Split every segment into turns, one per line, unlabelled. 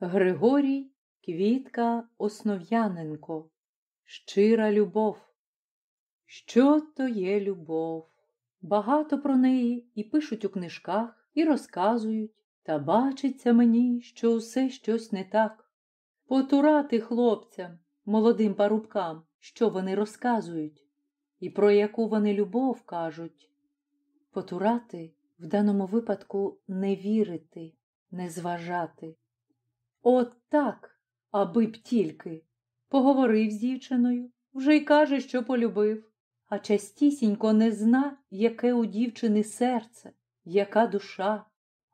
Григорій Квітка Основ'яненко Щира любов. Що то є любов? Багато про неї і пишуть у книжках, і розказують, та бачиться мені, що усе щось не так. Потурати хлопцям, молодим парубкам, що вони розказують, і про яку вони любов кажуть. Потурати в даному випадку не вірити, не зважати. От так, аби б тільки. Поговорив з дівчиною, вже й каже, що полюбив, а частісінько не зна, яке у дівчини серце, яка душа,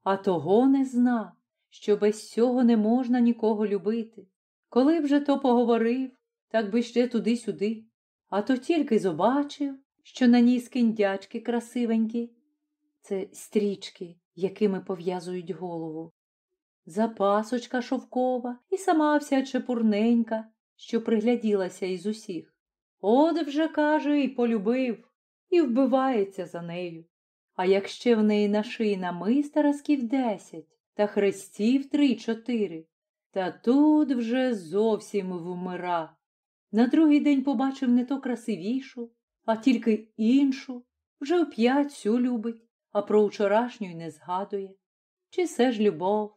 а того не зна, що без цього не можна нікого любити. Коли б же то поговорив, так би ще туди-сюди, а то тільки побачив, що на ній скиндячки красивенькі. Це стрічки, якими пов'язують голову запасочка шовкова і сама вся чепурненька, що пригляділася із усіх. От вже, каже, і полюбив, і вбивається за нею. А як ще в неї на шиї намиста разків десять та хрестів три-чотири, та тут вже зовсім вмира. На другий день побачив не то красивішу, а тільки іншу, вже оп'ять всю любить, а про вчорашню й не згадує. Чи все ж любов?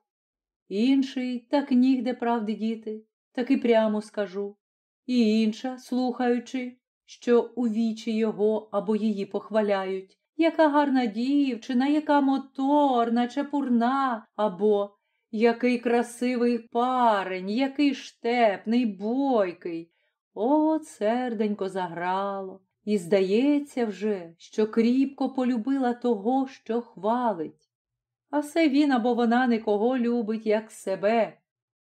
Інший так нігде правди діти, так і прямо скажу. І інша, слухаючи, що у вічі його або її похваляють, яка гарна дівчина, яка моторна, чепурна, або який красивий парень, який штепний, бойкий. О, серденько заграло, і здається вже, що кріпко полюбила того, що хвалить. А все він або вона никого любить, як себе,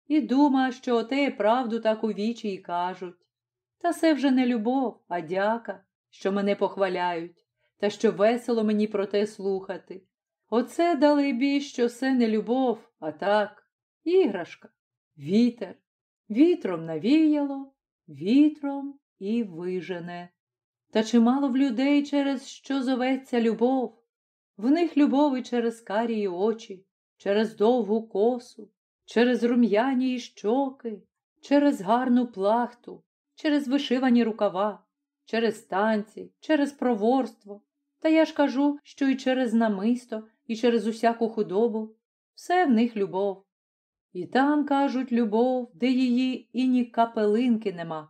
і дума, що оте правду так у вічі й кажуть. Та це вже не любов, а дяка, що мене похваляють, та що весело мені про те слухати. Оце далебі, що це не любов, а так, іграшка, вітер. Вітром навіяло, вітром і вижене. Та чимало в людей через що зоветься любов. В них любови через карії очі, через довгу косу, через рум'яні щоки, через гарну плахту, через вишивані рукава, через танці, через проворство. Та я ж кажу, що і через намисто, і через усяку худобу. Все в них любов. І там, кажуть, любов, де її і ні капелинки нема.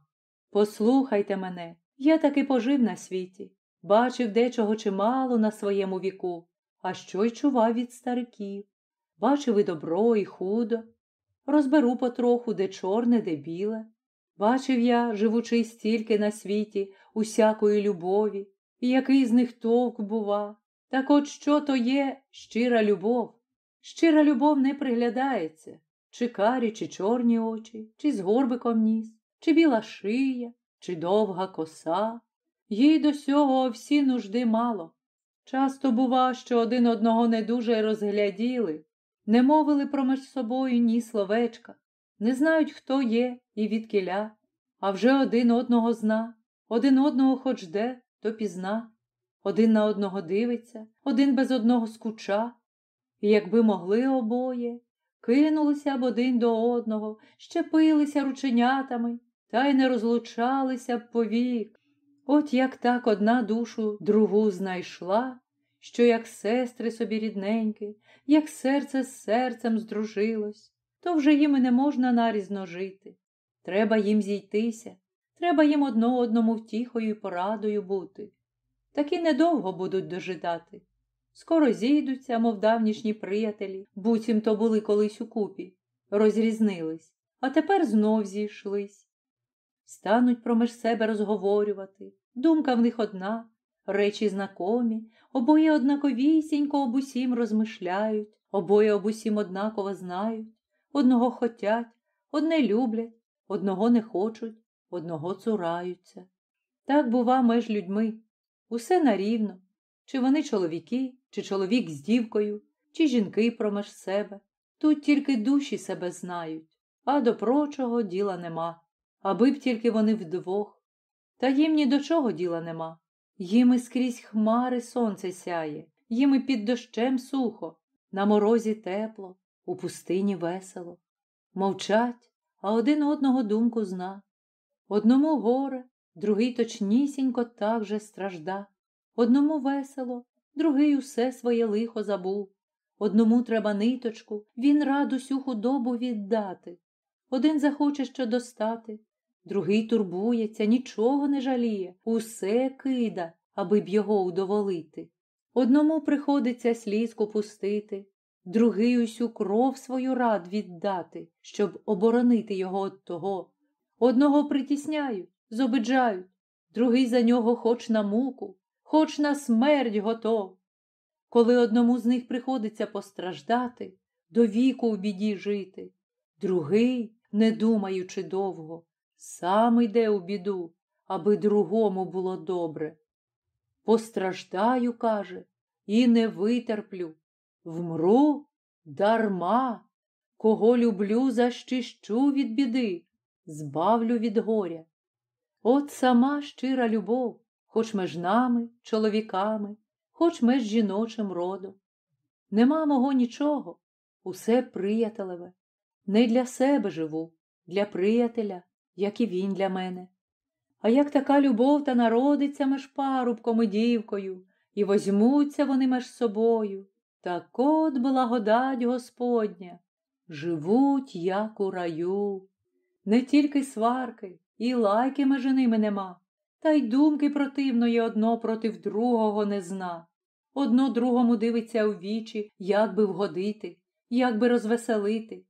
Послухайте мене, я таки пожив на світі бачив дечого чимало на своєму віку, а що й чував від стариків. Бачив і добро, і худо. Розберу потроху, де чорне, де біле. Бачив я, живучи стільки на світі, усякої любові, і який з них товк бува. Так от що то є щира любов? Щира любов не приглядається, чи карі, чи чорні очі, чи з горбиком ніс, чи біла шия, чи довга коса, їй до сього всі нужди мало. Часто, бува, що один одного не дуже розгляділи, не мовили проміж собою ні словечка, не знають, хто є і відкіля, а вже один одного зна, один одного хоч де, то пізна, один на одного дивиться, один без одного скуча, і якби могли обоє, кинулися б один до одного, щепилися рученятами та й не розлучалися б повік. От як так одна душу другу знайшла, що як сестри собі рідненькі, як серце з серцем здружилось, то вже їм і не можна нарізно жити. Треба їм зійтися, треба їм одно одному втіхою і порадою бути. Такі недовго будуть дожидати. Скоро зійдуться, мов давнішні приятелі, буцім то були колись у купі, розрізнились, а тепер знов зійшлись стануть промеж себе розговорювати. Думка в них одна, речі знакомі, обоє однаковісінько об усім розмишляють, обоє об усім однаково знають, одного хотять, одне люблять, одного не хочуть, одного цураються. Так, бува, меж людьми. Усе нарівно, чи вони чоловіки, чи чоловік з дівкою, чи жінки промеж себе. Тут тільки душі себе знають, а до прочого діла нема аби б тільки вони вдвох. Та їм ні до чого діла нема. Їм і скрізь хмари сонце сяє, їм і під дощем сухо, на морозі тепло, у пустині весело. мовчать, а один одного думку зна. Одному горе, другий точнісінько так же стражда. Одному весело, другий усе своє лихо забув. Одному треба ниточку, він рад усю худобу віддати. Один захоче що достати, другий турбується, нічого не жаліє, усе кида, аби б його удоволити. Одному приходиться слізку пустити, другий усю кров свою рад віддати, щоб оборонити його від того. Одного притісняють, зобиджають, другий за нього хоч на муку, хоч на смерть готов. Коли одному з них приходиться постраждати, до віку у біді жити, другий, не думаючи довго, сам йде у біду, аби другому було добре. Постраждаю, каже, і не витерплю. Вмру дарма, кого люблю, защищу від біди, збавлю від горя. От сама щира любов, хоч меж нами, чоловіками, хоч меж жіночим родом. Нема мого нічого, усе приятелеве. Не для себе живу, для приятеля, як і він для мене. А як така любов та народиться меж парубком і дівкою, і возьмуться вони меж собою, так от благодать Господня, живуть, як у раю. Не тільки сварки, і лайки межи ними нема, та й думки противної одно проти другого не зна. Одно другому дивиться у вічі, як би вгодити, як би розвеселити.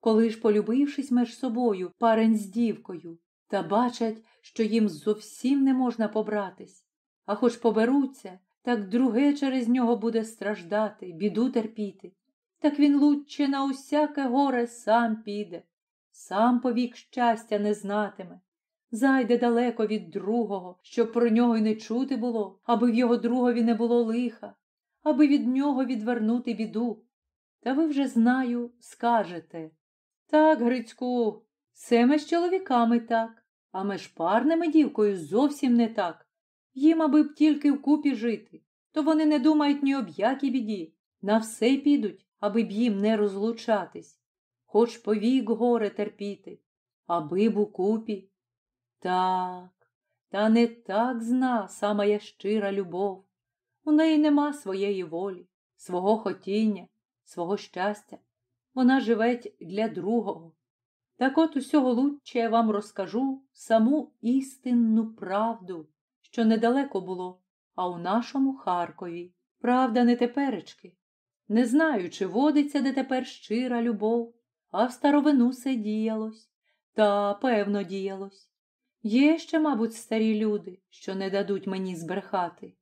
Коли ж, полюбившись меж собою, парень з дівкою, та бачать, що їм зовсім не можна побратись, а хоч поберуться, так друге через нього буде страждати, біду терпіти. Так він лучче на усяке горе сам піде, сам повік щастя не знатиме, зайде далеко від другого, щоб про нього й не чути було, аби в його другові не було лиха, аби від нього відвернути біду. Та ви вже знаю, скажете так, Грицьку, все ми з чоловіками так, а меж парними дівкою зовсім не так. Їм, аби б тільки вкупі жити, то вони не думають ні об якій біді, на все підуть, аби б їм не розлучатись, хоч повік горе терпіти, аби б укупі. Так, та не так зна самая щира любов. У неї нема своєї волі, свого хотіння, свого щастя. Вона живеть для другого. Так от усього лучче я вам розкажу саму істинну правду, що недалеко було, а у нашому Харкові. Правда, не теперечки. Не знаю, чи водиться де тепер щира любов, а в старовину все діялось, та, певно, діялось. Є ще, мабуть, старі люди, що не дадуть мені збрехати.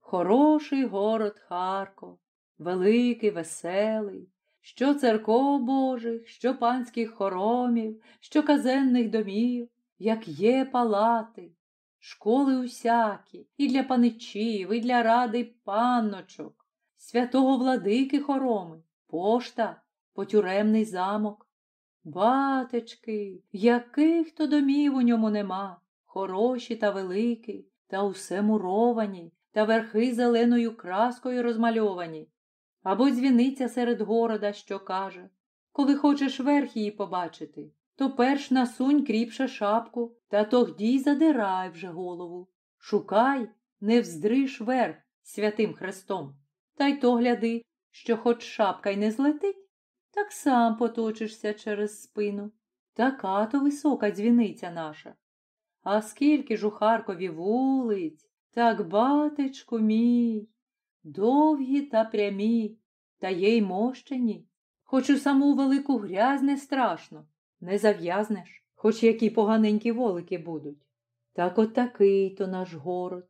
Хороший город Харков, великий, веселий, що церков Божих, що панських хоромів, що казенних домів, як є палати, школи усякі, і для паничів, і для ради панночок, святого владики хороми, пошта, потюремний замок. Батечки, яких то домів у ньому нема, хороші та великі, та усе муровані, та верхи зеленою краскою розмальовані, або дзвіниця серед города, що каже Коли хочеш верх її побачити, то перш насунь кріпше шапку, та тогді задирай вже голову. Шукай, не вздриш верх святим хрестом. Та й то гляди, що хоч шапка й не злетить, так сам поточишся через спину. Така то висока дзвіниця наша. А скільки ж у Харкові вулиць, так, батечку мій, довгі та прямі, та є й мощені. Хоч у саму велику грязь не страшно, не зав'язнеш, хоч які поганенькі волики будуть. Так от такий то наш город.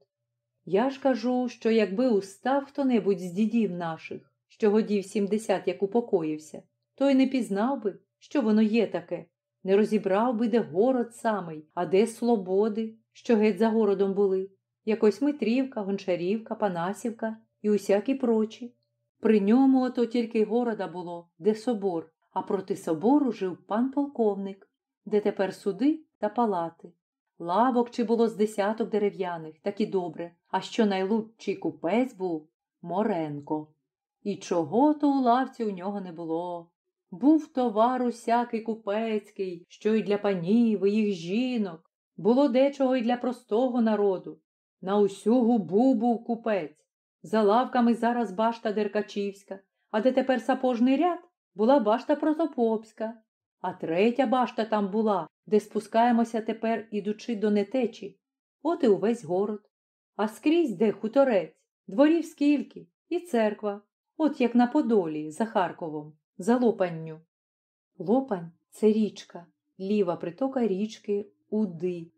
Я ж кажу, що якби устав хто небудь з дідів наших, що годів сімдесят як упокоївся, той не пізнав би, що воно є таке, не розібрав би, де город самий, а де слободи, що геть за городом були, якось Митрівка, Гончарівка, Панасівка і усякі прочі. При ньому ото тільки города було, де собор, а проти собору жив пан полковник, де тепер суди та палати. Лавок чи було з десяток дерев'яних, так і добре, а що найлучший купець був Моренко. І чого то у лавці у нього не було. Був товар усякий купецький, що й для панів, і їх жінок. Було дечого й для простого народу. На усю губу був купець. За лавками зараз башта Деркачівська, а де тепер сапожний ряд, була башта Протопопська. А третя башта там була, де спускаємося тепер, ідучи до нетечі. От і увесь город. А скрізь де хуторець, дворів скільки, і церква, от як на Подолі, за Харковом, за Лопанню. Лопань це річка, ліва притока річки Уди.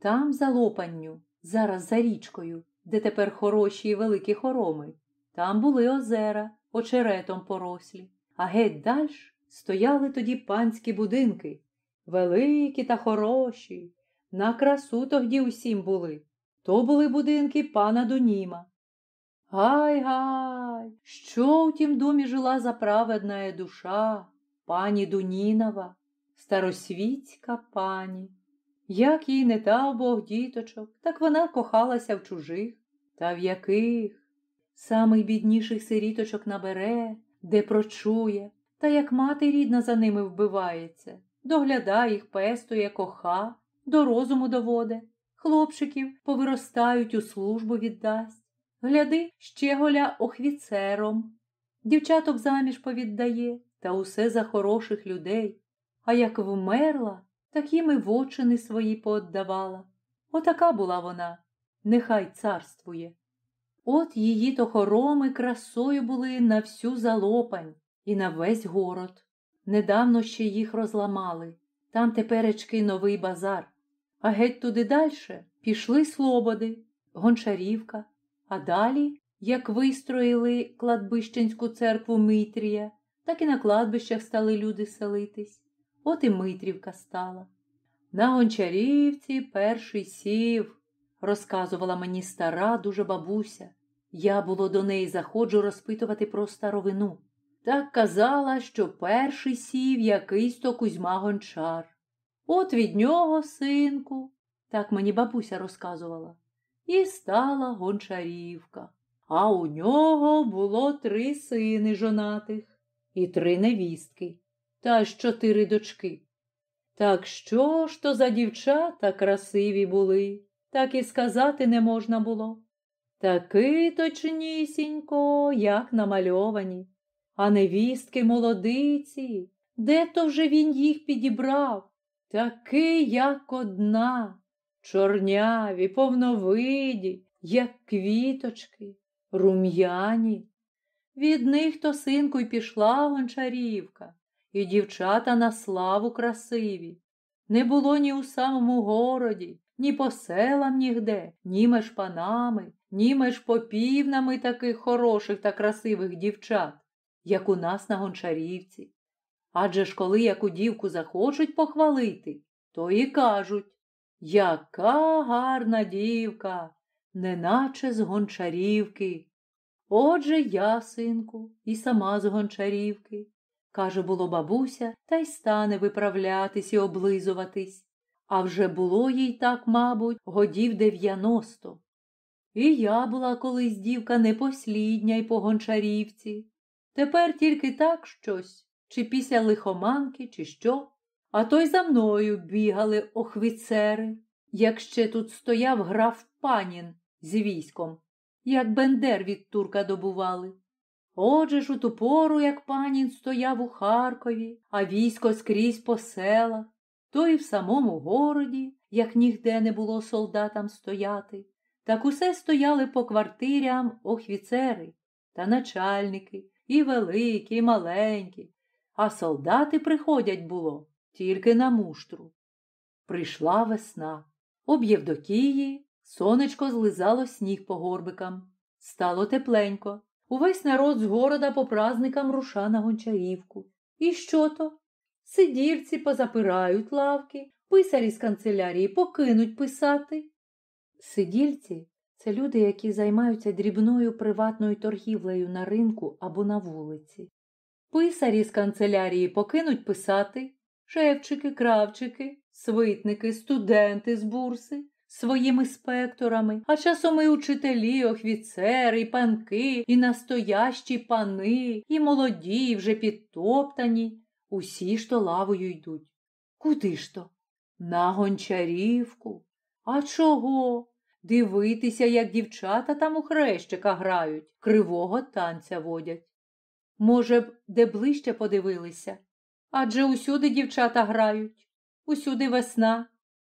Там, за Лопанню, зараз за річкою, де тепер хороші і великі хороми, там були озера, очеретом порослі, а геть дальш стояли тоді панські будинки, великі та хороші, на красу тоді усім були. То були будинки пана Дуніма. Гай гай, що в тім домі жила за праведна душа, пані Дунінова, старосвітська пані. Як їй не дав Бог діточок, так вона кохалася в чужих, та в яких самий бідніших сиріточок набере, де прочує, та як мати рідна за ними вбивається, доглядає їх, пестує, коха, до розуму доводе, хлопчиків повиростають у службу віддасть. Гляди, ще голя охвіцером, дівчаток заміж повіддає, та усе за хороших людей. А як вмерла, так їм вочини свої пооддавала. Отака була вона, нехай царствує. От її то хороми красою були на всю залопань і на весь город. Недавно ще їх розламали. Там теперечки новий базар. А геть туди дальше пішли Слободи, Гончарівка, а далі, як вистроїли кладбищенську церкву Митрія, так і на кладбищах стали люди селитись. От і Митрівка стала. На Гончарівці перший сів, розказувала мені стара дуже бабуся. Я було до неї заходжу розпитувати про старовину. Так казала, що перший сів якийсь то Кузьма Гончар. От від нього, синку, так мені бабуся розказувала, і стала Гончарівка. А у нього було три сини жонатих і три невістки, та ж чотири дочки. Так що ж то за дівчата красиві були, так і сказати не можна було. Таки точнісінько, як намальовані, а невістки молодиці, де то вже він їх підібрав? Такий, як одна, чорняві, повновиді, як квіточки, рум'яні. Від них то синку й пішла гончарівка, і дівчата на славу красиві. Не було ні у самому городі, ні по селам нігде, ні меж панами, ні меж попівнами таких хороших та красивих дівчат, як у нас на гончарівці. Адже ж коли яку дівку захочуть похвалити, то і кажуть яка гарна дівка, неначе з гончарівки. Отже я, синку, і сама з гончарівки, каже, було бабуся, та й стане виправлятись і облизуватись. А вже було їй так, мабуть, годів дев'яносто. І я була колись дівка непослідня й по гончарівці. Тепер тільки так щось, чи після лихоманки, чи що. А то й за мною бігали охвіцери, як ще тут стояв граф панін з військом, як бендер від турка добували. Отже ж у ту пору, як панін стояв у Харкові, а військо скрізь по селах, то і в самому городі, як нігде не було солдатам стояти, так усе стояли по квартирям охвіцери та начальники, і великі, і маленькі, а солдати приходять було тільки на муштру. Прийшла весна. Об Євдокії сонечко злизало сніг по горбикам. Стало тепленько. Увесь народ з города по празникам руша на гончарівку. І що то? Сидівці позапирають лавки, писарі з канцелярії покинуть писати. Сидільці це люди, які займаються дрібною приватною торгівлею на ринку або на вулиці. Писарі з канцелярії покинуть писати, шевчики, кравчики, свитники, студенти з бурси, своїми спекторами, а часом і учителі, офіцери, і панки, і настоящі пани, і молоді, і вже підтоптані. Усі ж то лавою йдуть. Куди ж то? На гончарівку. А чого? Дивитися, як дівчата там у хрещика грають, кривого танця водять. Може б, де ближче подивилися? Адже усюди дівчата грають, усюди весна.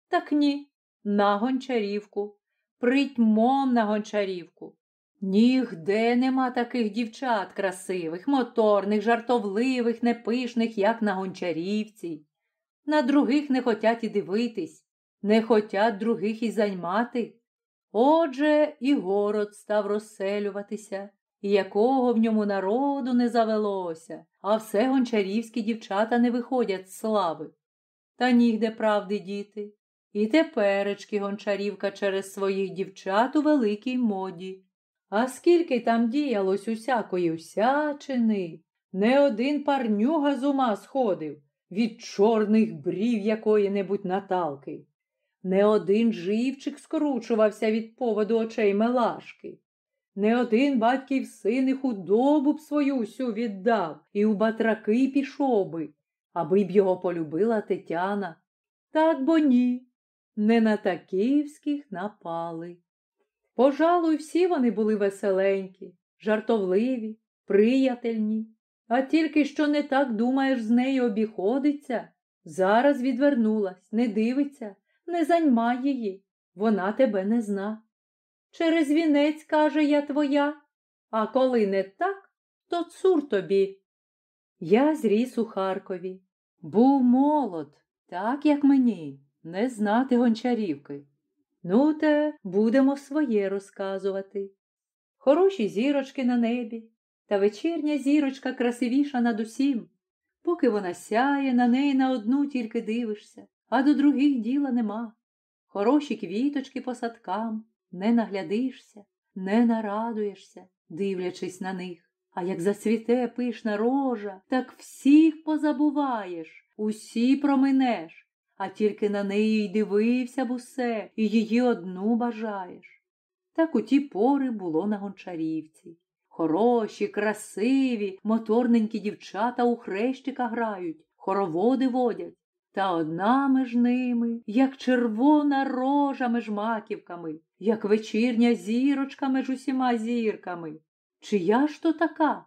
Так ні, на гончарівку, притьмом на гончарівку. Нігде нема таких дівчат красивих, моторних, жартовливих, непишних, як на гончарівці. На других не хотять і дивитись, не хотять других і займати. Отже, і город став розселюватися, і якого в ньому народу не завелося, а все гончарівські дівчата не виходять з слави. Та нігде правди діти. І теперечки гончарівка через своїх дівчат у великій моді. А скільки там діялось усякої всячини, не один парнюга з ума сходив від чорних брів якої-небудь Наталки. Не один живчик скручувався від поводу очей Мелашки. Не один батьків син і худобу б свою всю віддав і у батраки пішов би, аби б його полюбила Тетяна. Так бо ні, не на таківських напали. Пожалуй, всі вони були веселенькі, жартовливі, приятельні, а тільки що не так думаєш, з нею обіходиться, зараз відвернулась, не дивиться, не заньмай її, вона тебе не зна. Через вінець, каже я твоя, а коли не так, то цур тобі. Я зріс у Харкові, був молод, так як мені, не знати гончарівки. Ну, те будемо своє розказувати. Хороші зірочки на небі, та вечірня зірочка красивіша над усім. Поки вона сяє, на неї на одну тільки дивишся, а до других діла нема. Хороші квіточки по садкам, не наглядишся, не нарадуєшся, дивлячись на них. А як зацвіте пишна рожа, так всіх позабуваєш, усі проминеш, а тільки на неї й дивився б усе, і її одну бажаєш. Так у ті пори було на гончарівці. Хороші, красиві, моторненькі дівчата у хрещика грають, хороводи водять. Та одна між ними, як червона рожа між маківками, як вечірня зірочка між усіма зірками. Чия ж то така?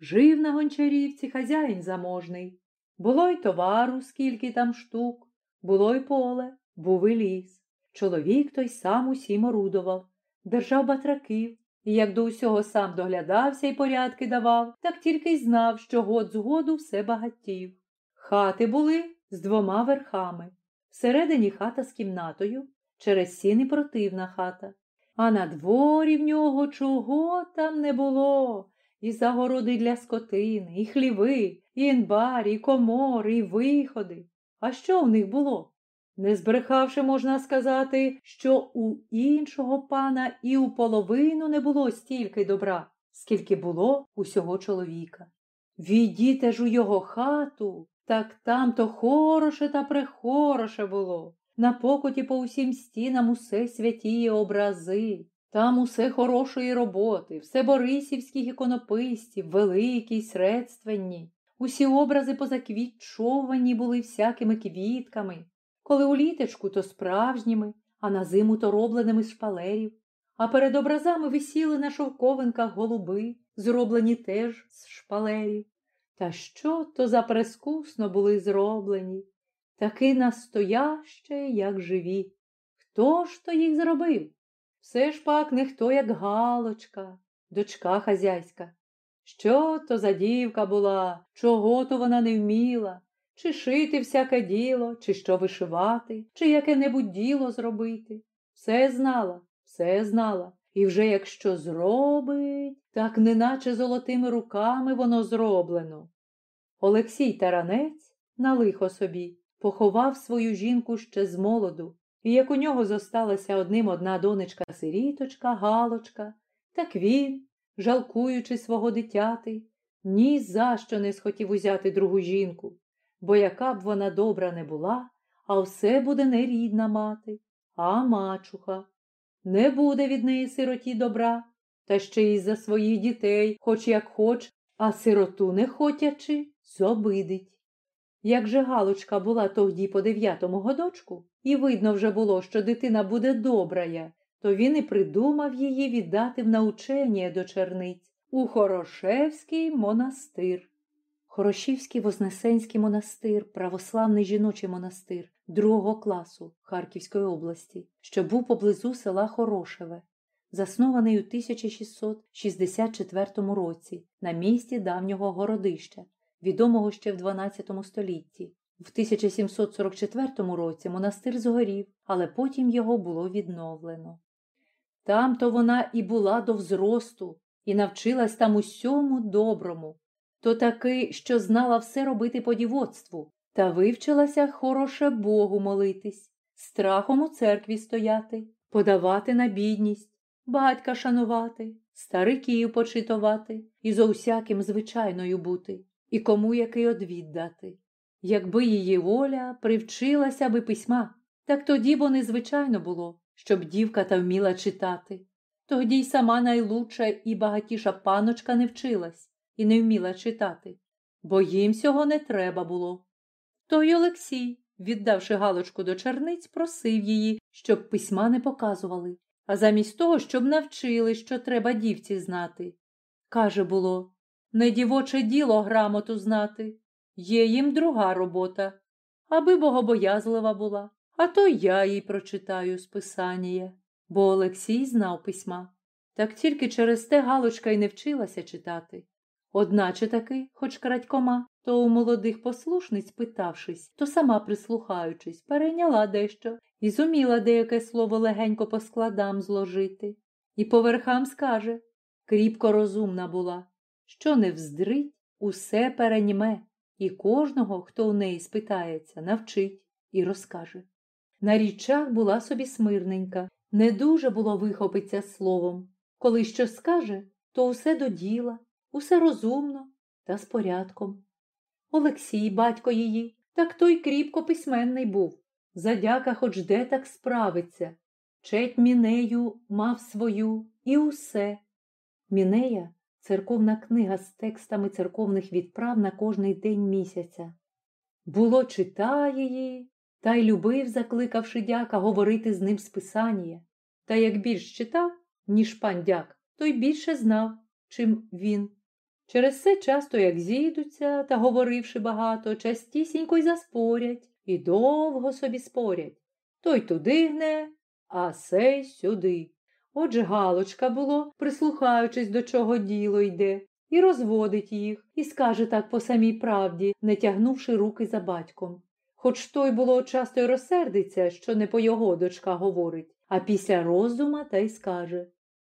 Жив на гончарівці хазяїн заможний. Було й товару, скільки там штук, було й поле, був і ліс. Чоловік той сам усім орудував, держав батраків, і як до усього сам доглядався і порядки давав, так тільки й знав, що год з году все багатів. Хати були з двома верхами. Всередині хата з кімнатою, через сіни противна хата. А на дворі в нього чого там не було. І загороди для скотини, і хліви, і інбарі, і комори, і виходи. А що в них було? Не збрехавши, можна сказати, що у іншого пана і у половину не було стільки добра, скільки було усього чоловіка. Відійте ж у його хату, так там то хороше та прехороше було. На покоті по усім стінам усе святіє образи, там усе хорошої роботи, все борисівських іконописців, великі средственні. Усі образи позаквітчовані були всякими квітками, коли у літочку, то справжніми, а на зиму то робленими шпалерів, а перед образами висіли на шовковинках голуби, зроблені теж з шпалерів. Та що то за прескусно були зроблені, таки настояще, як живі. Хто ж то їх зробив? Все ж пак не хто, як Галочка, дочка хазяйська. Що то за дівка була, чого то вона не вміла, чи шити всяке діло, чи що вишивати, чи яке-небудь діло зробити. Все знала, все знала. І вже якщо зробить, так неначе золотими руками воно зроблено. Олексій Таранець, на лихо собі, поховав свою жінку ще з молоду, і як у нього зосталася одним одна донечка сиріточка, Галочка, так він, жалкуючи свого дитяти, ні за що не схотів узяти другу жінку, бо яка б вона добра не була, а все буде не рідна мати, а мачуха. Не буде від неї сироті добра, та ще й за своїх дітей, хоч як хоч, а сироту не хотячи, зобидить. Як же Галочка була тоді по дев'ятому годочку, і видно вже було, що дитина буде добрая, то він і придумав її віддати в научення до черниць у Хорошевський монастир. Хорошівський Вознесенський монастир, православний жіночий монастир другого класу Харківської області, що був поблизу села Хорошеве, заснований у 1664 році на місці давнього городища, відомого ще в XII столітті. В 1744 році монастир згорів, але потім його було відновлено. Там то вона і була до взросту, і навчилась там усьому доброму, то таки, що знала все робити по дівоцтву, та вивчилася хороше Богу молитись, страхом у церкві стояти, подавати на бідність, батька шанувати, стариків почитувати і зо всяким звичайною бути, і кому який одвід дати. Якби її воля привчилася би письма, так тоді бо незвичайно було, щоб дівка та вміла читати. Тоді й сама найлучша і багатіша паночка не вчилась і не вміла читати, бо їм цього не треба було. Той Олексій, віддавши Галочку до черниць, просив її, щоб письма не показували, а замість того, щоб навчили, що треба дівці знати. Каже було, не дівоче діло грамоту знати, є їм друга робота, аби богобоязлива була, а то я їй прочитаю з писання, бо Олексій знав письма. Так тільки через те Галочка й не вчилася читати. Одначе таки, хоч крадькома, то у молодих послушниць, питавшись, то сама прислухаючись, перейняла дещо і зуміла деяке слово легенько по складам зложити. І по верхам скаже кріпко розумна була, що не вздрить, усе переніме, і кожного, хто у неї спитається, навчить і розкаже. На річах була собі смирненька, не дуже було вихопиться словом. Коли що скаже, то усе до діла, усе розумно та з порядком. Олексій, батько її, так той кріпко письменний був. Задяка хоч де так справиться. Четь мінею мав свою і усе. Мінея церковна книга з текстами церковних відправ на кожний день місяця. Було читає її, та й любив, закликавши дяка, говорити з ним з писання. Та як більш читав, ніж пан дяк, той більше знав, чим він. Через це часто, як зійдуться та, говоривши багато, частісінько й заспорять і довго собі спорять. Той туди гне, а сей сюди. Отже Галочка було, прислухаючись, до чого діло йде, і розводить їх, і скаже так по самій правді, не тягнувши руки за батьком. Хоч той було часто й розсердиться, що не по його дочка говорить, а після роздума та й скаже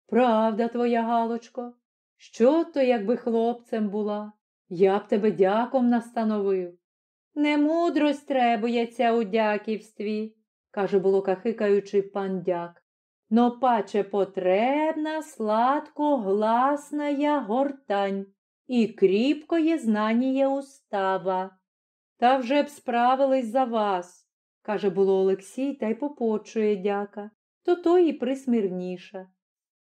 Правда твоя, Галочко, що то, якби хлопцем була, я б тебе дяком настановив. Не мудрость требується у дяківстві, каже було кахикаючи пан дяк. Но паче потребна сладко гласная гортань і кріпкоє знаніє устава. Та вже б справились за вас, каже було Олексій та й попочує дяка, то то і присмірніша.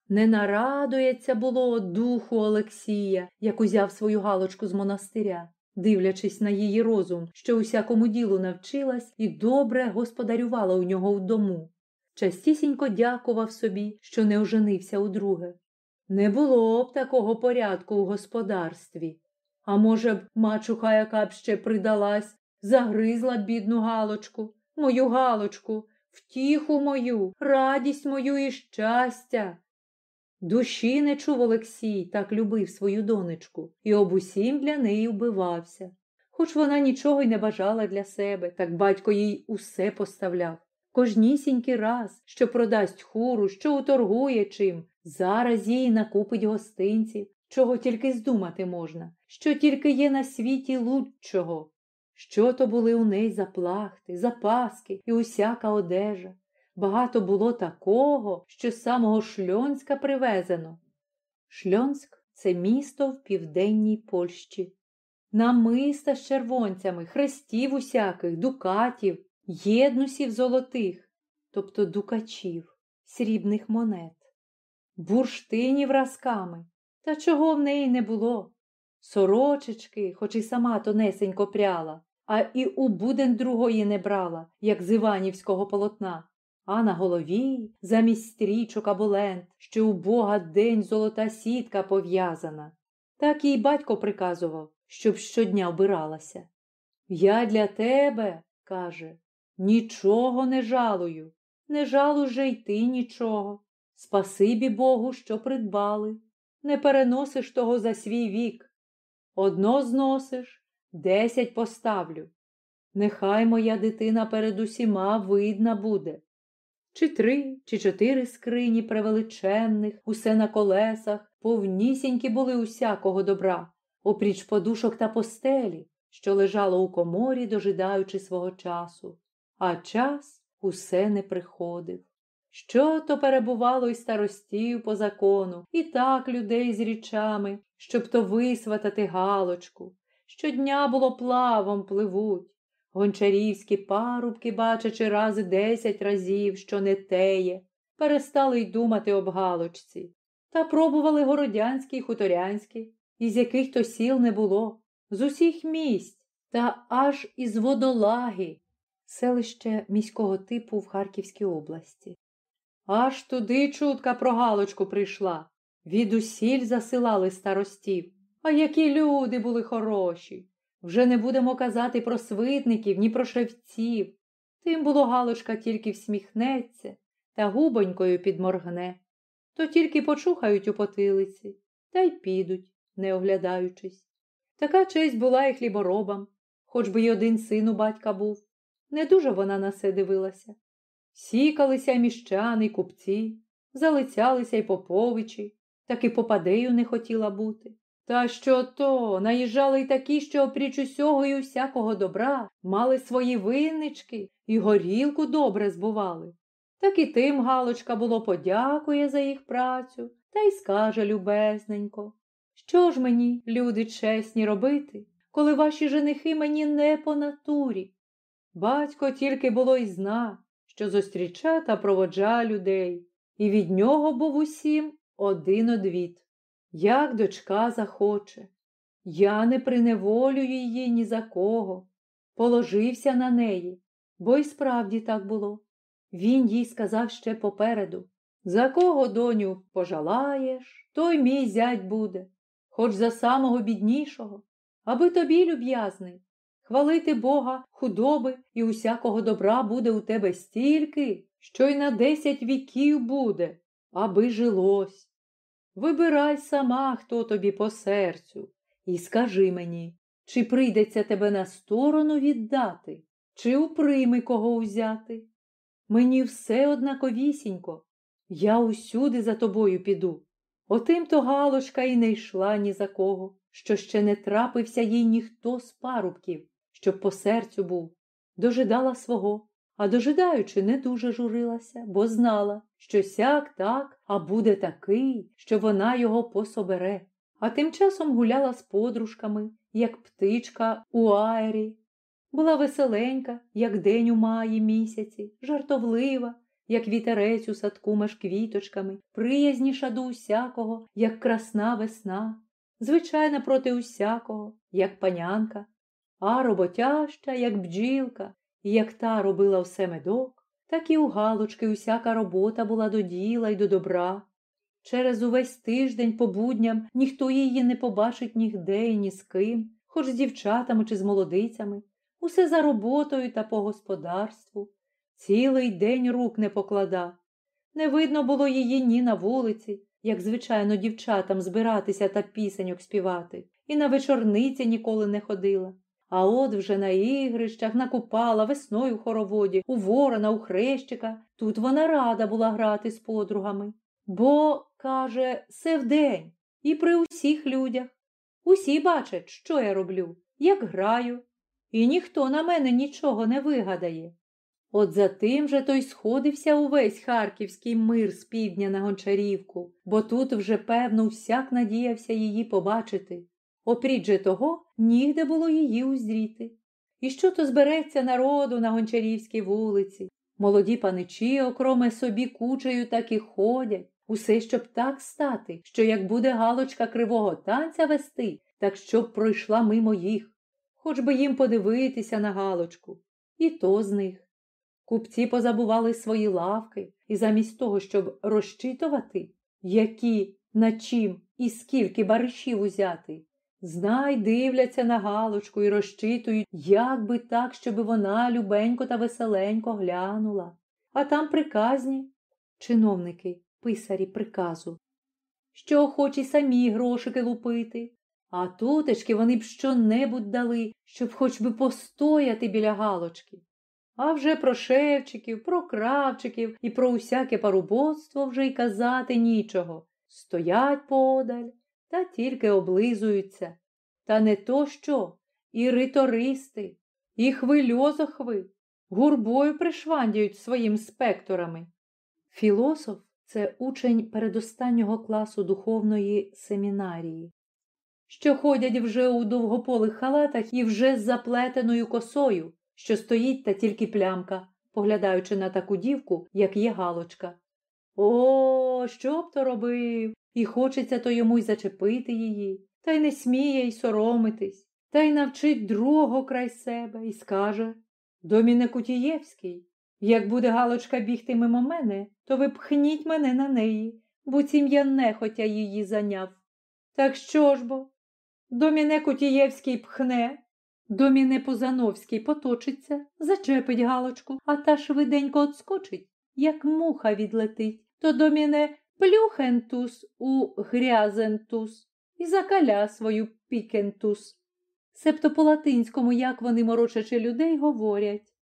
Не нарадується було духу Олексія, як узяв свою галочку з монастиря, дивлячись на її розум, що усякому ділу навчилась і добре господарювала у нього в дому. Частісінько дякував собі, що не оженився удруге. Не було б такого порядку у господарстві. А може б, мачуха, яка б ще придалась, загризла бідну галочку, мою галочку, втіху мою, радість мою і щастя. Душі не чув Олексій, так любив свою донечку, і об усім для неї вбивався. Хоч вона нічого й не бажала для себе, так батько їй усе поставляв. Кожнісінький раз, що продасть хуру, що уторгує чим, зараз їй накупить гостинців, чого тільки здумати можна, що тільки є на світі лучшого. Що то були у неї за плахти, запаски і усяка одежа. Багато було такого, що з самого Шльонська привезено. Шльонськ це місто в південній Польщі. Намиста з червонцями, хрестів усяких, дукатів, єднусів золотих. тобто дукачів, срібних монет, бурштинів разками, та чого в неї не було. Сорочечки, хоч і сама тонесенько пряла, а і у буден другої не брала, як з Іванівського полотна, а на голові замість стрічок або лент, що у Бога день золота сітка пов'язана. Так їй батько приказував, щоб щодня вбиралася. Я для тебе, каже, нічого не жалую, не жалуй же й ти нічого. Спасибі Богу, що придбали, не переносиш того за свій вік. Одно зносиш, десять поставлю. Нехай моя дитина перед усіма видна буде. Чи три, чи чотири скрині превеличенних, усе на колесах, повнісінькі були усякого добра, опріч подушок та постелі, що лежало у коморі, дожидаючи свого часу, а час усе не приходив. Що то перебувало й старостів по закону, і так людей з річами, щоб то висватати галочку. Щодня було плавом пливуть. Гончарівські парубки, бачачи рази десять разів, що не теє, перестали й думати об галочці. Та пробували городянські й хуторянські, із яких то сіл не було, з усіх місць, та аж із водолаги, селище міського типу в Харківській області. Аж туди чутка про Галочку прийшла. Відусіль засилали старостів. А які люди були хороші. Вже не будемо казати про свитників, ні про шевців. Тим було Галочка тільки всміхнеться та губонькою підморгне. То тільки почухають у потилиці та й підуть, не оглядаючись. Така честь була і хліборобам, хоч би й один син у батька був. Не дуже вона на це дивилася. Сікалися міщани, й купці, залицялися й поповичі, так і попадею не хотіла бути. Та що то, наїжджали й такі, що опріч усього і усякого добра мали свої виннички і горілку добре збували. Так і тим Галочка було подякує за їх працю та й скаже любезненько. Що ж мені, люди чесні, робити, коли ваші женихи мені не по натурі? Батько тільки було й зна, що зустріча та проводжа людей, і від нього був усім один одвід. Як дочка захоче, я не приневолюю її ні за кого, положився на неї, бо й справді так було. Він їй сказав ще попереду за кого, доню, пожалаєш, той мій зять буде, хоч за самого біднішого, аби тобі, люб'язний, хвалити Бога, худоби і усякого добра буде у тебе стільки, що й на десять віків буде, аби жилось. Вибирай сама, хто тобі по серцю, і скажи мені, чи прийдеться тебе на сторону віддати, чи уприйми кого узяти. Мені все однаковісінько, я усюди за тобою піду. Отим то Галочка і не йшла ні за кого, що ще не трапився їй ніхто з парубків, щоб по серцю був, дожидала свого, а дожидаючи, не дуже журилася, бо знала, що сяк так, а буде такий, що вона його пособере. А тим часом гуляла з подружками, як птичка у аері. Була веселенька, як день у маї місяці, жартовлива, як вітерець у садку меж квіточками, приязніша до усякого, як красна весна, звичайна проти усякого, як панянка, а роботяща, як бджілка, і як та робила все медок, так і у Галочки усяка робота була до діла й до добра. Через увесь тиждень по будням ніхто її не побачить нігде і ні з ким, хоч з дівчатами чи з молодицями, усе за роботою та по господарству. Цілий день рук не поклада. Не видно було її ні на вулиці, як, звичайно, дівчатам збиратися та пісеньок співати, і на вечорниці ніколи не ходила. А от вже на ігрищах накупала весною в хороводі, у ворона, у хрещика. Тут вона рада була грати з подругами. Бо, каже, се вдень і при усіх людях. Усі бачать, що я роблю, як граю, і ніхто на мене нічого не вигадає. От за тим же той сходився увесь харківський мир з півдня на гончарівку, бо тут вже, певно, всяк надіявся її побачити. Опріч же того, нігде було її узріти. І що то збереться народу на гончарівській вулиці, Молоді паничі, окроме собі кучею, так і ходять. Усе, щоб так стати, що як буде галочка кривого танця вести, так щоб пройшла мимо їх, хоч би їм подивитися на галочку. І то з них. Купці позабували свої лавки, і замість того, щоб розчитувати, які, на чим і скільки баришів узяти, знай дивляться на галочку і розчитують, як би так, щоби вона любенько та веселенько глянула. А там приказні чиновники, писарі приказу, що охочі самі грошики лупити, а тутечки вони б що-небудь дали, щоб хоч би постояти біля галочки. А вже про шевчиків, про кравчиків і про усяке парубоцтво вже й казати нічого. Стоять подаль та тільки облизуються. Та не то що, і ритористи, і хвильозохви гурбою пришвандяють своїм спекторами. Філософ це учень передостаннього класу духовної семінарії, що ходять вже у довгополих халатах і вже з заплетеною косою, що стоїть та тільки плямка, поглядаючи на таку дівку, як є галочка. О, що б то робив? І хочеться то йому й зачепити її, та й не сміє й соромитись, та й навчить другого край себе і скаже Доміне Кутієвський, як буде галочка бігти мимо мене, то ви пхніть мене на неї, буцім я нехотя її заняв. Так що ж бо? Доміне Кутієвський пхне, доміне Позановський поточиться, зачепить галочку, а та швиденько отскочить, як муха відлетить, то доміне плюхентус у грязентус і закаля свою пікентус. Себто по латинському, як вони, морочачи людей, говорять.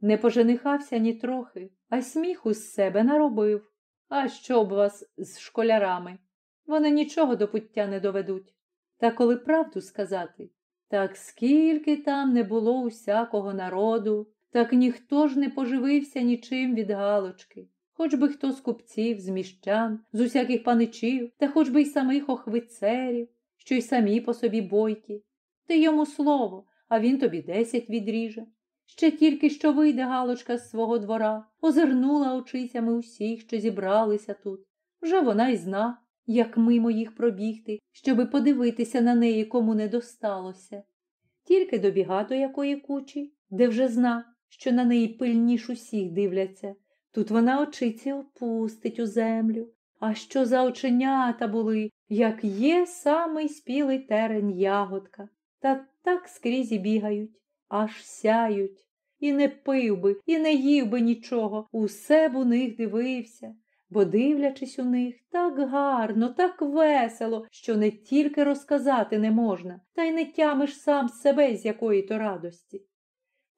Не поженихався ні трохи, а сміху з себе наробив. А що б вас з школярами? Вони нічого до пуття не доведуть. Та коли правду сказати, так скільки там не було усякого народу, так ніхто ж не поживився нічим від галочки, хоч би хто з купців, з міщан, з усяких паничів, та хоч би й самих охвицерів, що й самі по собі бойкі. Ти йому слово, а він тобі десять відріже. Ще тільки що вийде Галочка з свого двора, озирнула очицями усіх, що зібралися тут. Вже вона й зна, як мимо їх пробігти, щоби подивитися на неї, кому не досталося. Тільки добіга до якої кучі, де вже зна, що на неї пильніш усіх дивляться. Тут вона очиці опустить у землю. А що за оченята були, як є самий спілий терен ягодка, та так скрізь і бігають аж сяють. І не пив би, і не їв би нічого, усе б у них дивився, бо, дивлячись у них, так гарно, так весело, що не тільки розказати не можна, та й не тямиш сам себе з якої то радості.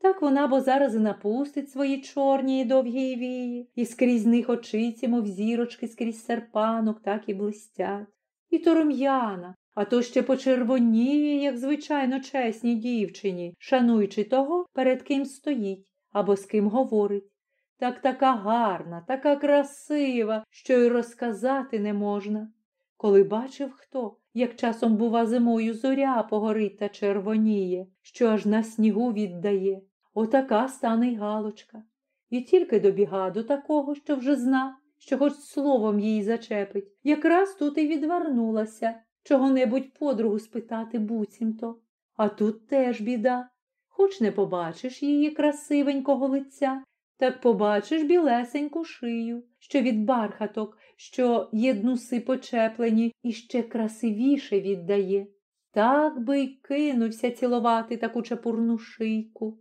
Так вона бо зараз і напустить свої чорні і довгі вії, і скрізь них очиці, мов зірочки скрізь серпанок, так і блистять. І то рум'яна, а то ще почервоніє, як звичайно чесній дівчині, шануючи того, перед ким стоїть або з ким говорить. Так така гарна, така красива, що й розказати не можна. Коли бачив хто, як часом, бува, зимою зоря погорить та червоніє, що аж на снігу віддає, отака стане й галочка. І тільки добіга до такого, що вже зна, що хоч словом її зачепить, якраз тут і відвернулася чого-небудь подругу спитати буцімто. А тут теж біда. Хоч не побачиш її красивенького лиця, так побачиш білесеньку шию, що від бархаток, що єднуси почеплені і ще красивіше віддає. Так би й кинувся цілувати таку чепурну шийку.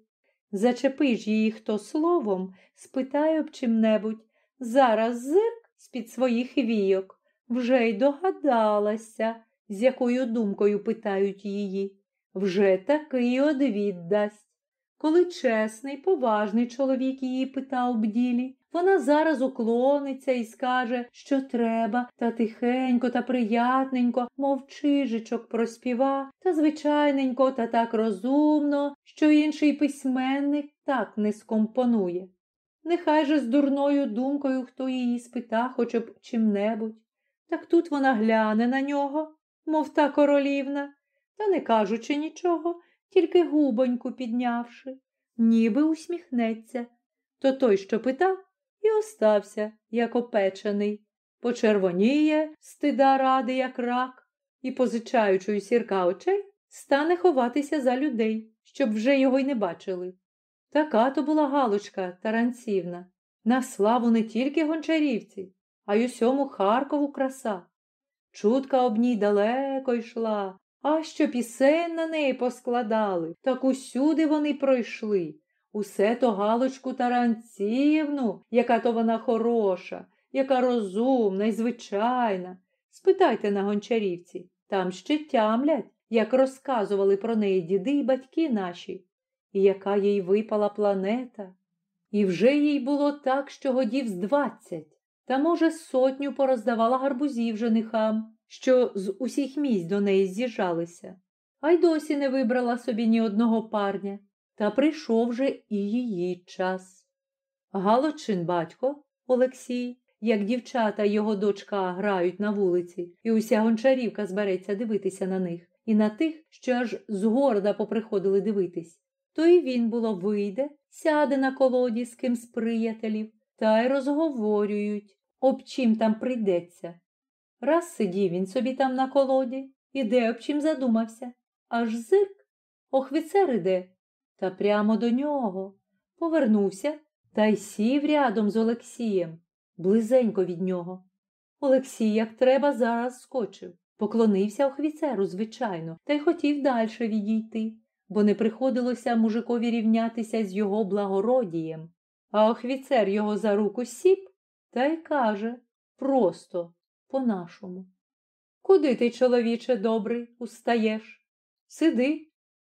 Зачепиш її хто словом, спитай об чим-небудь. Зараз зирк з-під своїх війок. Вже й догадалася, з якою думкою питають її, вже такий одвід дасть. Коли чесний, поважний чоловік її питав бділі, вона зараз уклониться і скаже, що треба, та тихенько та приятненько, мов чижичок проспіва, та звичайненько та так розумно, що інший письменник так не скомпонує. Нехай же з дурною думкою хто її спита хоч об чим-небудь. Так тут вона гляне на нього, мов та королівна, та не кажучи нічого, тільки губоньку піднявши, ніби усміхнеться. то той, що питав, і остався, як опечений, почервоніє, стида ради, як рак, і, позичаючи у сірка очей, стане ховатися за людей, щоб вже його й не бачили. Така то була Галочка Таранцівна, на славу не тільки гончарівці, а й усьому Харкову краса. Чутка об ній далеко йшла, а що пісень на неї поскладали, так усюди вони пройшли. Усе то Галочку Таранцівну, яка то вона хороша, яка розумна і звичайна. Спитайте на гончарівці, там ще тямлять, як розказували про неї діди й батьки наші, і яка їй випала планета. І вже їй було так, що годів з двадцять, та, може, сотню пороздавала гарбузів женихам, що з усіх місць до неї з'їжджалися, а й досі не вибрала собі ні одного парня, та прийшов же і її час. Галочин батько Олексій, як дівчата його дочка грають на вулиці, і уся гончарівка збереться дивитися на них, і на тих, що аж згорда поприходили дивитись, то і він було вийде, сяде на колоді з ким з приятелів, та й розговорюють, об чим там прийдеться. Раз сидів він собі там на колоді, і де об чим задумався, аж зирк, охвіцер іде, та прямо до нього. Повернувся та й сів рядом з Олексієм, близенько від нього. Олексій, як треба, зараз скочив, поклонився охвіцеру, звичайно, та й хотів далі відійти, бо не приходилося мужикові рівнятися з його благородієм. А охвіцер його за руку сіп та й каже просто по-нашому. Куди ти, чоловіче добрий, устаєш? Сиди.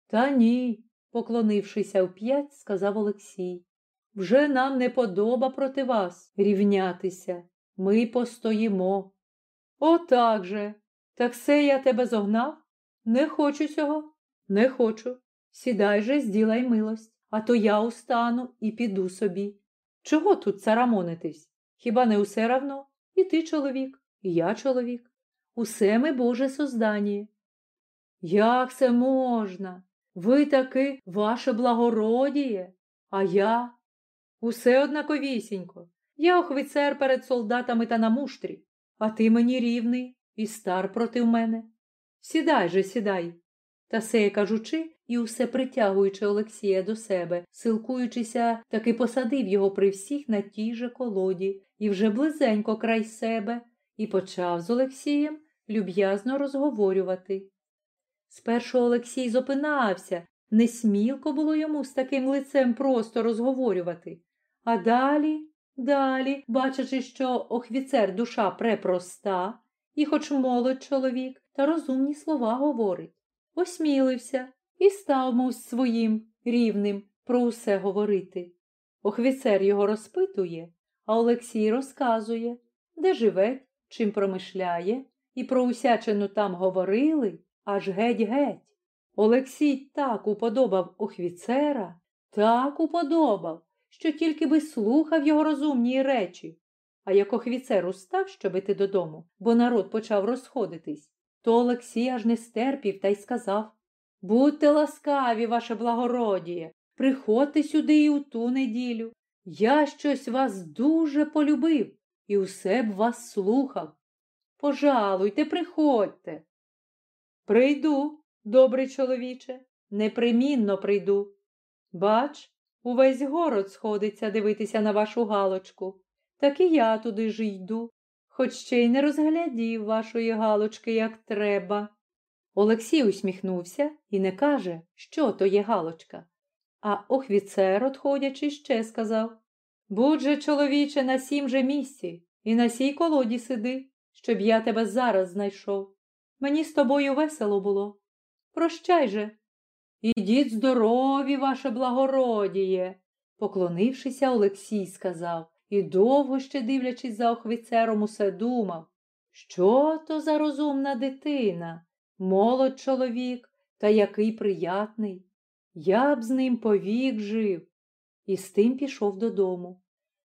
Та ні, поклонившися вп'ять, сказав Олексій. Вже нам не подоба проти вас рівнятися. Ми постоїмо. Отак же. Так все я тебе зогнав? Не хочу цього, не хочу. Сідай же, зділай милость, а то я устану і піду собі. Чого тут царамонитись? Хіба не усе равно? І ти чоловік, і я чоловік. Усе ми Боже создання. Як це можна? Ви таки ваше благородіє, а я усе однаковісінько. Я охвицер перед солдатами та на муштрі, а ти мені рівний і стар проти мене. Сідай же, сідай. Та сеє кажучи, і усе притягуючи Олексія до себе, силкуючися, таки посадив його при всіх на тій же колоді і вже близенько край себе, і почав з Олексієм люб'язно розговорювати. Спершу Олексій зупинався, несмілко було йому з таким лицем просто розговорювати. А далі, далі, бачачи, що охвіцер душа препроста, і хоч молодь чоловік, та розумні слова говорить, осмілився і став, мов своїм рівним про усе говорити. Охвіцер його розпитує, а Олексій розказує, де живе, чим промишляє, і про усячину там говорили аж геть-геть. Олексій так уподобав охвіцера, так уподобав, що тільки би слухав його розумні речі. А як охвіцер устав, щоб іти додому, бо народ почав розходитись, то Олексій аж не стерпів та й сказав Будьте ласкаві, ваше благородіє, приходьте сюди і у ту неділю. Я щось вас дуже полюбив і усе б вас слухав. Пожалуйте, приходьте. Прийду, добрий чоловіче, непримінно прийду. Бач, увесь город сходиться дивитися на вашу галочку, так і я туди ж йду, хоч ще й не розглядів вашої галочки, як треба. Олексій усміхнувся і не каже, що то є галочка. А охвіцер, отходячи, ще сказав Будь же, чоловіче, на сім же місці і на сій колоді сиди, щоб я тебе зараз знайшов. Мені з тобою весело було. Прощай же. Ідіть здорові, ваше благородіє, поклонившися, Олексій сказав і довго ще, дивлячись за охвіцером, усе думав, що то за розумна дитина, молод чоловік, та який приятний. Я б з ним повік жив. І з тим пішов додому.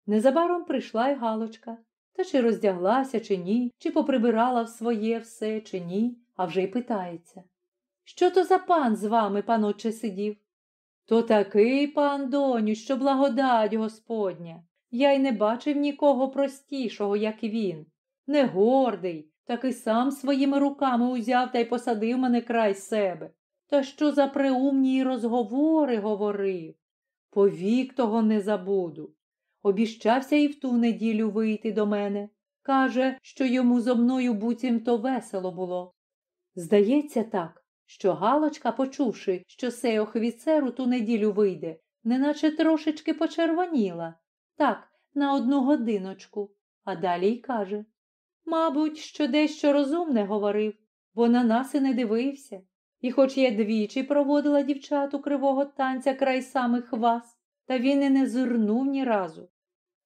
Незабаром прийшла й Галочка. Та чи роздяглася, чи ні, чи поприбирала в своє все, чи ні, а вже й питається. Що то за пан з вами, паноче, сидів? То такий пан доню, що благодать Господня. Я й не бачив нікого простішого, як він. Не гордий, так і сам своїми руками узяв та й посадив мене край себе. Та що за преумні розговори говорив? Повік того не забуду. Обіщався і в ту неділю вийти до мене. Каже, що йому зо мною буцімто весело було. Здається, так, що Галочка, почувши, що сей охвіцер у ту неділю вийде, неначе трошечки почервоніла. Так, на одну годиночку, а далі й каже Мабуть, що дещо розумне говорив, бо на нас і не дивився. І хоч я двічі проводила дівчату кривого танця край самих вас, та він і не зирнув ні разу.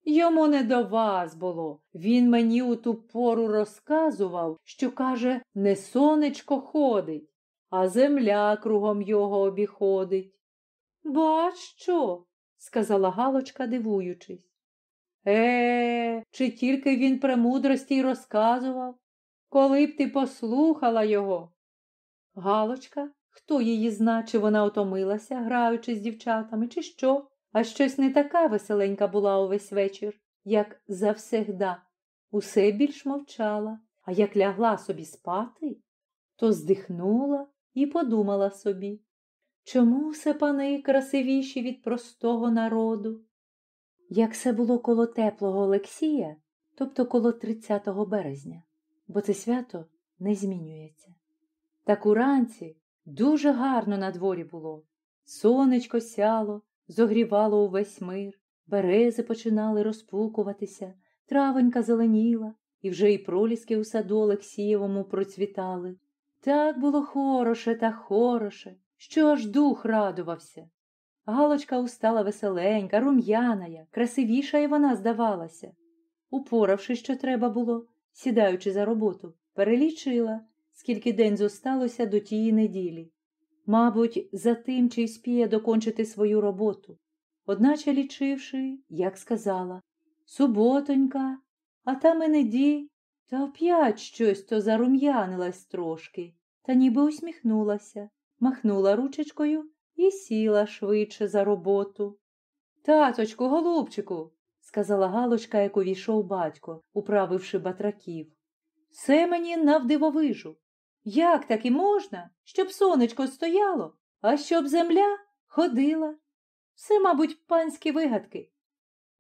Йому не до вас було. Він мені у ту пору розказував, що, каже, не сонечко ходить, а земля кругом його обіходить. Бач що? сказала Галочка, дивуючись. Е, чи тільки він премудрості й розказував, коли б ти послухала його? Галочка, хто її зна, чи вона отомилася, граючи з дівчатами, чи що? А щось не така веселенька була увесь вечір, як завсегда. Усе більш мовчала, а як лягла собі спати, то здихнула і подумала собі, чому все пани красивіші від простого народу? Як все було коло теплого Олексія, тобто коло 30 березня, бо це свято не змінюється. Так уранці дуже гарно на дворі було. Сонечко сяло, зогрівало увесь мир, берези починали розпукуватися, травонька зеленіла, і вже й проліски у саду Олексієвому процвітали. Так було хороше та хороше, що аж дух радувався. Галочка устала веселенька, рум'яная, красивіша й вона здавалася. Упоравши, що треба було, сідаючи за роботу, перелічила, скільки день зосталося до тієї неділі. Мабуть, за тим, чи спіє докончити свою роботу. Одначе лічивши, як сказала, суботонька, а там і неді, та оп'ять щось то зарум'янилась трошки, та ніби усміхнулася, махнула ручечкою і сіла швидше за роботу. Таточку, голубчику, сказала Галочка, як увійшов батько, управивши батраків. Все мені навдивовижу. Як таки можна, щоб сонечко стояло, а щоб земля ходила? Все, мабуть, панські вигадки.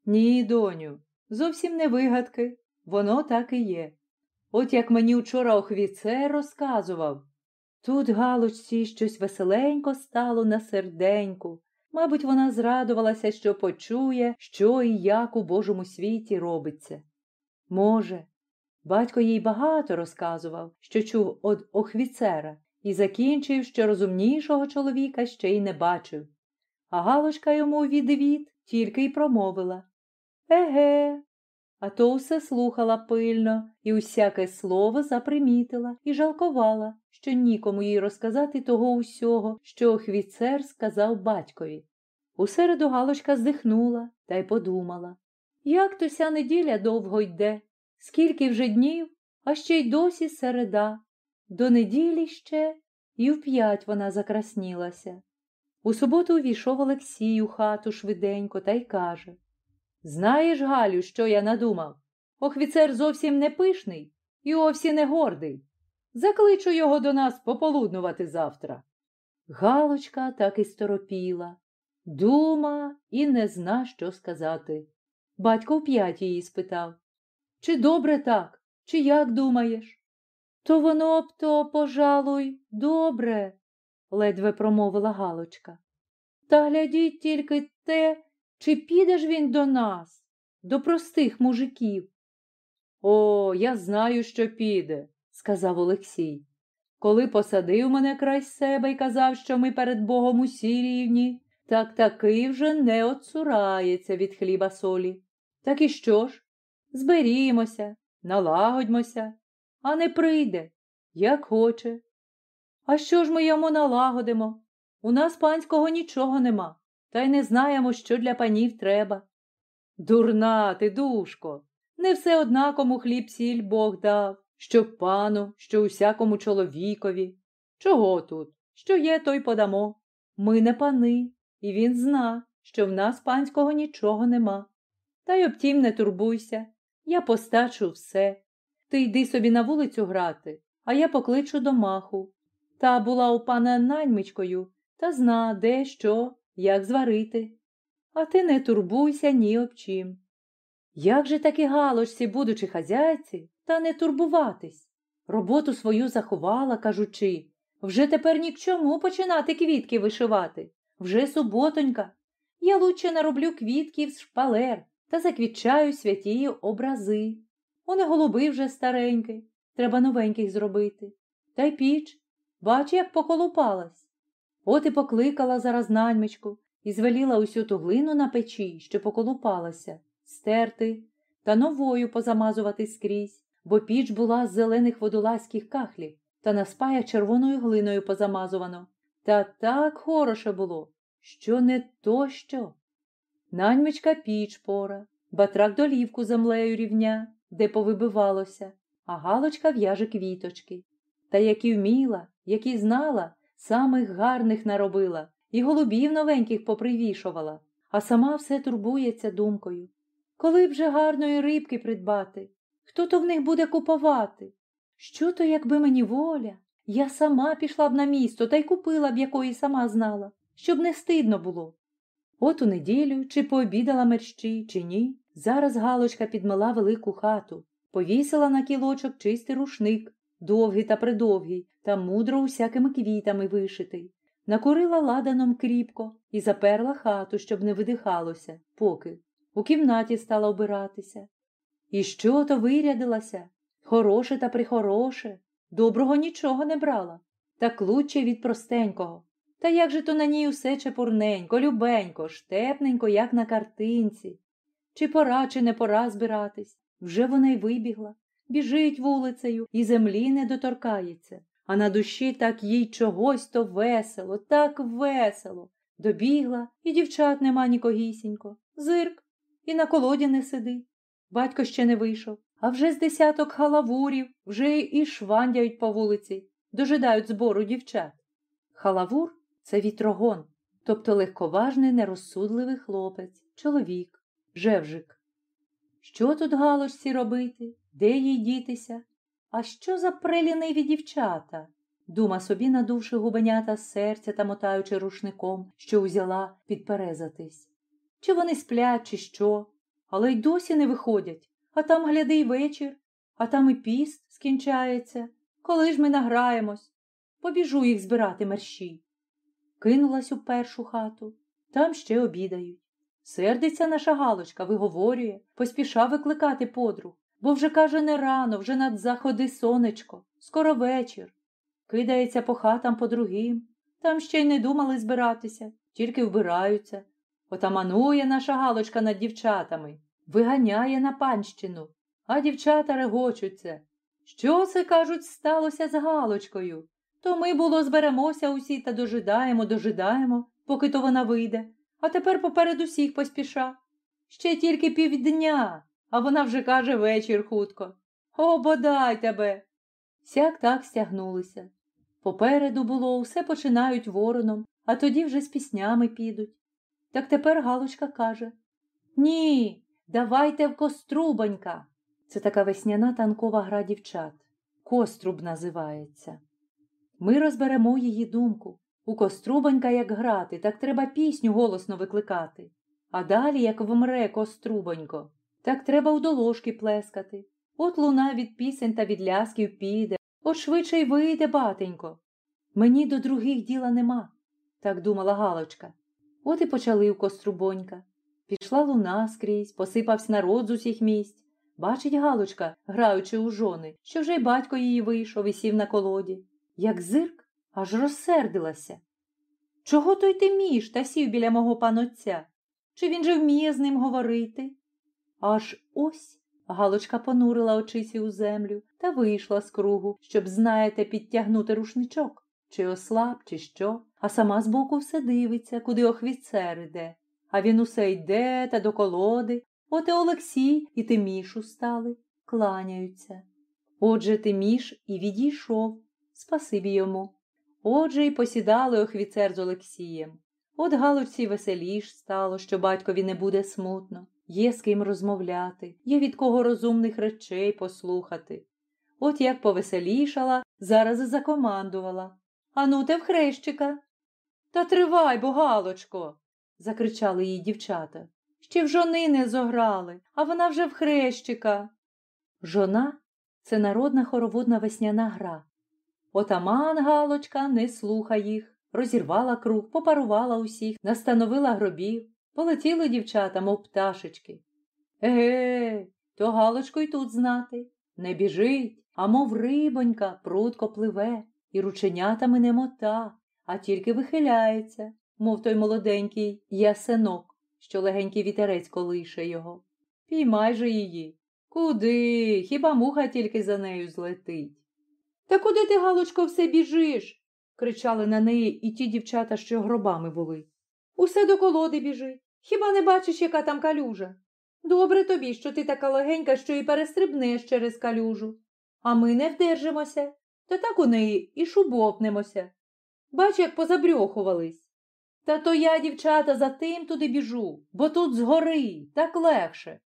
Ні, доню, зовсім не вигадки, воно так і є. От як мені вчора охвіцер розказував. Тут Галочці щось веселенько стало на серденьку. Мабуть, вона зрадувалася, що почує, що і як у Божому світі робиться. Може, Батько їй багато розказував, що чув од охвіцера, і закінчив, що розумнішого чоловіка ще й не бачив. А Галочка йому відвід тільки й промовила Еге. А то все слухала пильно і усяке слово запримітила і жалкувала, що нікому їй розказати того усього, що охвіцер сказав батькові. У середу Галочка здихнула та й подумала як то ся неділя довго йде. Скільки вже днів, а ще й досі середа. До неділі ще і вп'ять вона закраснілася. У суботу увійшов Олексій у хату швиденько та й каже Знаєш, Галю, що я надумав? Охвіцер зовсім не пишний і овсі не гордий. Закличу його до нас пополуднувати завтра. Галочка так і сторопіла, дума і не зна, що сказати. Батько вп'ять її спитав чи добре так, чи як думаєш? То воно б то, пожалуй, добре, ледве промовила Галочка. Та глядіть тільки те, чи піде ж він до нас, до простих мужиків. О, я знаю, що піде, сказав Олексій. Коли посадив мене край себе і казав, що ми перед Богом усі рівні, так таки вже не отсурається від хліба солі. Так і що ж? Зберімося, налагодьмося, а не прийде, як хоче. А що ж ми йому налагодимо? У нас панського нічого нема, та й не знаємо, що для панів треба. Дурна ти, душко, не все однакому хліб сіль Бог дав, що пану, що усякому чоловікові. Чого тут? Що є, то й подамо. Ми не пани, і він зна, що в нас панського нічого нема. Та й обтім не турбуйся, я постачу все. Ти йди собі на вулицю грати, а я покличу до маху. Та була у пана наймичкою та зна, де, що, як зварити. А ти не турбуйся ні об чим. Як же таки галочці, будучи хазяйці, та не турбуватись? Роботу свою заховала, кажучи, вже тепер ні к чому починати квітки вишивати. Вже суботонька. Я лучше нароблю квітків з шпалер та заквітчаю святії образи. Вони голуби вже старенькі, треба новеньких зробити. Та й піч, бач, як поколупалась. От і покликала зараз наймичку і звеліла усю ту глину на печі, що поколупалася, стерти та новою позамазувати скрізь, бо піч була з зелених водолазьких кахлів та на спаях червоною глиною позамазувано. Та так хороше було, що не то що. Наймичка піч пора, батрак долівку землею рівня, де повибивалося, а галочка в'яже квіточки. Та які вміла, які знала, самих гарних наробила, і голубів новеньких попривішувала, а сама все турбується думкою. Коли б же гарної рибки придбати? Хто то в них буде купувати? Що то, якби мені воля? Я сама пішла б на місто та й купила б, якої сама знала, щоб не стидно було. От у неділю чи пообідала мерщі, чи ні, зараз Галочка підмила велику хату, повісила на кілочок чистий рушник, довгий та придовгий, та мудро усякими квітами вишитий, накурила ладаном кріпко і заперла хату, щоб не видихалося, поки у кімнаті стала обиратися. І що то вирядилася? Хороше та прихороше, доброго нічого не брала, так лучше від простенького. Та як же то на ній усе чепурненько, любенько, штепненько, як на картинці. Чи пора, чи не пора збиратись? Вже вона й вибігла, біжить вулицею і землі не доторкається, а на душі так їй чогось то весело, так весело. Добігла, і дівчат нема нікогісінько. Зирк, і на колоді не сидить. Батько ще не вийшов, а вже з десяток халавурів вже і швандяють по вулиці, дожидають збору дівчат. Халавур це вітрогон, тобто легковажний, нерозсудливий хлопець, чоловік, жевжик. Що тут галочці робити? Де їй дітися? А що за преліниві дівчата? Дума собі, надувши губенята з серця та мотаючи рушником, що узяла підперезатись. Чи вони сплять, чи що, але й досі не виходять, а там гляди й вечір, а там і піст скінчається. Коли ж ми награємось? Побіжу їх збирати мерщій. Кинулась у першу хату, там ще обідають. Сердиться наша Галочка, виговорює, поспіша викликати подруг, бо вже, каже, не рано, вже над заходи сонечко, скоро вечір. Кидається по хатам по другим, там ще й не думали збиратися, тільки вбираються. Отаманує наша Галочка над дівчатами, виганяє на панщину, а дівчата регочуться. Що це, кажуть, сталося з Галочкою? То ми, було, зберемося усі та дожидаємо, дожидаємо, поки то вона вийде, а тепер поперед усіх поспіша. Ще тільки півдня, а вона вже каже вечір хутко. О, бодай тебе. Сяк так стягнулися. Попереду було, усе починають вороном, а тоді вже з піснями підуть. Так тепер Галочка каже Ні, давайте в кострубонька. Це така весняна танкова гра дівчат. Коструб називається. Ми розберемо її думку. У кострубонька як грати, так треба пісню голосно викликати. А далі, як вмре кострубонько, так треба у доложки плескати. От луна від пісень та від лясків піде, от швидше й вийде, батенько. Мені до других діла нема, так думала Галочка. От і почали у кострубонька. Пішла луна скрізь, посипався народ з усіх місць. Бачить Галочка, граючи у жони, що вже й батько її вийшов і сів на колоді. Як зирк, аж розсердилася. Чого той ти міш та сів біля мого панотця? Чи він же вміє з ним говорити? Аж ось Галочка понурила очисі у землю та вийшла з кругу, щоб, знаєте, підтягнути рушничок, чи ослаб, чи що, а сама збоку все дивиться, куди охвіцер іде. А він усе йде та до колоди. От і Олексій і Тиміш стали, кланяються. Отже Тиміш і відійшов, спасибі йому. Отже й посідали охвіцер з Олексієм. От Галочці веселіш стало, що батькові не буде смутно, є з ким розмовляти, є від кого розумних речей послухати. От як повеселішала, зараз і закомандувала. Ану те в хрещика. Та тривай, бо, Галочко, закричали їй дівчата. Ще в жони не зограли, а вона вже в хрещика. Жона це народна хороводна весняна гра. Отаман Галочка не слухай їх, розірвала круг, попарувала усіх, настановила гробів, полетіли дівчата, мов пташечки. Еге, то Галочко й тут знати. Не біжить, а мов рибонька, прудко пливе, і рученятами не мота, а тільки вихиляється, мов той молоденький ясенок, що легенький вітерець колише його. Піймай же її. Куди? Хіба муха тільки за нею злетить? Та куди ти, Галочко, все біжиш? кричали на неї і ті дівчата, що гробами були. Усе до колоди біжи. Хіба не бачиш, яка там калюжа? Добре тобі, що ти така легенька, що і перестрибнеш через калюжу. А ми не вдержимося, та так у неї і шубопнемося. Бач, як позабрьохувались. Та то я, дівчата, за тим туди біжу, бо тут згори, так легше.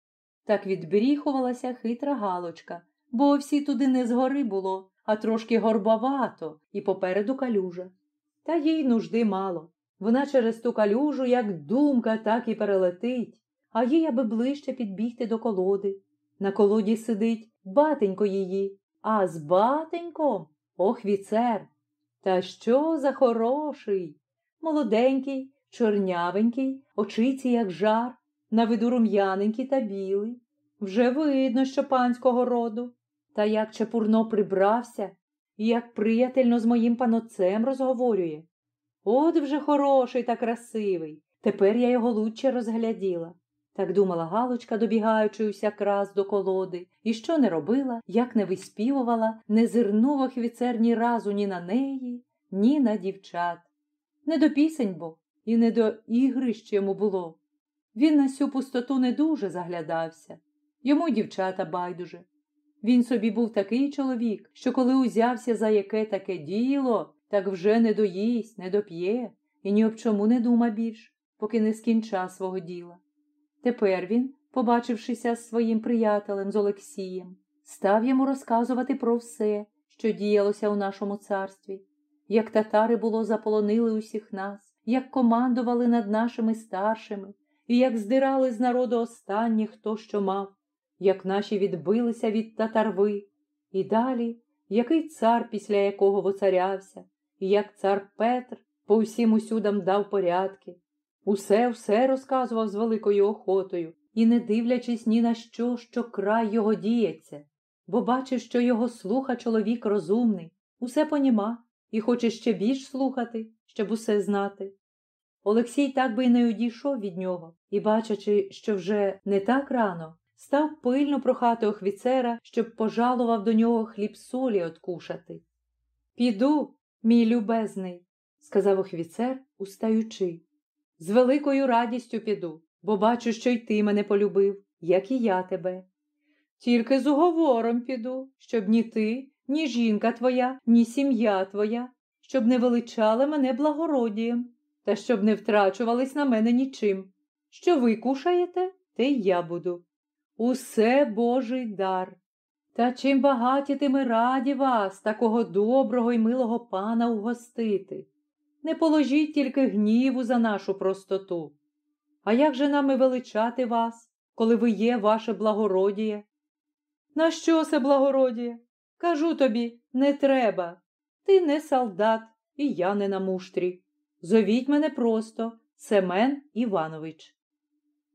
Так відбріхувалася хитра Галочка, бо всі туди не згори було, а трошки горбовато і попереду калюжа. Та їй нужди мало. Вона через ту калюжу, як думка, так і перелетить, а їй аби ближче підбігти до колоди. На колоді сидить батенько її, а з батеньком охвіцер. Та що за хороший? Молоденький, чорнявенький, очиці, як жар, на виду рум'яненький та білий. Вже видно, що панського роду. Та як чепурно прибрався, і як приятельно з моїм паноцем розговорює. От вже хороший та красивий. Тепер я його лучше розгляділа. Так думала Галочка, добігаючи усяк раз до колоди, і що не робила, як не виспівувала, не зирнув офіцер ні разу ні на неї, ні на дівчат. Не до пісень бо і не до ігрищ йому було. Він на сю пустоту не дуже заглядався. Йому дівчата байдуже. Він собі був такий чоловік, що коли узявся за яке таке діло, так вже не доїсть, не доп'є і ні об чому не дума більш, поки не скінча свого діла. Тепер він, побачившися з своїм приятелем з Олексієм, став йому розказувати про все, що діялося у нашому царстві, як татари було заполонили усіх нас, як командували над нашими старшими, і як здирали з народу останніх хто що мав, як наші відбилися від татарви, і далі, який цар, після якого воцарявся, і як цар Петр по всім усюдам дав порядки. Усе все розказував з великою охотою і, не дивлячись ні на що, що край його діється, бо бачив, що його слуха чоловік розумний, усе поніма і хоче ще більш слухати, щоб усе знати. Олексій так би й не одійшов від нього і, бачачи, що вже не так рано, став пильно прохати офіцера, щоб пожалував до нього хліб солі откушати. Піду, мій любезний, сказав офіцер, устаючи. З великою радістю піду, бо бачу, що й ти мене полюбив, як і я тебе. Тільки з уговором піду, щоб ні ти, ні жінка твоя, ні сім'я твоя, щоб не величали мене благородієм, та щоб не втрачувались на мене нічим. Що ви кушаєте, те й я буду. Усе Божий дар. Та чим багаті ми раді вас, такого доброго й милого пана угостити. Не положіть тільки гніву за нашу простоту. А як же нами величати вас, коли ви є ваше благородіє? На що це благородіє? Кажу тобі, не треба. Ти не солдат, і я не на муштрі. Зовіть мене просто Семен Іванович.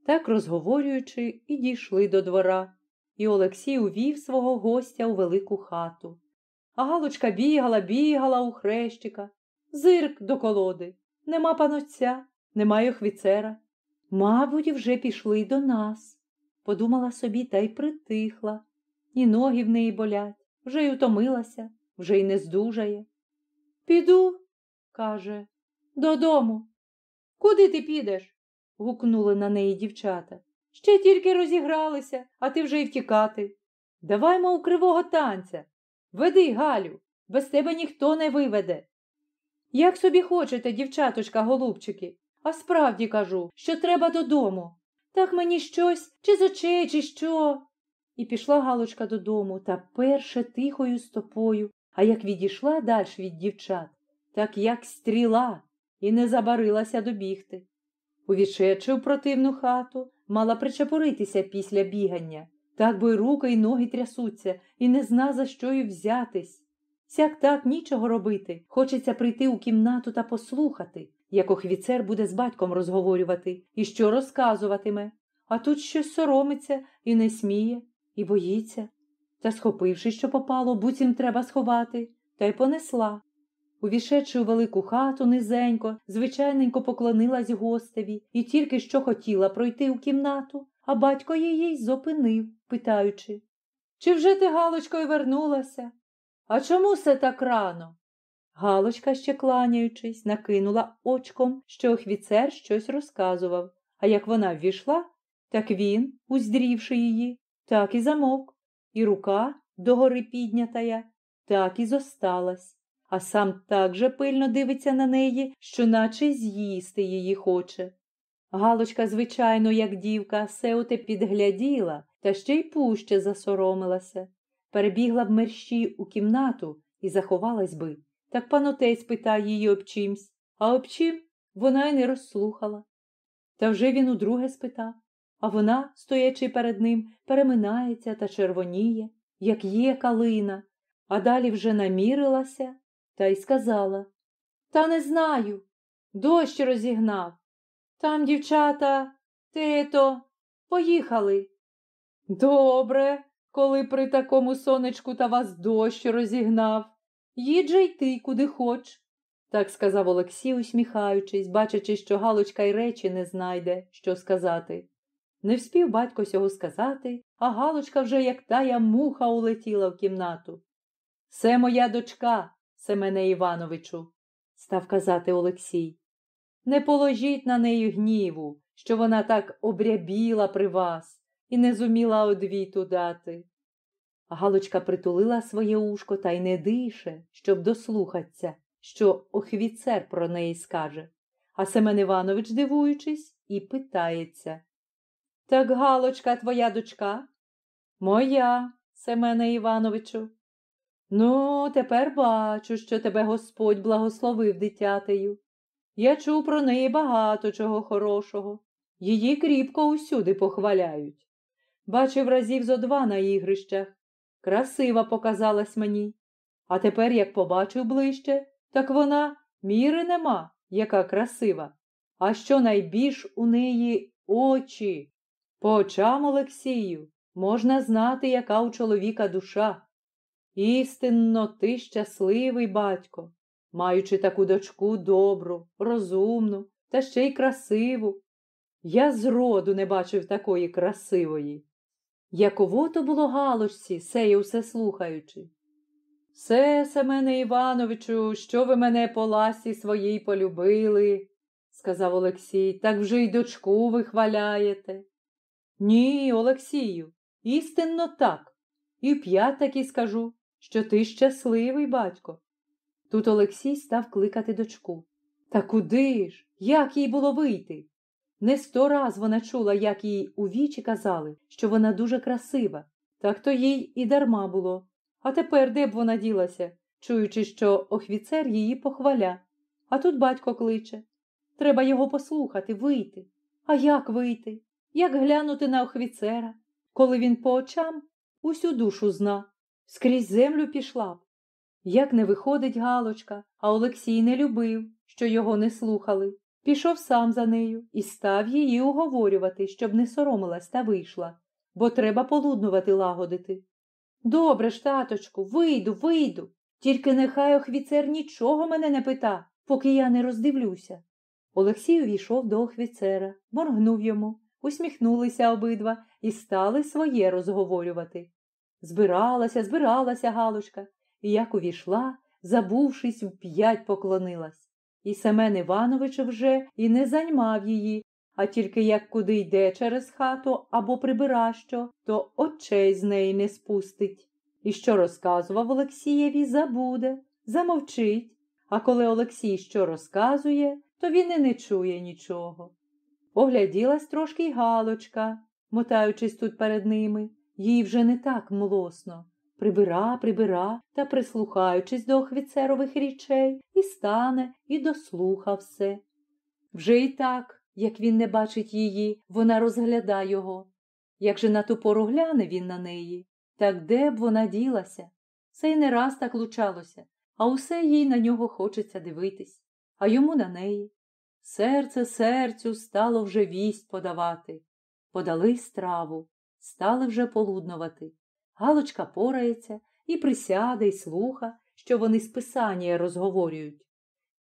Так, розговорюючи, і дійшли до двора, і Олексій увів свого гостя у велику хату. А Галочка бігала, бігала у хрещика, Зирк до колоди. Нема панотця, немає офіцера. Мабуть, вже пішли до нас, подумала собі та й притихла. І ноги в неї болять, вже й утомилася, вже й не здужає. Піду, каже, додому. Куди ти підеш? Гукнули на неї дівчата. Ще тільки розігралися, а ти вже й втікати. Даваймо у кривого танця. Веди, Галю, без тебе ніхто не виведе. Як собі хочете, дівчаточка, голубчики, А справді кажу, що треба додому. Так мені щось, чи з очей, чи що. І пішла Галочка додому та перше тихою стопою, а як відійшла далі від дівчат, так як стріла, і не забарилася добігти. Увійшедши в противну хату, мала причепуритися після бігання, так й руки й ноги трясуться, і не зна, за що й взятись. Сяк так нічого робити. Хочеться прийти у кімнату та послухати, як охвіцер буде з батьком розговорювати і що розказуватиме, а тут щось соромиться і не сміє, і боїться. Та, схопивши, що попало, буцім треба сховати, та й понесла. Увішедши у велику хату низенько, звичайненько поклонилась гостеві і тільки що хотіла пройти у кімнату, а батько її зупинив, питаючи Чи вже ти, Галочкою, вернулася? А чому все так рано? Галочка, ще кланяючись, накинула очком, що офіцер щось розказував, а як вона ввійшла, так він, уздрівши її, так і замовк, і рука догори піднятая, так і зосталась, а сам так же пильно дивиться на неї, що наче з'їсти її хоче. Галочка, звичайно, як дівка, все оте підгляділа та ще й пуще засоромилася. Перебігла б мерщі у кімнату і заховалась би. Так пан отець питає її об чимсь, а об чим вона й не розслухала. Та вже він удруге спитав, а вона, стоячи перед ним, переминається та червоніє, як є калина, а далі вже намірилася та й сказала Та не знаю. Дощ розігнав. Там, дівчата, тето, поїхали. Добре, коли при такому сонечку та вас дощ розігнав. Їдь же й ти, куди хоч. Так сказав Олексій, усміхаючись, бачачи, що Галочка й речі не знайде, що сказати. Не вспів батько сього сказати, а Галочка вже, як тая муха, улетіла в кімнату. Це моя дочка, Семене Івановичу, став казати Олексій. Не положіть на неї гніву, що вона так обрябіла при вас і не зуміла одвіту дати. Галочка притулила своє ушко та й не дише, щоб дослухаться, що охвіцер про неї скаже. А Семен Іванович, дивуючись, і питається. Так Галочка твоя дочка? Моя, Семене Івановичу. Ну, тепер бачу, що тебе Господь благословив дитятею. Я чув про неї багато чого хорошого. Її кріпко усюди похваляють. Бачив разів зо два на ігрищах. Красива показалась мені. А тепер, як побачив ближче, так вона міри нема, яка красива. А що найбільш у неї очі. По очам Олексію можна знати, яка у чоловіка душа. Істинно ти щасливий батько, маючи таку дочку добру, розумну та ще й красиву. Я зроду не бачив такої красивої. Яково то було галочці, сеє усе слухаючи. Все, Семене Івановичу, що ви мене по ласі своїй полюбили, сказав Олексій, так вже й дочку вихваляєте. Ні, Олексію, істинно так. І п'ять таки скажу, що ти щасливий, батько. Тут Олексій став кликати дочку. Та куди ж? Як їй було вийти? Не сто раз вона чула, як їй у вічі казали, що вона дуже красива, так то їй і дарма було. А тепер де б вона ділася, чуючи, що охвіцер її похваля, а тут батько кличе. Треба його послухати, вийти. А як вийти? Як глянути на охвіцера, коли він по очам усю душу зна, скрізь землю пішла б. Як не виходить Галочка, а Олексій не любив, що його не слухали. Пішов сам за нею і став її уговорювати, щоб не соромилась та вийшла, бо треба полуднувати лагодити. Добре ж, таточку, вийду, вийду, тільки нехай охвіцер нічого мене не пита, поки я не роздивлюся. Олексій увійшов до охвіцера, моргнув йому, усміхнулися обидва і стали своє розговорювати. Збиралася, збиралася Галочка, і як увійшла, забувшись, вп'ять поклонилась. І Семен Іванович вже і не займав її, а тільки як куди йде через хату або прибира що, то очей з неї не спустить. І що розказував Олексієві, забуде, замовчить. А коли Олексій що розказує, то він і не чує нічого. Огляділась трошки й Галочка, мотаючись тут перед ними, їй вже не так млосно. Прибира, прибира та, прислухаючись до офіцерових річей, і стане, і дослуха все. Вже й так, як він не бачить її, вона розгляда його. Як же на ту пору гляне він на неї, так де б вона ділася? Це й не раз так лучалося, а усе їй на нього хочеться дивитись, а йому на неї. Серце серцю стало вже вість подавати. Подали страву, стали вже полуднувати. Галочка порається і присяде, і слуха, що вони з писання розговорюють.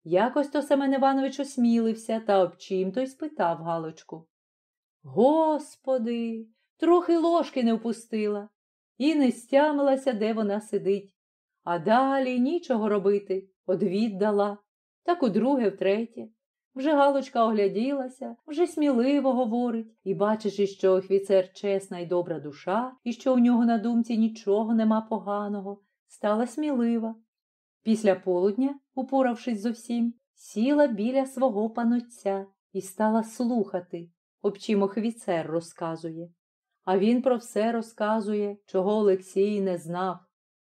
Якось то Семен Іванович осмілився та об чим той спитав Галочку. Господи, трохи ложки не впустила і не стямилася, де вона сидить. А далі нічого робити, одвід дала, так удруге, втретє. Вже Галочка огляділася, вже сміливо говорить, і, бачачи, що офіцер чесна і добра душа, і що у нього на думці нічого нема поганого, стала смілива. Після полудня, упоравшись зовсім, сіла біля свого панотця і стала слухати, об чим офіцер розказує. А він про все розказує, чого Олексій не знав,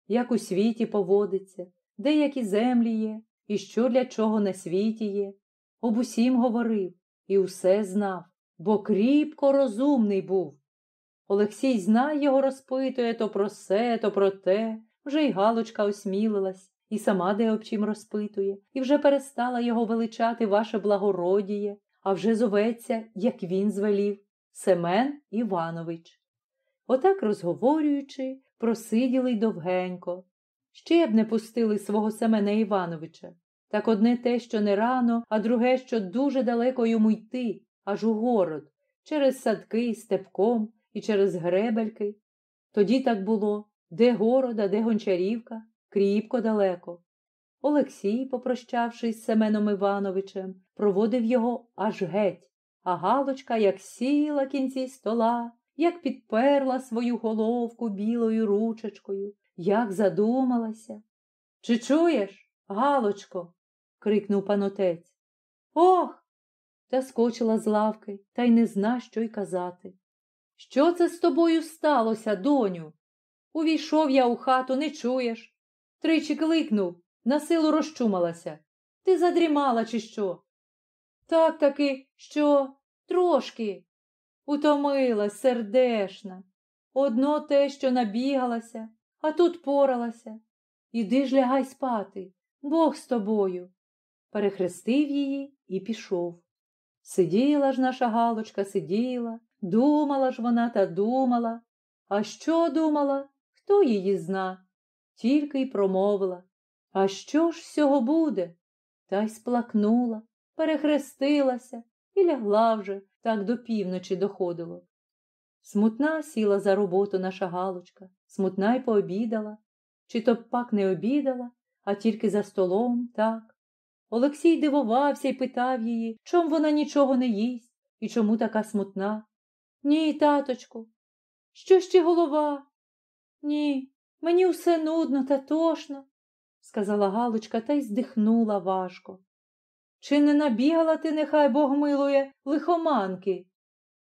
як у світі поводиться, де які землі є, і що для чого на світі є. Об усім говорив і усе знав, бо кріпко розумний був. Олексій знає його розпитує то про се, то про те, вже й Галочка осмілилась, і сама де об чим розпитує, і вже перестала його величати ваше благородіє, а вже зоветься, як він звелів, Семен Іванович. Отак, розговорюючи, просиділи й довгенько. Ще б не пустили свого Семена Івановича. Так одне те, що не рано, а друге, що дуже далеко йому йти, аж у город, через садки, степком і через гребельки. Тоді так було де город, а де гончарівка, кріпко далеко. Олексій, попрощавшись з Семеном Івановичем, проводив його аж геть, а Галочка, як сіла кінці стола, як підперла свою головку білою ручечкою, як задумалася. Чи чуєш, Галочко? Крикнув панотець. Ох. Та скочила з лавки та й не зна, що й казати. Що це з тобою сталося, доню? Увійшов я у хату, не чуєш. Тричі кликнув, на силу розчумалася. Ти задрімала, чи що? Так таки, що трошки. Утомилась, сердешна. Одно те, що набігалася, а тут поралася. Іди ж лягай спати, Бог з тобою перехрестив її і пішов. Сиділа ж наша Галочка, сиділа, думала ж вона та думала. А що думала, хто її зна, тільки й промовила. А що ж всього буде? Та й сплакнула, перехрестилася і лягла вже, так до півночі доходило. Смутна сіла за роботу наша Галочка, смутна й пообідала, чи то пак не обідала, а тільки за столом так. Олексій дивувався і питав її, чом вона нічого не їсть і чому така смутна. Ні, таточку, що ще голова? Ні, мені все нудно та тошно, сказала Галочка та й здихнула важко. Чи не набігала ти, нехай Бог милує, лихоманки?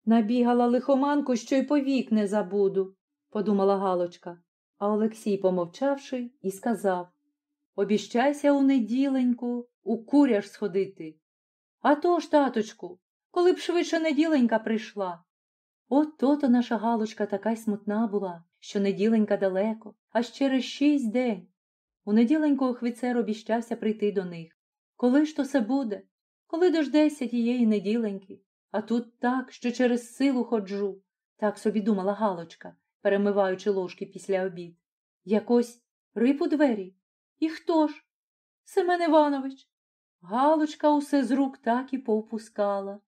Набігала лихоманку, що й повік не забуду, подумала Галочка, а Олексій, помовчавши, і сказав Обіщайся у неділеньку у куряж сходити. А то ж, таточку, коли б швидше неділенька прийшла. От то-то наша Галочка така й смутна була, що неділенька далеко, аж через шість день. У неділеньку офіцер обіщався прийти до них. Коли ж то се буде? Коли дождеться тієї неділеньки? А тут так, що через силу ходжу, так собі думала Галочка, перемиваючи ложки після обід. Якось риб у двері. І хто ж? Семен Іванович. Галочка усе з рук так і повпускала.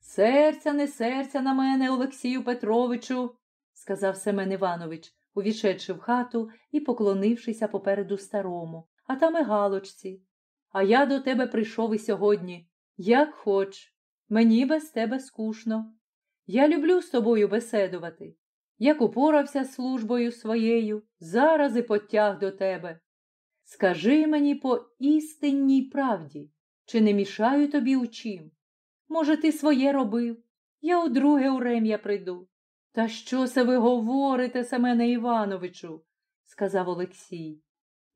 Серця не серця на мене, Олексію Петровичу, сказав Семен Іванович, увійшедши в хату і поклонившися попереду старому, а там і Галочці. А я до тебе прийшов і сьогодні. Як хоч, мені без тебе скучно. Я люблю з тобою беседувати. Як упорався з службою своєю, зараз і потяг до тебе. Скажи мені по істинній правді, Чи не мішаю тобі у чим? Може, ти своє робив? Я у друге урем'я прийду. Та що се ви говорите, Семене Івановичу? сказав Олексій.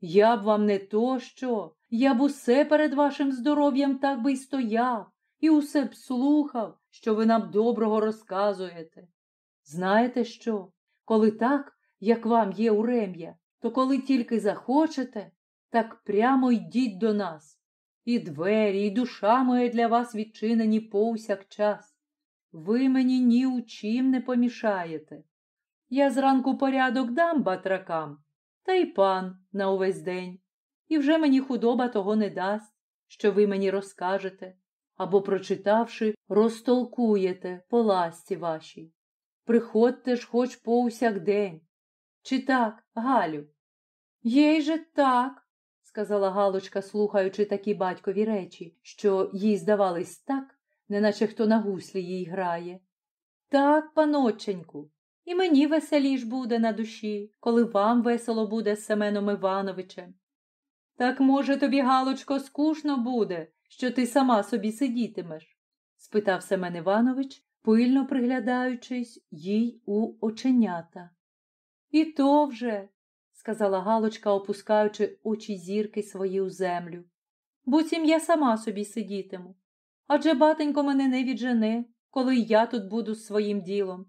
Я б вам не то що, я б усе перед вашим здоров'ям так би й стояв, і усе б слухав, що ви нам доброго розказуєте. Знаєте що? Коли так, як вам є урем'я, то коли тільки захочете, так прямо йдіть до нас. І двері, і душа моя для вас відчинені повсякчас. Ви мені ні у чим не помішаєте. Я зранку порядок дам батракам, та й пан на увесь день. І вже мені худоба того не дасть, що ви мені розкажете, або, прочитавши, розтолкуєте по ласті вашій. Приходьте ж хоч повсякдень. Чи так, Галю? Єй же так, сказала Галочка, слухаючи такі батькові речі, що їй здавались так, неначе хто на гуслі їй грає. Так, паноченьку, і мені веселіш буде на душі, коли вам весело буде з Семеном Івановичем. Так, може, тобі, Галочко, скучно буде, що ти сама собі сидітимеш? спитав Семен Іванович, пильно приглядаючись їй у оченята. І то вже, сказала Галочка, опускаючи очі зірки свої у землю. Буцім я сама собі сидітиму. Адже батенько мене не віджене, коли я тут буду з своїм ділом.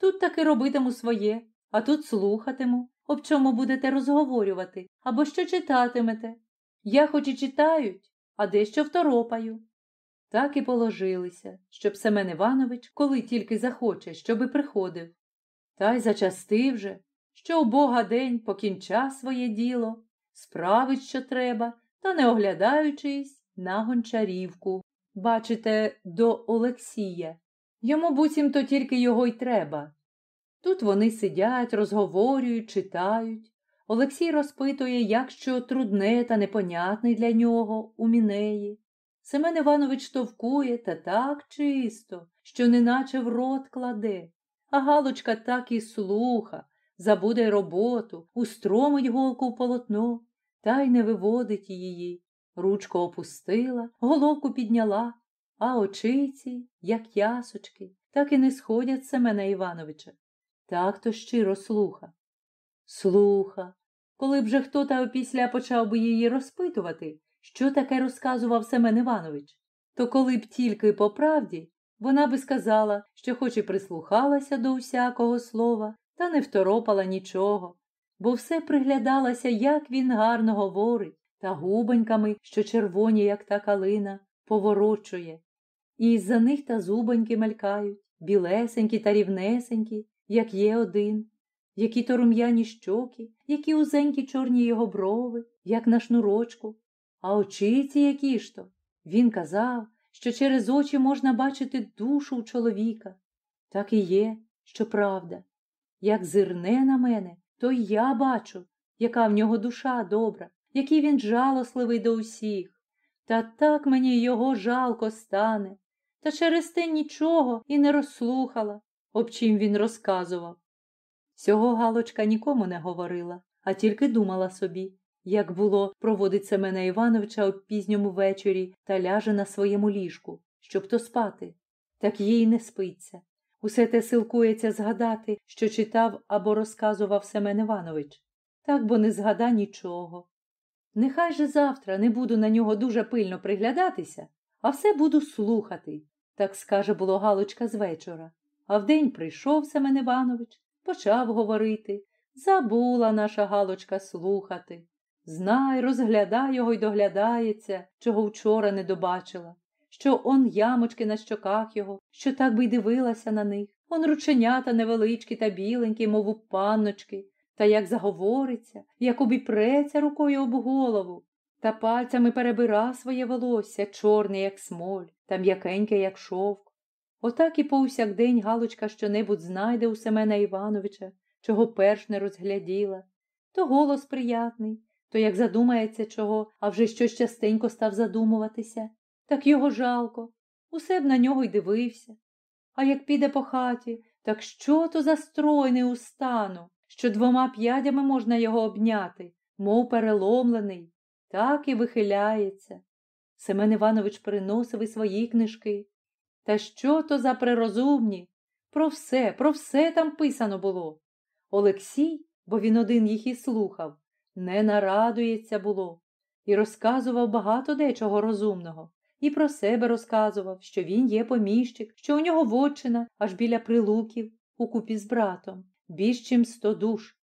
Тут таки робитиму своє, а тут слухатиму, об чому будете розговорювати або що читатимете. Я хоч і читають, а дещо второпаю. Так і положилися, щоб Семен Іванович, коли тільки захоче, щоби приходив. Та й зачастив же, що у Бога день покінча своє діло, справить, що треба, та не оглядаючись на гончарівку. Бачите, до Олексія. Йому буцім то тільки його й треба. Тут вони сидять, розговорюють, читають. Олексій розпитує, як що трудне та непонятне для нього у мінеї. Семен Іванович товкує та так чисто, що неначе в рот кладе, а Галочка так і слуха, забуде роботу, устромить голку в полотно та й не виводить її. Ручку опустила, головку підняла, а очиці, як ясочки, так і не сходять Семена Івановича. Так то щиро слуха. Слуха. Коли б же хто та опісля почав би її розпитувати, що таке розказував Семен Іванович, то коли б тільки по правді, вона би сказала, що хоч і прислухалася до усякого слова, та не второпала нічого, бо все приглядалася, як він гарно говорить, та губоньками, що червоні, як та калина, поворочує. І із за них та зубоньки мелькають, білесенькі та рівнесенькі, як є один, які то рум'яні щоки, які узенькі чорні його брови, як на шнурочку, а очиці які ж то. Він казав, що через очі можна бачити душу у чоловіка. Так і є, що правда. Як зирне на мене, то й я бачу, яка в нього душа добра, який він жалосливий до усіх. Та так мені його жалко стане, та через те нічого і не розслухала, об чим він розказував. Цього Галочка нікому не говорила, а тільки думала собі, як було проводить Семена Івановича о пізньому вечорі та ляже на своєму ліжку, щоб то спати. Так їй не спиться. Усе те силкується згадати, що читав або розказував Семен Іванович. Так бо не згада нічого. Нехай же завтра не буду на нього дуже пильно приглядатися, а все буду слухати, так скаже було Галочка з вечора. А вдень прийшов Семен Іванович, почав говорити. Забула наша Галочка слухати. Знай, розглядай його й доглядається, чого вчора не добачила, що он ямочки на щоках його, що так би й дивилася на них, он рученята невеличкі та біленькі, мов у панночки, та як заговориться, як обіпреться рукою об голову, та пальцями перебира своє волосся, чорне, як смоль, та м'якеньке, як шовк. Отак і повсякдень Галочка щонебудь знайде у Семена Івановича, чого перш не розгляділа. То голос приятний, то як задумається чого, а вже щось частенько став задумуватися, так його жалко, усе б на нього й дивився. А як піде по хаті, так що то за стройний у стану, що двома п'ядями можна його обняти, мов переломлений, так і вихиляється. Семен Іванович переносив і свої книжки. Та що то за прирозумні? Про все, про все там писано було. Олексій, бо він один їх і слухав, не нарадується було, і розказував багато дечого розумного, і про себе розказував, що він є поміщик, що у нього вотчина аж біля прилуків, укупі з братом, більш чим сто душ.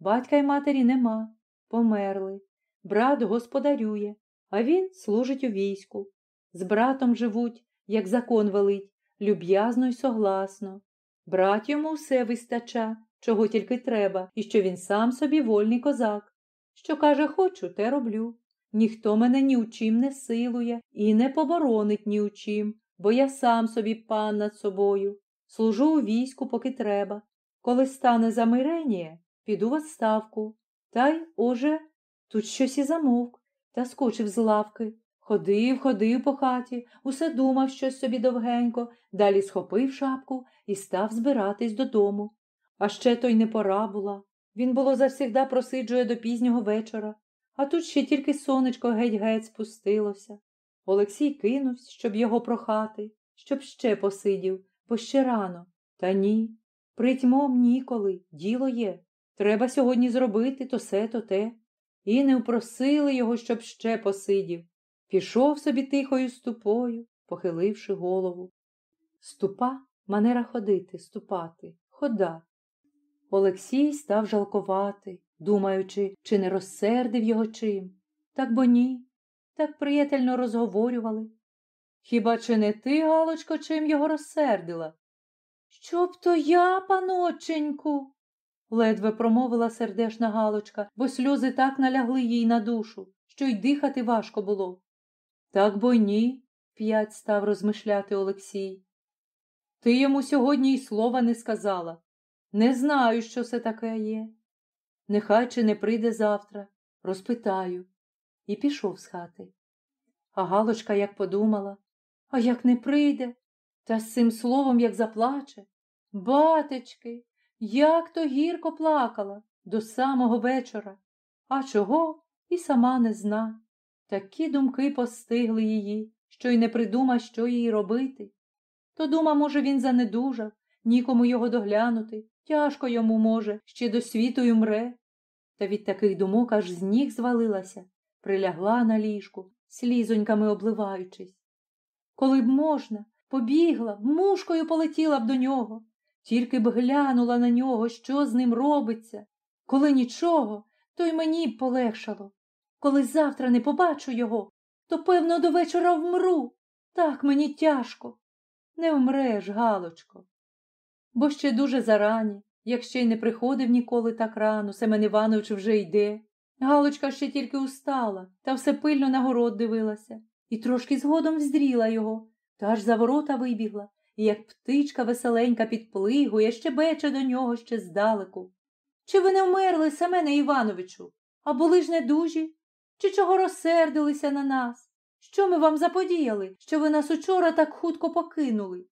Батька й матері нема, померли. Брат господарює, а він служить у війську. З братом живуть, як закон велить, люб'язно й согласно. Брат йому все вистача, чого тільки треба, і що він сам собі вольний козак. Що каже, хочу, те роблю. Ніхто мене ні у чим не силує і не поборонить ні у чим, бо я сам собі пан над собою. Служу у війську, поки треба. Коли стане замирення, піду в відставку. Та й, оже, тут щось і замовк, та скочив з лавки. Ходив, ходив по хаті, усе думав щось собі довгенько, далі схопив шапку і став збиратись додому. А ще то й не пора була. Він було завсігда просиджує до пізнього вечора, а тут ще тільки сонечко геть-геть спустилося. Олексій кинувся, щоб його прохати, щоб ще посидів, бо ще рано. Та ні. Притьмом ніколи, діло є. Треба сьогодні зробити то се, то те. І не впросили його, щоб ще посидів. Пішов собі тихою ступою, похиливши голову. Ступа манера ходити, ступати, хода. Олексій став жалкувати, думаючи, чи не розсердив його чим. Так бо ні, так приятельно розговорювали. Хіба чи не ти, Галочко, чим його розсердила? Щоб то я, паноченьку, ледве промовила сердешна Галочка, бо сльози так налягли їй на душу, що й дихати важко було. Так бо ні, п'ять став розмишляти Олексій. Ти йому сьогодні й слова не сказала. Не знаю, що це таке є. Нехай чи не прийде завтра, розпитаю. І пішов з хати. А Галочка як подумала, а як не прийде, та з цим словом як заплаче. Батечки, як то гірко плакала до самого вечора, а чого і сама не зна. Такі думки постигли її, що й не придума, що їй робити. То дума, може, він занедужав, нікому його доглянути, тяжко йому, може, ще до світу й умре. Та від таких думок аж з ніг звалилася, прилягла на ліжку, слізоньками обливаючись. Коли б можна, побігла, мушкою полетіла б до нього, тільки б глянула на нього, що з ним робиться. Коли нічого, то й мені б полегшало. Коли завтра не побачу його, то, певно, до вечора вмру. Так мені тяжко. Не вмреш, Галочко. Бо ще дуже зарані, як ще й не приходив ніколи так рано, Семен Іванович вже йде. Галочка ще тільки устала, та все пильно на город дивилася, і трошки згодом вздріла його, та аж за ворота вибігла, і як птичка веселенька підплигує, ще бече до нього ще здалеку. Чи ви не вмерли, Семене Івановичу? А були ж недужі? Чи чого розсердилися на нас? Що ми вам заподіяли, що ви нас учора так хутко покинули?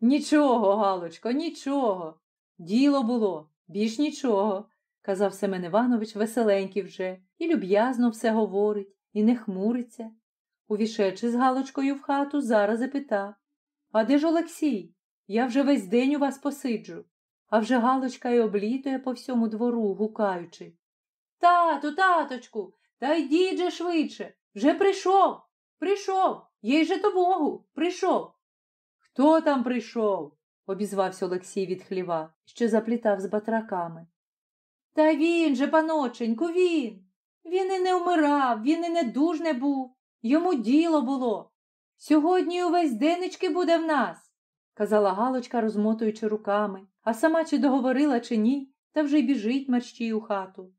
Нічого, Галочко, нічого. Діло було, більш нічого, казав Семен Іванович веселенький вже, і люб'язно все говорить, і не хмуриться. Увішедши з Галочкою в хату, зараз запитав А де ж Олексій? Я вже весь день у вас посиджу. А вже Галочка й облітує по всьому двору, гукаючи. Тату, таточку, та йдіть же швидше. Вже прийшов, прийшов, їй же то Богу, прийшов. Хто там прийшов? Обізвався Олексій від хліва, що заплітав з батраками. Та він же, паноченьку, він. Він і не вмирав, він і не дуж не був. Йому діло було. Сьогодні увесь денечки буде в нас, казала Галочка, розмотуючи руками, а сама чи договорила, чи ні, та вже й біжить мерщій у хату.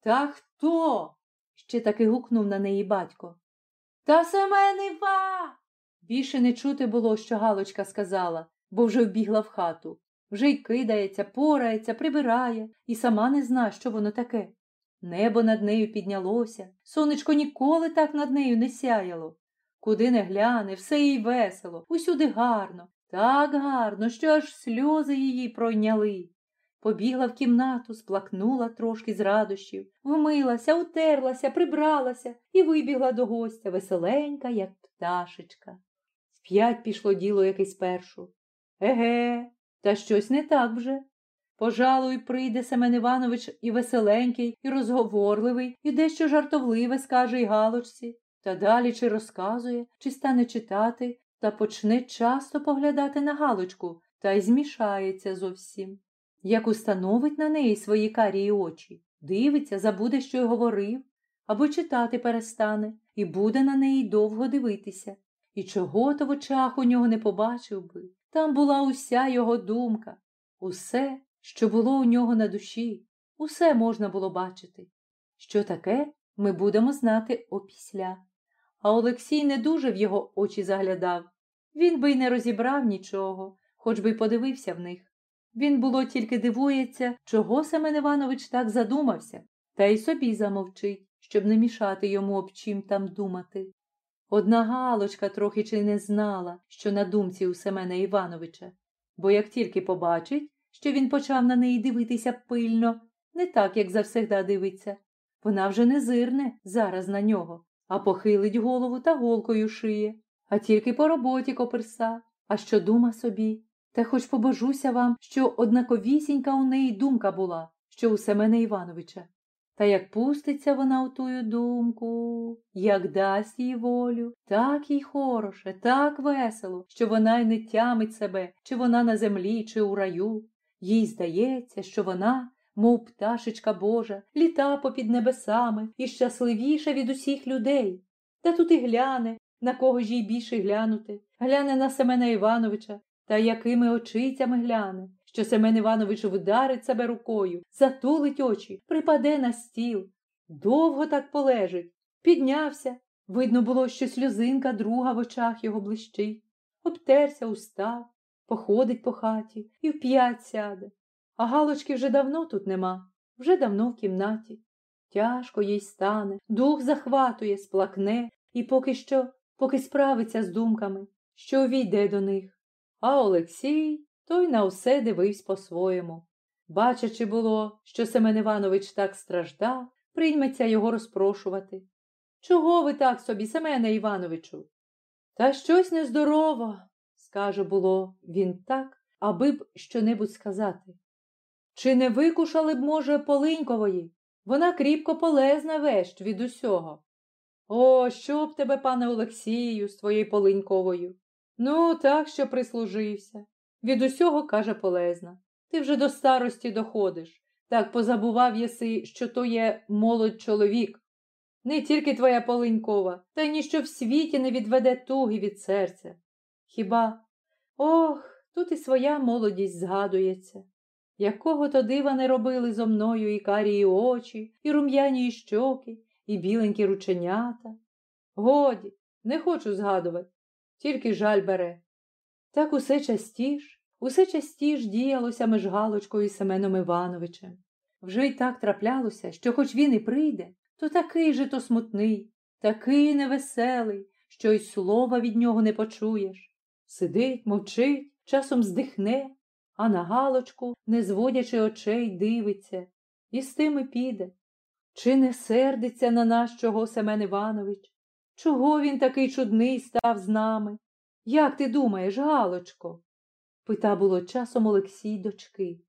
Та хто? ще таки гукнув на неї батько. Та Семен Іва. Більше не чути було, що Галочка сказала, бо вже вбігла в хату. Вже й кидається, порається, прибирає і сама не зна, що воно таке. Небо над нею піднялося, сонечко ніколи так над нею не сяяло. Куди не гляне, все їй весело, усюди гарно, так гарно, що аж сльози її пройняли. побігла в кімнату, сплакнула трошки з радощів, вмилася, утерлася, прибралася і вибігла до гостя веселенька, як пташечка. Вп'ять пішло діло якесь першу. Еге, та щось не так вже. Пожалуй, прийде Семен Іванович і веселенький, і розговорливий, і дещо жартовливе скаже й Галочці, та далі чи розказує, чи стане читати, та почне часто поглядати на Галочку, та й змішається зовсім. Як установить на неї свої карії очі, дивиться, забуде, що й говорив, або читати перестане, і буде на неї довго дивитися. І чого то в очах у нього не побачив би. Там була уся його думка, усе, що було у нього на душі, усе можна було бачити. Що таке, ми будемо знати опісля. А Олексій не дуже в його очі заглядав. Він би й не розібрав нічого, хоч би й подивився в них. Він, було, тільки дивується, чого Семен Іванович так задумався, та й собі замовчить, щоб не мішати йому об чим там думати. Одна Галочка трохи чи не знала, що на думці у Семена Івановича, бо як тільки побачить, що він почав на неї дивитися пильно, не так, як завсегда дивиться, вона вже не зирне зараз на нього, а похилить голову та голкою шиє, а тільки по роботі коперса, а що дума собі. Та хоч побожуся вам, що однаковісінька у неї думка була, що у Семена Івановича. Та як пуститься вона у тую думку, як дасть їй волю, так їй хороше, так весело, що вона й не тямить себе, чи вона на землі, чи у раю. Їй здається, що вона, мов пташечка Божа, літа попід небесами і щасливіша від усіх людей. Та тут і гляне, на кого ж їй більше глянути, гляне на Семена Івановича, та якими очицями гляне, що Семен Іванович вдарить себе рукою, затулить очі, припаде на стіл. Довго так полежить, піднявся. Видно було, що сльозинка друга в очах його блищить, обтерся, устав, походить по хаті і вп'ять сяде. А Галочки вже давно тут нема, вже давно в кімнаті. Тяжко їй стане, дух захватує, сплакне і поки що, поки справиться з думками, що увійде до них. А Олексій той на усе дивився по-своєму. Бачачи було, що Семен Іванович так страждав, прийметься його розпрошувати. Чого ви так собі, Семене Івановичу? Та щось нездорово, скаже було він так, аби б щонебудь сказати. Чи не викушали б, може, Полинькової? Вона кріпко полезна вещ від усього. О, що б тебе, пане Олексію, з твоєю Полиньковою? Ну, так, що прислужився. Від усього, каже полезна. Ти вже до старості доходиш. Так позабував єси, що то є молодь чоловік. Не тільки твоя Полинькова, та й ніщо в світі не відведе туги від серця. Хіба ох, тут і своя молодість згадується. Якого то дива не робили зо мною і карії очі, і рум'яні щоки, і біленькі рученята. Годі, не хочу згадувати тільки жаль бере. Так усе частіш, усе частіш діялося між Галочкою і Семеном Івановичем. Вже й так траплялося, що хоч він і прийде, то такий же то смутний, такий невеселий, що й слова від нього не почуєш. Сидить, мовчить, часом здихне, а на Галочку, не зводячи очей, дивиться, і з тими піде. Чи не сердиться на нас чого Семен Іванович? Чого він такий чудний став з нами? Як ти думаєш, Галочко? пита було часом Олексій дочки.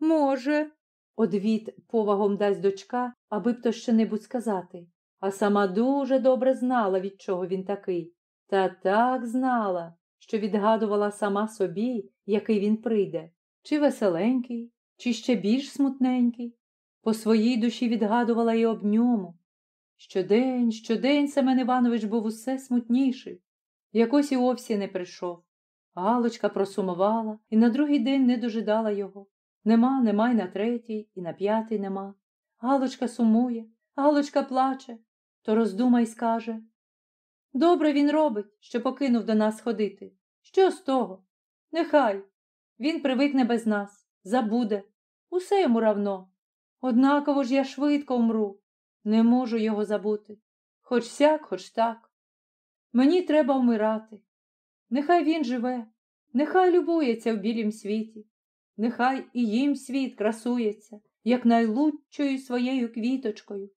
Може, одвід повагом дасть дочка, аби б то ще небудь сказати, а сама дуже добре знала, від чого він такий, та так знала, що відгадувала сама собі, який він прийде, чи веселенький, чи ще більш смутненький. По своїй душі відгадувала й об ньому. Щодень, щодень Семен Іванович був усе смутніший. Якось і овсі не прийшов. Галочка просумувала і на другий день не дожидала його. Нема, нема й на третій, і на п'ятий нема. Галочка сумує, Галочка плаче, то роздумай скаже. Добре він робить, що покинув до нас ходити. Що з того? Нехай. Він привикне без нас, забуде. Усе йому равно. Однаково ж я швидко вмру. Не можу його забути. Хоч сяк, хоч так. Мені треба вмирати. Нехай він живе, нехай любується в білім світі. нехай і їм світ красується, як найлучшою своєю квіточкою.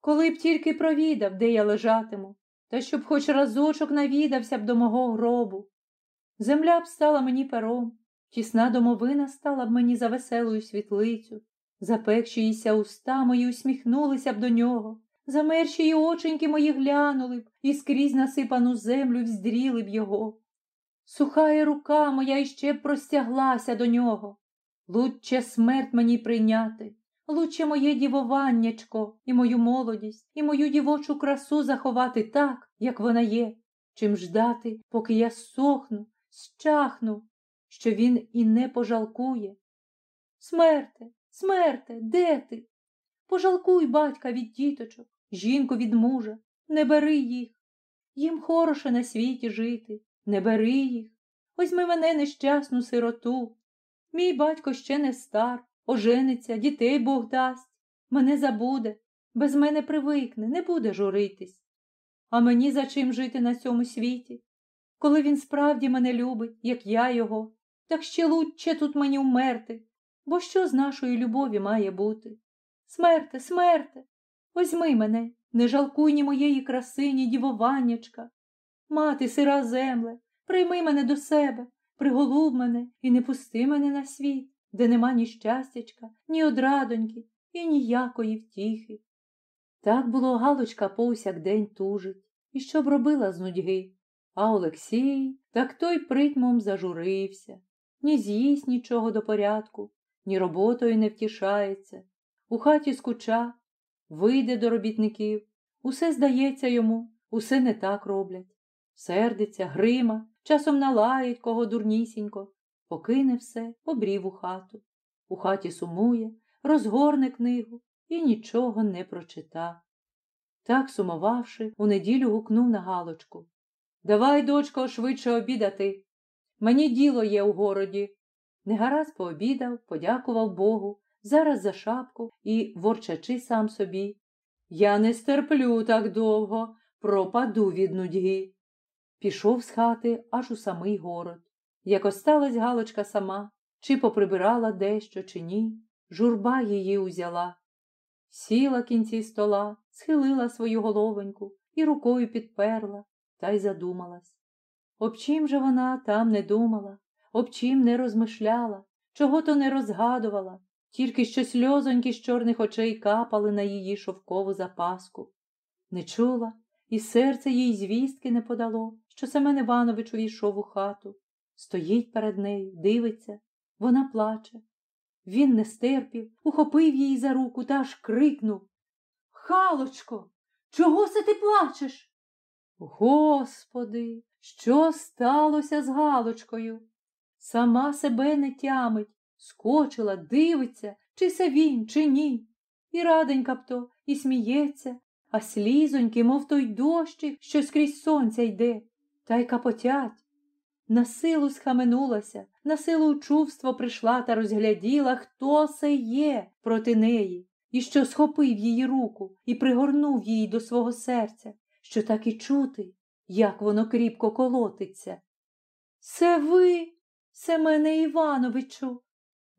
Коли б тільки провідав, де я лежатиму, та щоб хоч разочок навідався б до мого гробу. Земля б стала мені пером, тісна домовина стала б мені за веселою світлицю, запекшіїся уста мої усміхнулися б до нього, замерші оченьки мої глянули б і скрізь насипану землю вздріли б його. Сухая рука моя іще простяглася до нього. Лучче смерть мені прийняти, лучче моє дівованнячко, і мою молодість, і мою дівочу красу заховати так, як вона є, чим ждати, поки я сохну, щахну, що він і не пожалкує. Смерте, смерте, де ти? Пожалкуй батька від діточок, жінку від мужа, не бери їх. Їм хороше на світі жити, не бери їх. Возьми мене нещасну сироту. Мій батько ще не стар, ожениться, дітей Бог дасть, мене забуде, без мене привикне, не буде журитись. А мені за чим жити на цьому світі? Коли він справді мене любить, як я його, так ще лучче тут мені вмерти, бо що з нашої любові має бути? Смерте, смерте, возьми мене, не жалкуй ні моєї краси, ні дівованнячка. Мати, сира земле, прийми мене до себе, приголуб мене і не пусти мене на світ, де нема ні щастячка, ні одрадоньки і ніякої втіхи. Так було Галочка повсякдень тужить, і що б робила з нудьги. А Олексій так той притьмом зажурився, ні з'їсть нічого до порядку, ні роботою не втішається. У хаті скуча, вийде до робітників, усе здається йому, усе не так роблять. Сердиться, грима, часом налають кого дурнісінько, покине все, побрів у хату. У хаті сумує, розгорне книгу і нічого не прочита. Так, сумувавши, у неділю гукнув на Галочку. Давай, дочко, швидше обідати. Мені діло є у городі. Негараз пообідав, подякував Богу, зараз за шапку і, ворчачи сам собі. Я не стерплю так довго, пропаду від нудьги. Пішов з хати аж у самий город. Як осталась Галочка сама, чи поприбирала дещо, чи ні, журба її узяла. Сіла кінці стола, схилила свою головоньку і рукою підперла та й задумалась. Об чим же вона там не думала, об чим не розмишляла, чого то не розгадувала, тільки що сльозоньки з чорних очей капали на її шовкову запаску. Не чула, і серце їй звістки не подало, що Семен Іванович увійшов у хату. Стоїть перед нею, дивиться, вона плаче. Він не стерпів, ухопив її за руку та аж крикнув Халочко, чого це ти плачеш? Господи, що сталося з Галочкою? Сама себе не тямить, скочила, дивиться, чи це він, чи ні. І раденька б то, і сміється, а слізоньки, мов той дощик, що скрізь сонця йде, та й капотять. На силу схаменулася, на силу чувство прийшла та розгляділа, хто це є проти неї, і що схопив її руку і пригорнув її до свого серця, що так і чути, як воно кріпко колотиться. Це ви, Семене Івановичу,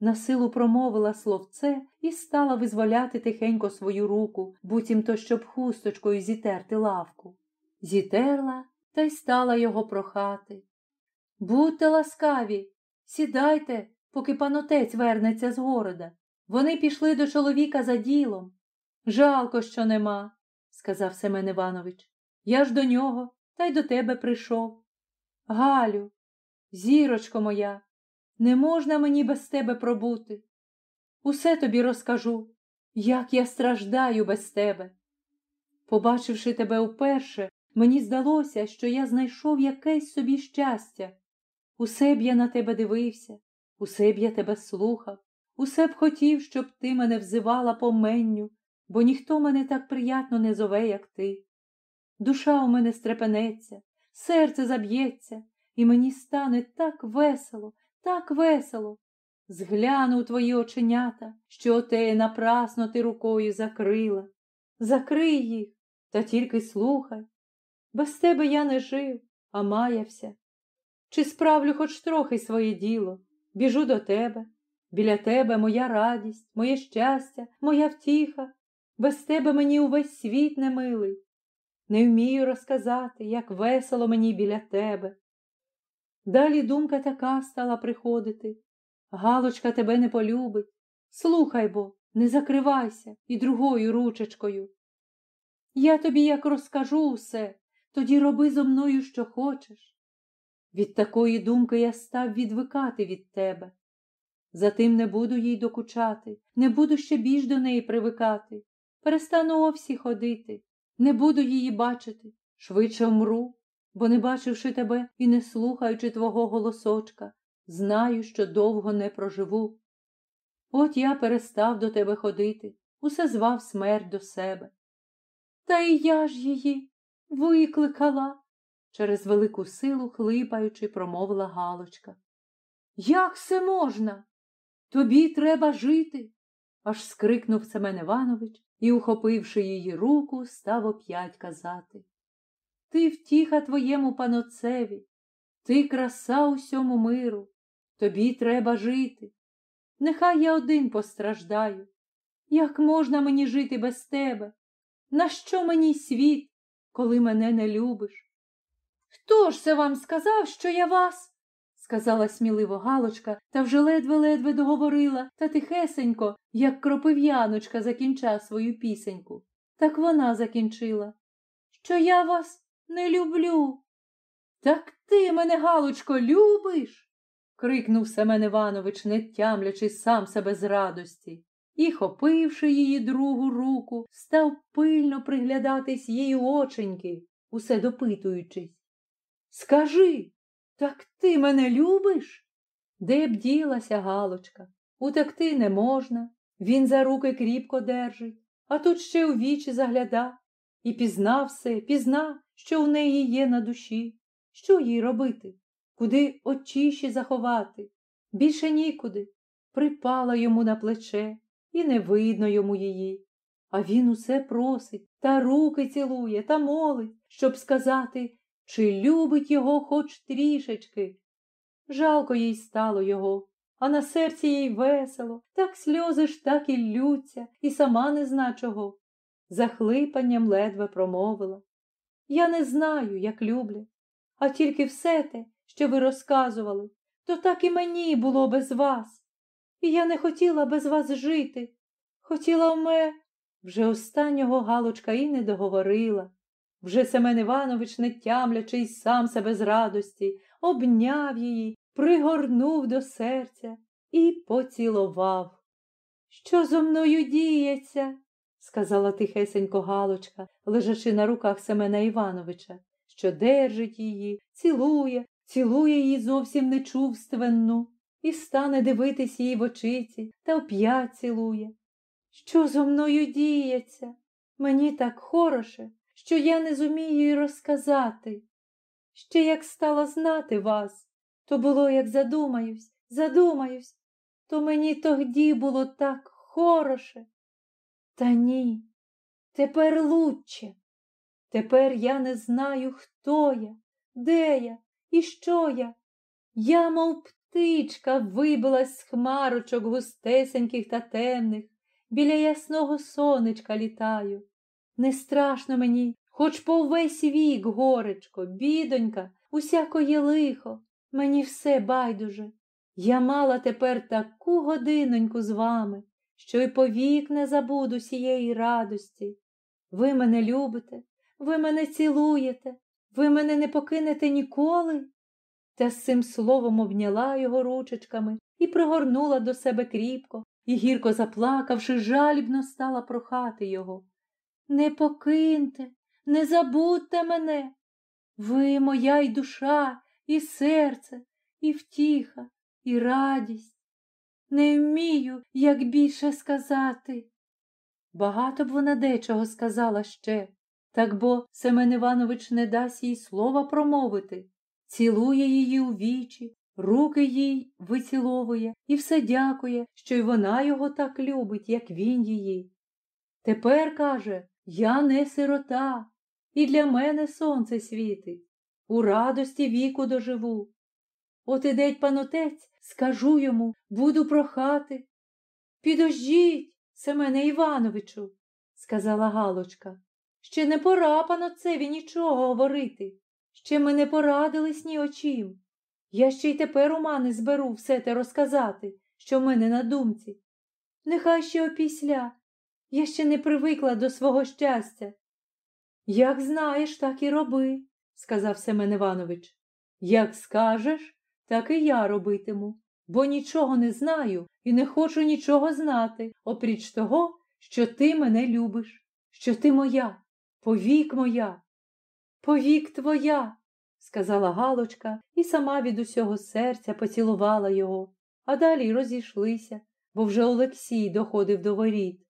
на силу промовила словце і стала визволяти тихенько свою руку, буцімто щоб хусточкою зітерти лавку. Зітерла та й стала його прохати. Будьте ласкаві, сідайте, поки панотець вернеться з города. Вони пішли до чоловіка за ділом. Жалко, що нема, сказав Семен Іванович. Я ж до нього та й до тебе прийшов. Галю, зірочко моя, не можна мені без тебе пробути. Усе тобі розкажу, як я страждаю без тебе. Побачивши тебе вперше, мені здалося, що я знайшов якесь собі щастя. Усе б я на тебе дивився, усе б я тебе слухав, усе б хотів, щоб ти мене взивала поменню, бо ніхто мене так приятно не зове, як ти. Душа у мене стрепенеться, серце заб'ється, і мені стане так весело, так весело. Згляну твої оченята, що те напрасно ти рукою закрила. Закрий їх, та тільки слухай. Без тебе я не жив, а маявся. Чи справлю хоч трохи своє діло, біжу до тебе, Біля тебе моя радість, моє щастя, моя втіха. Без тебе мені увесь світ не милий. Не вмію розказати, як весело мені біля тебе. Далі думка така стала приходити. Галочка тебе не полюбить. Слухай бо, не закривайся і другою ручечкою. Я тобі як розкажу усе, тоді роби зо мною, що хочеш. Від такої думки я став відвикати від тебе. Затим не буду їй докучати, не буду ще більш до неї привикати. Перестану овсі ходити, не буду її бачити, швидше вмру, бо, не бачивши тебе і не слухаючи твого голосочка, знаю, що довго не проживу. От я перестав до тебе ходити, усе звав смерть до себе. Та і я ж її викликала, через велику силу хлипаючи, промовила Галочка. Як це можна? Тобі треба жити, аж скрикнув Семен Іванович і, ухопивши її руку, став оп'ять казати. Ти втіха твоєму паноцеві, ти краса усьому миру, тобі треба жити. Нехай я один постраждаю. Як можна мені жити без тебе? Нащо мені світ, коли мене не любиш? Хто ж це вам сказав, що я вас? сказала сміливо Галочка, та вже ледве-ледве договорила та тихесенько, як кропив'яночка закінча свою пісеньку. Так вона закінчила. Що я вас не люблю. Так ти мене, Галочко, любиш? крикнув Семен Іванович, не тямлячи сам себе з радості, і, хопивши її другу руку, став пильно приглядатись її оченьки, усе допитуючись. Скажи, так ти мене любиш? Де б ділася Галочка? Утекти не можна. Він за руки кріпко держить, а тут ще у вічі загляда. І пізнав все, пізнав, що в неї є на душі. Що їй робити? Куди очіші заховати? Більше нікуди. Припала йому на плече, і не видно йому її. А він усе просить та руки цілує та молить, щоб сказати чи любить його хоч трішечки. Жалко їй стало його, а на серці їй весело, так сльози ж так і ллються, і сама не зна чого. Захлипанням ледве промовила. Я не знаю, як люблять, а тільки все те, що ви розказували, то так і мені було без вас. І я не хотіла без вас жити. Хотіла вме. Вже останнього Галочка і не договорила. Вже Семен Іванович, не тямлячи й сам себе з радості, обняв її, пригорнув до серця і поцілував. Що зо мною діється? Сказала тихесенько Галочка, лежачи на руках Семена Івановича, що держить її, цілує, цілує її зовсім нечувственну, і стане дивитись її в очиці та оп'ять цілує. Що зо мною діється? Мені так хороше що я не зумію й розказати. Ще як стала знати вас, то було, як задумаюсь, задумаюсь, то мені тоді було так хороше. Та ні, тепер лучче. Тепер я не знаю, хто я, де я і що я. Я, мов птичка, вибилась з хмарочок густесеньких та темних, біля ясного сонечка літаю. Не страшно мені, хоч по весь вік, горечко, бідонька, усякоє лихо, мені все байдуже. Я мала тепер таку годиноньку з вами, що й повік не забуду сієї радості. Ви мене любите, ви мене цілуєте, ви мене не покинете ніколи. Та з цим словом обняла його ручечками і пригорнула до себе кріпко, і, гірко заплакавши, жальбно стала прохати його. Не покиньте, не забудьте мене. Ви моя й душа, і серце, і втіха, і радість. Не вмію, як більше сказати. Багато б вона дечого сказала ще, так бо Семен Іванович не дасть їй слова промовити, цілує її у вічі, руки їй виціловує і все дякує, що й вона його так любить, як він її. Тепер, каже, я не сирота, і для мене сонце світить, у радості віку доживу. От ідеть панотець, скажу йому, буду прохати. Підождіть, Семене Івановичу, сказала Галочка. Ще не пора панотцеві нічого говорити. Ще ми не порадились ні очім. Я ще й тепер у мани зберу все те розказати, що в мене на думці. Нехай ще опісля. Я ще не привикла до свого щастя. Як знаєш, так і роби, сказав Семен Іванович. Як скажеш, так і я робитиму, бо нічого не знаю і не хочу нічого знати, опріч того, що ти мене любиш, що ти моя, повік моя, повік твоя, сказала Галочка і сама від усього серця поцілувала його, а далі розійшлися, бо вже Олексій доходив до воріт.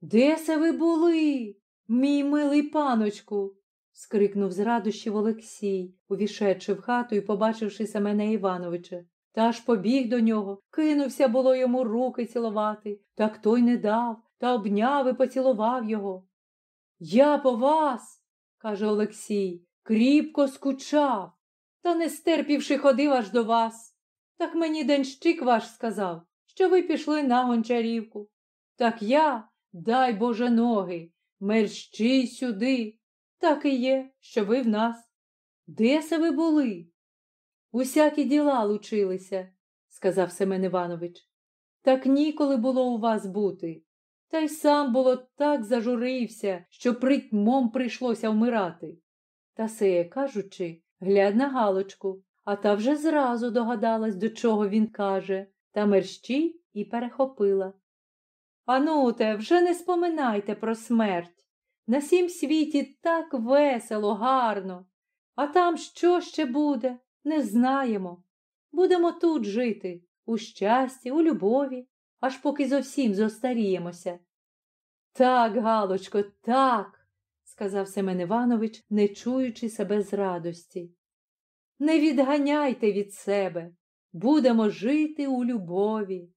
Де се ви були, мій милий паночку? Скрикнув з радощів Олексій, увішедши в хату і побачивши Семена Івановича. Та аж побіг до нього, кинувся було йому руки цілувати, так той не дав, та обняв і поцілував його. Я по вас, каже Олексій, кріпко скучав, та не стерпівши, ходив аж до вас. Так мені денщик ваш сказав, що ви пішли на гончарівку. Так я, дай Боже ноги, мерщій сюди. Так і є, що ви в нас. Де се ви були? Усякі діла лучилися, сказав Семен Іванович. Так ніколи було у вас бути. Та й сам було так зажурився, що притьмом прийшлося вмирати. Та сеє, кажучи, глядь на Галочку, а та вже зразу догадалась, до чого він каже, та мерщій і перехопила. Ануте, вже не споминайте про смерть. На сім світі так весело, гарно, а там що ще буде, не знаємо. Будемо тут жити, у щасті, у любові, аж поки зовсім зостаріємося. Так, Галочко, так, сказав Семен Іванович, не чуючи себе з радості. Не відганяйте від себе, будемо жити у любові.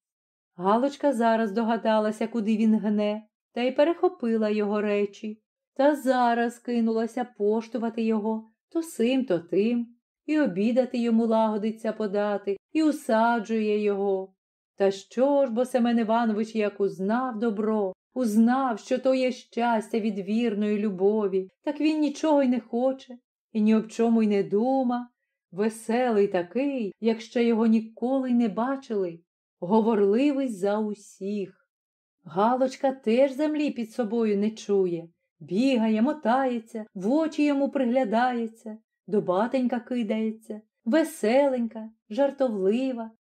Галочка зараз догадалася, куди він гне, та й перехопила його речі, та зараз кинулася поштувати його то сим, то тим, і обідати йому лагодиться подати, і усаджує його. Та що ж бо Семен Іванович як узнав добро, узнав, що то є щастя від вірної любові, так він нічого й не хоче, і ні об чому й не дума. Веселий такий, як ще його ніколи й не бачили, говорливий за усіх. Галочка теж землі під собою не чує, бігає, мотається, в очі йому приглядається, до батенька кидається, веселенька, жартовлива.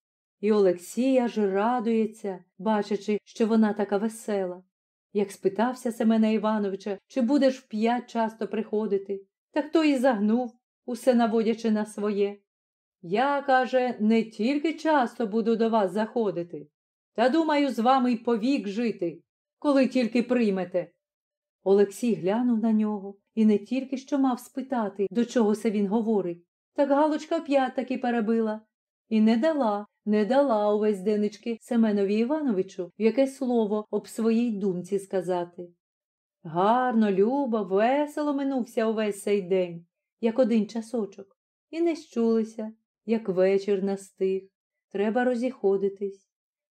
І Олексій аж радується, бачачи, що вона така весела. Як спитався Семена Івановича, чи будеш в п'ять часто приходити, так той і загнув, усе наводячи на своє. Я, каже, не тільки часто буду до вас заходити, та думаю з вами й повік жити, коли тільки приймете. Олексій глянув на нього і не тільки що мав спитати, до чого це він говорить, так Галочка п'ять таки перебила. І не дала, не дала увесь денечки Семенові Івановичу яке слово об своїй думці сказати. Гарно, любо, весело минувся увесь цей день, як один часочок, і не щулися, як вечір настиг. Треба розіходитись.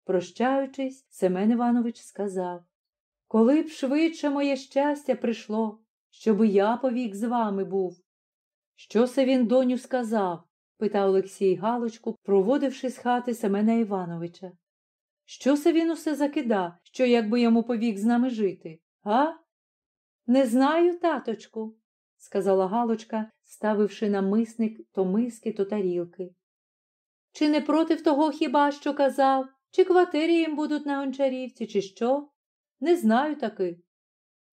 Прощаючись, Семен Іванович сказав Коли б швидше моє щастя прийшло, щоб я повік з вами був. Що це він доню сказав? питав Олексій Галочку, проводивши з хати Семена Івановича. Що це він усе закида, що якби йому повік з нами жити, га? Не знаю, таточку, сказала Галочка, ставивши на мисник то миски, то тарілки. Чи не проти того хіба що казав, чи квартирі їм будуть на гончарівці, чи що? Не знаю таки.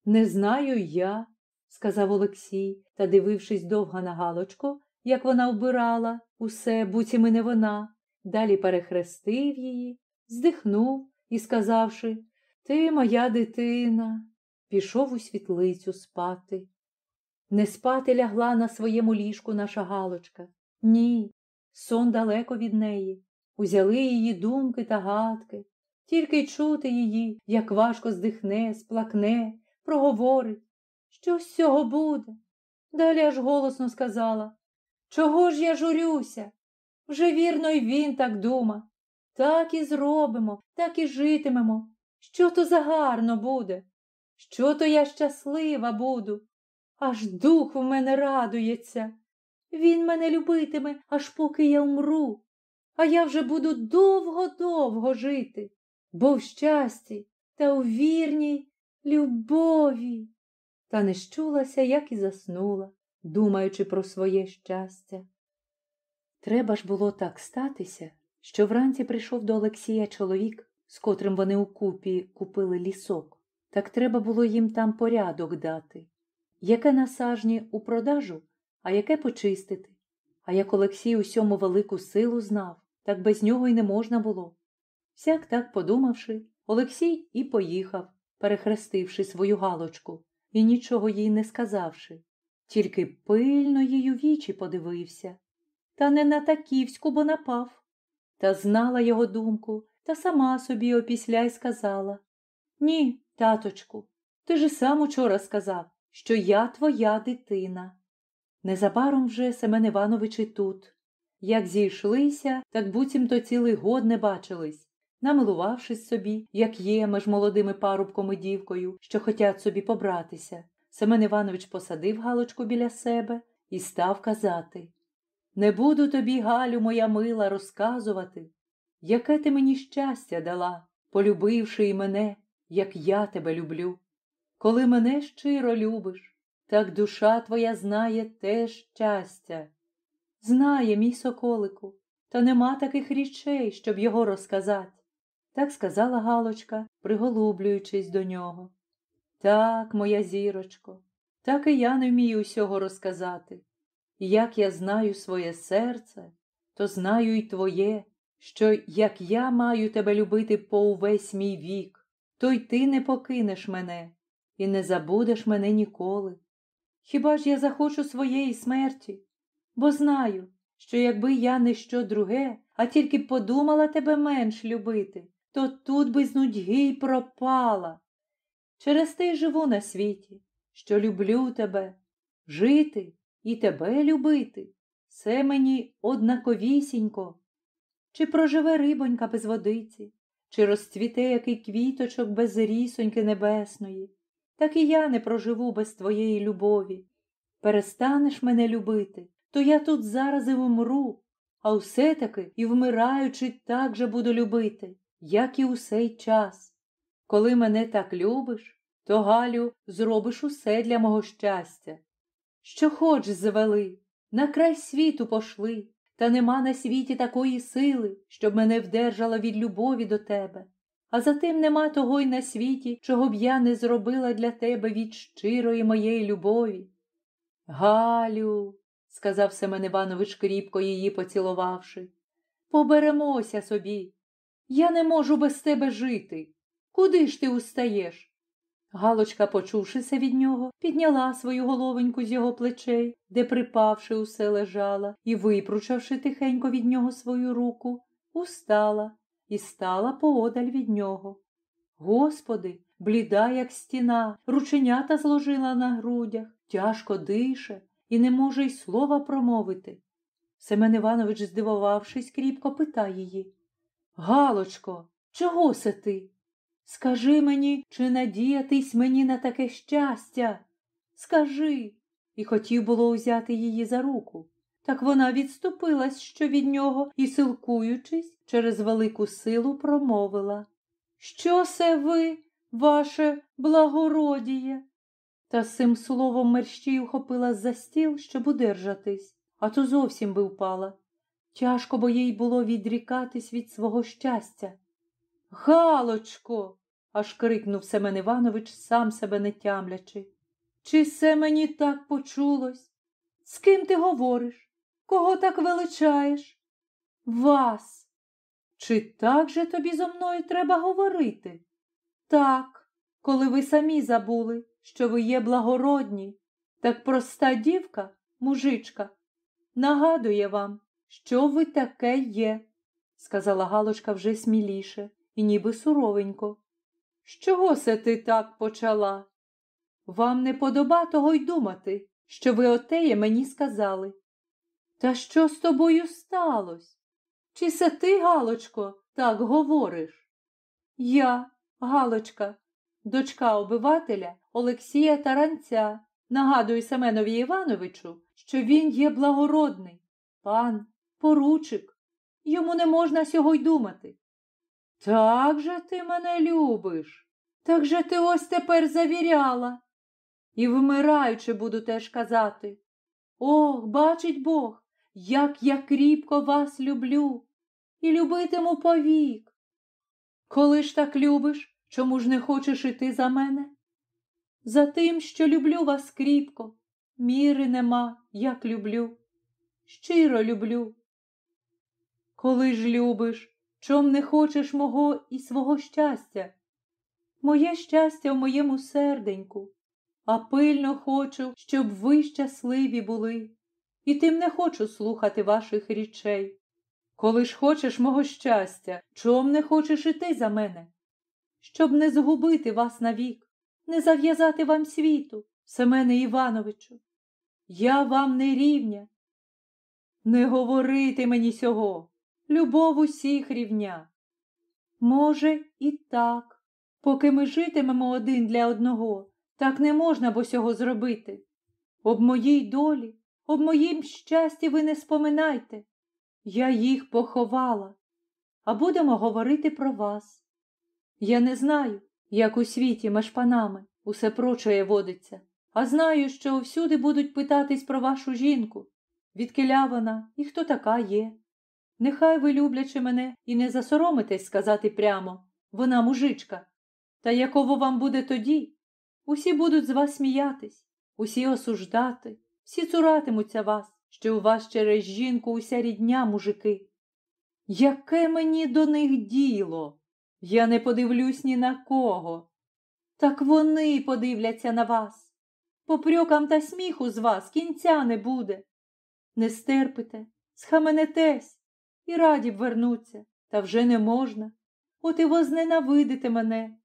Не знаю я, сказав Олексій та, дивившись довго на Галочку, як вона вбирала усе, буціми не вона, далі перехрестив її, здихнув і, сказавши Ти моя дитина, пішов у світлицю спати. Не спати лягла на своєму ліжку наша Галочка. Ні, сон далеко від неї. Узяли її думки та гадки, тільки й чути її, як важко здихне, сплакне, проговорить. Що з цього буде? Далі аж голосно сказала Чого ж я журюся? Вже вірно, й він так дума. Так і зробимо, так і житимемо. Що то за гарно буде? Що то я щаслива буду? Аж дух в мене радується. Він мене любитиме, аж поки я умру, а я вже буду довго-довго жити, бо в щасті та у вірній любові. Та не щулася, як і заснула, думаючи про своє щастя. Треба ж було так статися, що вранці прийшов до Олексія чоловік, з котрим вони укупі купили лісок. Так треба було їм там порядок дати. Яке насажні у продажу, а яке почистити. А як Олексій усьому велику силу знав, так без нього й не можна було. Всяк так подумавши, Олексій і поїхав, перехрестивши свою галочку і нічого їй не сказавши, тільки пильно їй у вічі подивився. Та не на таківську, бо напав. Та знала його думку, та сама собі опісля й сказала Ні, таточку, ти ж сам учора сказав, що я твоя дитина. Незабаром вже Семен Іванович і тут. Як зійшлися, так буцімто цілий год не бачились, намилувавшись собі, як є між молодими парубком і дівкою, що хотять собі побратися. Семен Іванович посадив Галочку біля себе і став казати Не буду тобі, Галю, моя мила, розказувати, яке ти мені щастя дала, полюбивши і мене, як я тебе люблю. Коли мене щиро любиш, так душа твоя знає те щастя. Знає, мій соколику, та нема таких річей, щоб його розказати. Так сказала Галочка, приголублюючись до нього. Так, моя зірочко, так і я не вмію усього розказати. І як я знаю своє серце, то знаю й твоє, що як я маю тебе любити по увесь мій вік, то й ти не покинеш мене і не забудеш мене ніколи. Хіба ж я захочу своєї смерті? Бо знаю, що якби я не що друге, а тільки подумала тебе менш любити, то тут би з нудьги й пропала. Через те й живу на світі, що люблю тебе, жити і тебе любити. Це мені однаковісінько. Чи проживе рибонька без водиці, чи розцвіте який квіточок без рісоньки небесної, так і я не проживу без твоєї любові. Перестанеш мене любити, то я тут зараз і вмру, а все таки і вмираючи, так же буду любити, як і у сей час. Коли мене так любиш, то, Галю, зробиш усе для мого щастя. Що хоч звели, на край світу пошли, та нема на світі такої сили, щоб мене вдержала від любові до тебе. А затим нема того й на світі, чого б я не зробила для тебе від щирої моєї любові. Галю, сказав Семен Іванович кріпко її поцілувавши, поберемося собі. Я не можу без тебе жити. Куди ж ти устаєш? Галочка, почувшися від нього, підняла свою головеньку з його плечей, де, припавши, усе лежала, і, випручавши тихенько від нього свою руку, устала і стала поодаль від нього. Господи, бліда, як стіна, рученята зложила на грудях, тяжко дише і не може й слова промовити. Семен Іванович, здивувавшись, кріпко питає її Галочко, чого се ти? Скажи мені, чи надіятись мені на таке щастя? Скажи. І хотів було узяти її за руку. Так вона відступилась що від нього і, силкуючись, через велику силу промовила Що се ви, ваше благородіє? Та з цим словом мерщій ухопила за стіл, щоб удержатись, а то зовсім би впала. Тяжко бо їй було відрікатись від свого щастя. Галочко, аж крикнув Семен Іванович, сам себе не тямлячи. Чи все мені так почулось? З ким ти говориш? Кого так величаєш? Вас. Чи так же тобі зо мною треба говорити? Так, коли ви самі забули, що ви є благородні, так проста дівка, мужичка, нагадує вам, що ви таке є, сказала Галочка вже сміліше і ніби суровенько. З чого се ти так почала? Вам не подоба того й думати, що ви отеє мені сказали. Та що з тобою сталося? Чи се ти, Галочко, так говориш? Я, Галочка, дочка обивателя Олексія Таранця, нагадую Семенові Івановичу, що він є благородний, пан, поручик. Йому не можна сього й думати. Так же ти мене любиш, так же ти ось тепер завіряла. І вмираючи, буду теж казати. Ох, бачить Бог, як я кріпко вас люблю і любитиму повік. Коли ж так любиш, чому ж не хочеш іти за мене? За тим, що люблю вас кріпко, міри нема, як люблю, щиро люблю. Коли ж любиш, чом не хочеш мого і свого щастя? Моє щастя в моєму серденьку, а пильно хочу, щоб ви щасливі були, і тим не хочу слухати ваших річей. Коли ж хочеш мого щастя, чом не хочеш іти за мене? Щоб не згубити вас навік, не зав'язати вам світу, Семене Івановичу. Я вам не рівня. Не говорити мені сього, любов усіх рівня. Може, і так, поки ми житимемо один для одного, так не можна бо сього зробити. Об моїй долі, об моїм щасті ви не споминайте. Я їх поховала, а будемо говорити про вас. Я не знаю, як у світі між панами усе прочее водиться, а знаю, що всюди будуть питатись про вашу жінку, відкиля вона і хто така є. Нехай ви, люблячи мене, і не засоромитесь сказати прямо вона мужичка. Та яково вам буде тоді? Усі будуть з вас сміятись, усі осуждати, всі цуратимуться вас що у вас через жінку уся рідня, мужики. Яке мені до них діло? Я не подивлюсь ні на кого. Так вони подивляться на вас. Попрьокам та сміху з вас кінця не буде. Не стерпите, схаменетесь і раді б вернуться, та вже не можна. От і возненавидите мене.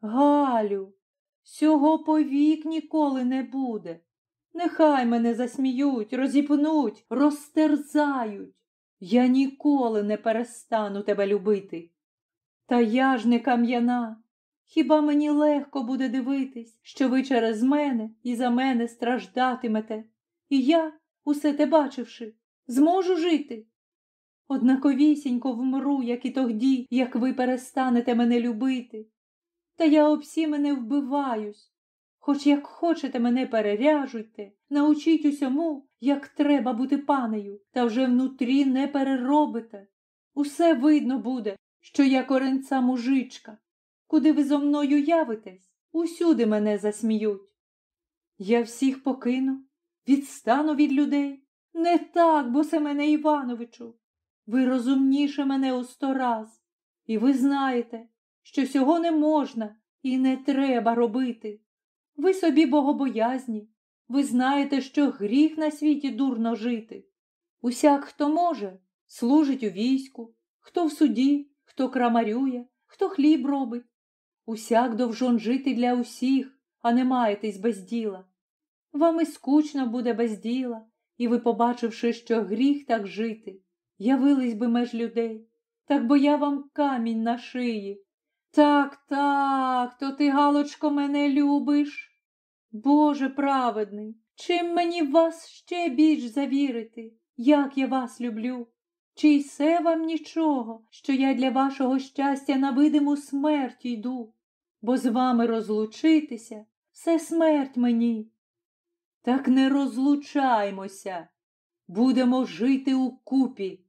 Галю, сього повік ніколи не буде. Нехай мене засміють, розіпнуть, розтерзають. Я ніколи не перестану тебе любити. Та я ж не кам'яна. Хіба мені легко буде дивитись, що ви через мене і за мене страждатимете, і я, усе те бачивши, зможу жити? Однаковісінько вмру, як і тогді, як ви перестанете мене любити. Та я об всі мене вбиваюсь, Хоч як хочете мене переряжуйте, научіть усьому, як треба бути панею, та вже внутрі не переробите. Усе видно буде, що я коренця мужичка. Куди ви зо мною явитесь, усюди мене засміють. Я всіх покину, відстану від людей. Не так, бо Семене Івановичу. Ви розумніше мене у сто раз, і ви знаєте, що цього не можна і не треба робити. Ви собі богобоязні, ви знаєте, що гріх на світі дурно жити. Усяк, хто може, служить у війську, хто в суді, хто крамарює, хто хліб робить. Усяк довжон жити для усіх, а не маєтесь без діла. Вам і скучно буде без діла, і ви, побачивши, що гріх так жити, явились би меж людей, так бо я вам камінь на шиї. Так, так, то ти, Галочко, мене любиш. Боже праведний, чим мені вас ще більш завірити, як я вас люблю? Чи й се вам нічого, що я для вашого щастя на видиму смерть йду, бо з вами розлучитися все смерть мені. Так не розлучаймося, будемо жити у купі.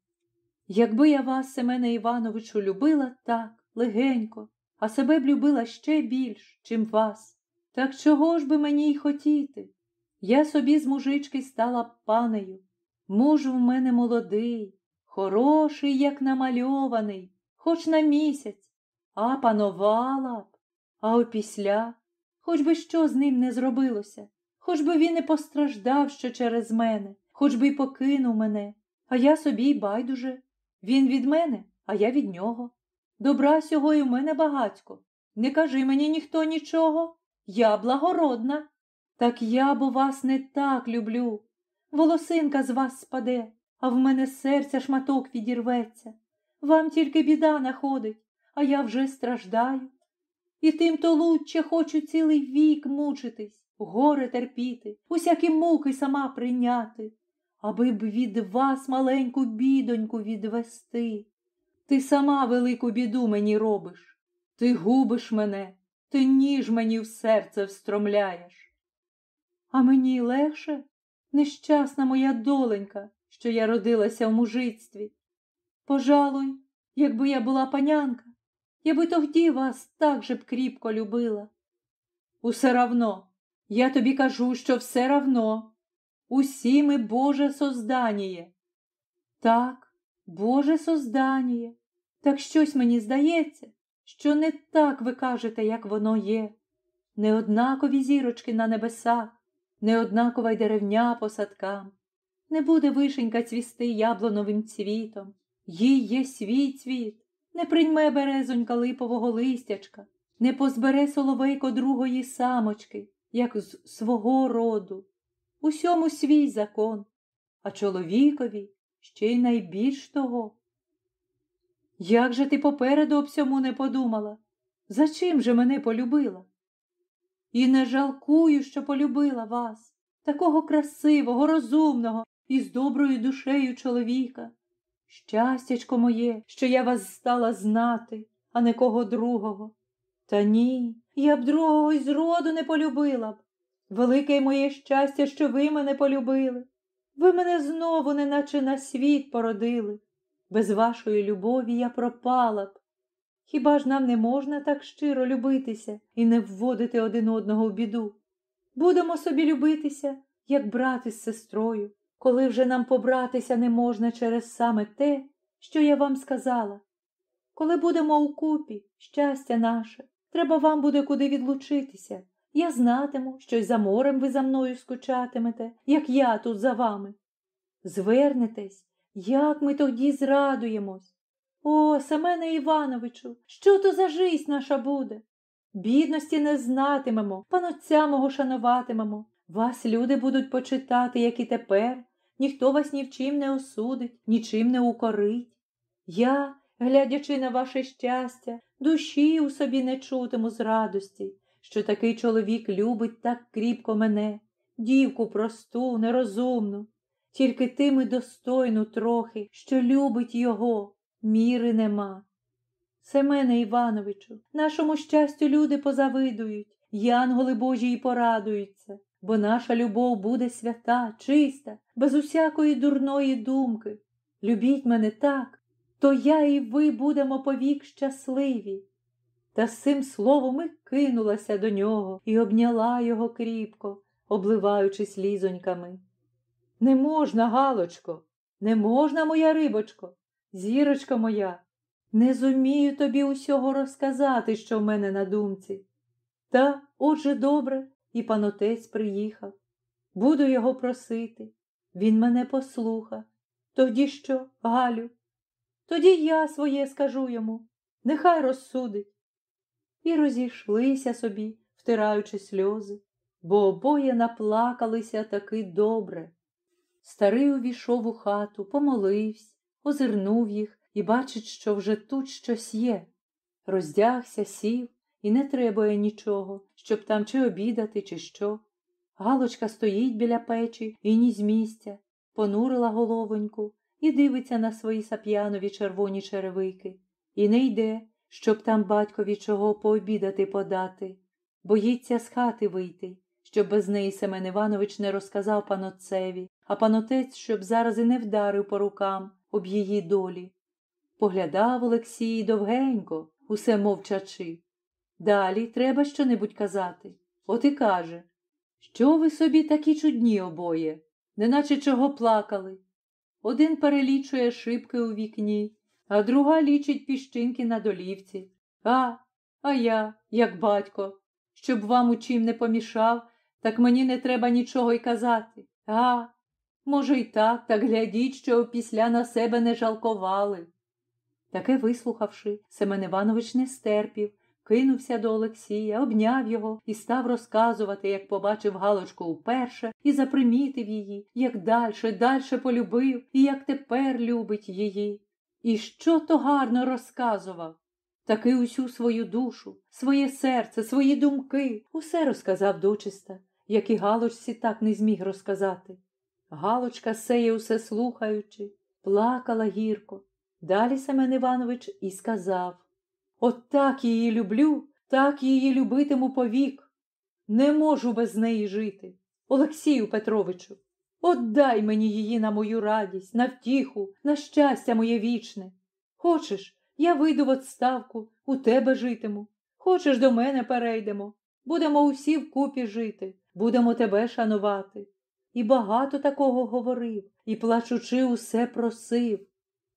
Якби я вас, Семене Івановичу, любила так, легенько, а себе б любила ще більш, чим вас. Так чого ж би мені й хотіти? Я собі з мужички стала панею. Муж в мене молодий, хороший, як намальований, хоч на місяць, а панувала б, а опісля, хоч би що з ним не зробилося, хоч би він не постраждав що через мене, хоч би й покинув мене, а я собі й байдуже. Він від мене, а я від нього. Добра сього і в мене багацько. Не кажи мені ніхто нічого. Я благородна. Так я бо вас не так люблю. Волосинка з вас спаде, а в мене серця шматок відірветься. Вам тільки біда находить, а я вже страждаю. І тим то лучче хочу цілий вік мучитись, горе терпіти, усякі муки сама прийняти, аби б від вас маленьку бідоньку відвести. Ти сама велику біду мені робиш, ти губиш мене, ти ніж мені в серце встромляєш. А мені легше, нещасна моя доленька, що я родилася в мужицтві. Пожалуй, якби я була панянка, я би тоді вас так же б кріпко любила. Усе равно, я тобі кажу, що все равно. Усі ми Боже созданіє. Так, Боже созданіє. Так щось мені здається, що не так ви кажете, як воно є. Неоднакові зірочки на небесах, неоднакова й деревня по садкам. Не буде вишенька цвісти яблоновим цвітом. Їй є свій цвіт, не прийме березонька липового листячка, не позбере соловейко другої самочки, як з свого роду. Усьому свій закон, а чоловікові ще й найбільш того. Як же ти попереду об цьому не подумала? За чим же мене полюбила? І не жалкую, що полюбила вас, такого красивого, розумного і з доброю душею чоловіка. Щастячко моє, що я вас стала знати, а не кого другого. Та ні, я б другого й зроду не полюбила б. Велике моє щастя, що ви мене полюбили. Ви мене знову, неначе на світ породили. Без вашої любові я пропала б. Хіба ж нам не можна так щиро любитися і не вводити один одного в біду? Будемо собі любитися, як брат із сестрою, коли вже нам побратися не можна через саме те, що я вам сказала. Коли будемо у купі, щастя наше, треба вам буде куди відлучитися. Я знатиму, що й за морем ви за мною скучатимете, як я тут за вами. Звернетесь, як ми тоді зрадуємось. О, Семене Івановичу, що то за жизнь наша буде? Бідності не знатимемо, панотця мого шануватимемо. Вас люди будуть почитати, як і тепер, ніхто вас ні в чим не осудить, нічим не укорить. Я, глядячи на ваше щастя, душі у собі не чутиму з радості, що такий чоловік любить так кріпко мене, дівку просту, нерозумну, тільки тими достойну трохи, що любить його, міри нема. Семене Івановичу, нашому щастю люди позавидують, янголи Божі й порадуються, бо наша любов буде свята, чиста, без усякої дурної думки. Любіть мене так, то я і ви будемо повік щасливі. Та з цим словом і кинулася до нього і обняла його кріпко, обливаючи слізоньками. Не можна, Галочко, не можна, моя рибочко, зірочка моя, не зумію тобі усього розказати, що в мене на думці. Та, отже, добре, і панотець приїхав. Буду його просити. Він мене послуха. Тоді що, Галю? Тоді я своє скажу йому, нехай розсудить. І розійшлися собі, втираючи сльози, бо обоє наплакалися таки добре. Старий увійшов у хату, помолився, озирнув їх і бачить, що вже тут щось є. Роздягся, сів, і не требує нічого, щоб там чи обідати, чи що. Галочка стоїть біля печі і ні з місця, понурила головоньку і дивиться на свої сап'янові червоні черевики, і не йде, щоб там батькові чого пообідати подати. Боїться з хати вийти, щоб без неї Семен Іванович не розказав панотцеві, а панотець, щоб зараз і не вдарив по рукам об її долі. Поглядав Олексій довгенько, усе мовчачи. Далі треба щонебудь казати. От і каже, що ви собі такі чудні обоє, неначе чого плакали. Один перелічує шибки у вікні, а друга лічить піщинки на долівці. А, а я, як батько, щоб вам у чим не помішав, так мені не треба нічого й казати. А, може, й так, так глядіть, що після на себе не жалкували. Таке вислухавши, Семен Іванович не стерпів, кинувся до Олексія, обняв його і став розказувати, як побачив Галочку вперше, і запримітив її, як дальше, дальше полюбив, і як тепер любить її. І що то гарно розказував. Таки усю свою душу, своє серце, свої думки, усе розказав дочиста, як і Галочці так не зміг розказати. Галочка, сеє усе слухаючи, плакала гірко. Далі Семен Іванович і сказав От так її люблю, так її любитиму повік. Не можу без неї жити. Олексію Петровичу, отдай мені її на мою радість, на втіху, на щастя моє вічне. Хочеш, я вийду в отставку, у тебе житиму. Хочеш, до мене перейдемо. Будемо усі вкупі жити, будемо тебе шанувати. І багато такого говорив, і, плачучи, усе просив.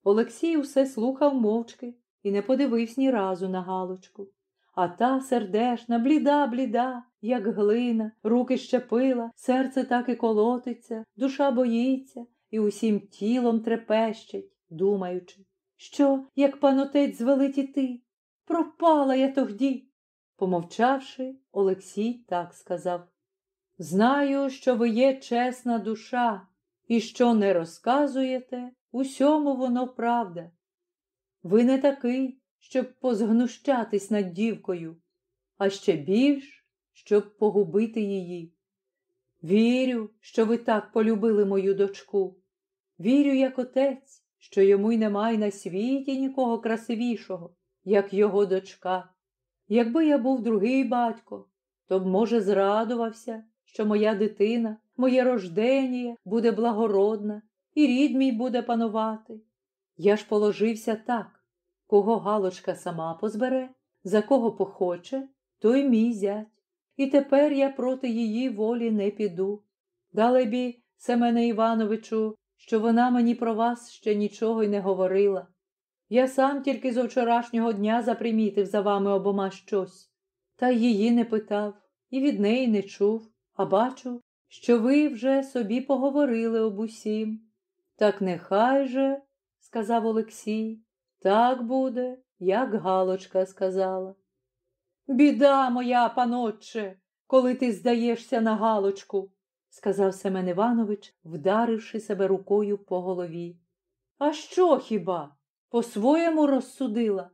Олексій усе слухав мовчки і не подивився ні разу на Галочку. А та сердешна, бліда, бліда, як глина, руки щепила, серце так і колотиться, душа боїться і усім тілом трепещить, думаючи, що, як панотець звелить іти, пропала я тогді. Помовчавши, Олексій так сказав Знаю, що ви є чесна душа, і що не розказуєте, усьому воно правда. Ви не такий, щоб позгнущатись над дівкою, а ще більш, щоб погубити її. Вірю, що ви так полюбили мою дочку. Вірю, як отець, що йому й немає на світі нікого красивішого, як його дочка. Якби я був другий батько, то б, може, зрадувався, що моя дитина, моє рождення буде благородна, і рід мій буде панувати. Я ж положився так, кого Галочка сама позбере, за кого похоче, той мій зять. І тепер я проти її волі не піду. Далебі, Семене Івановичу, що вона мені про вас ще нічого й не говорила. Я сам тільки зо вчорашнього дня запримітив за вами обома щось, та її не питав і від неї не чув, а бачу, що ви вже собі поговорили об усім. Так нехай же, сказав Олексій, так буде, як Галочка сказала. Біда моя, панотче, коли ти здаєшся на Галочку, сказав Семен Іванович, вдаривши себе рукою по голові. А що хіба? По-своєму розсудила?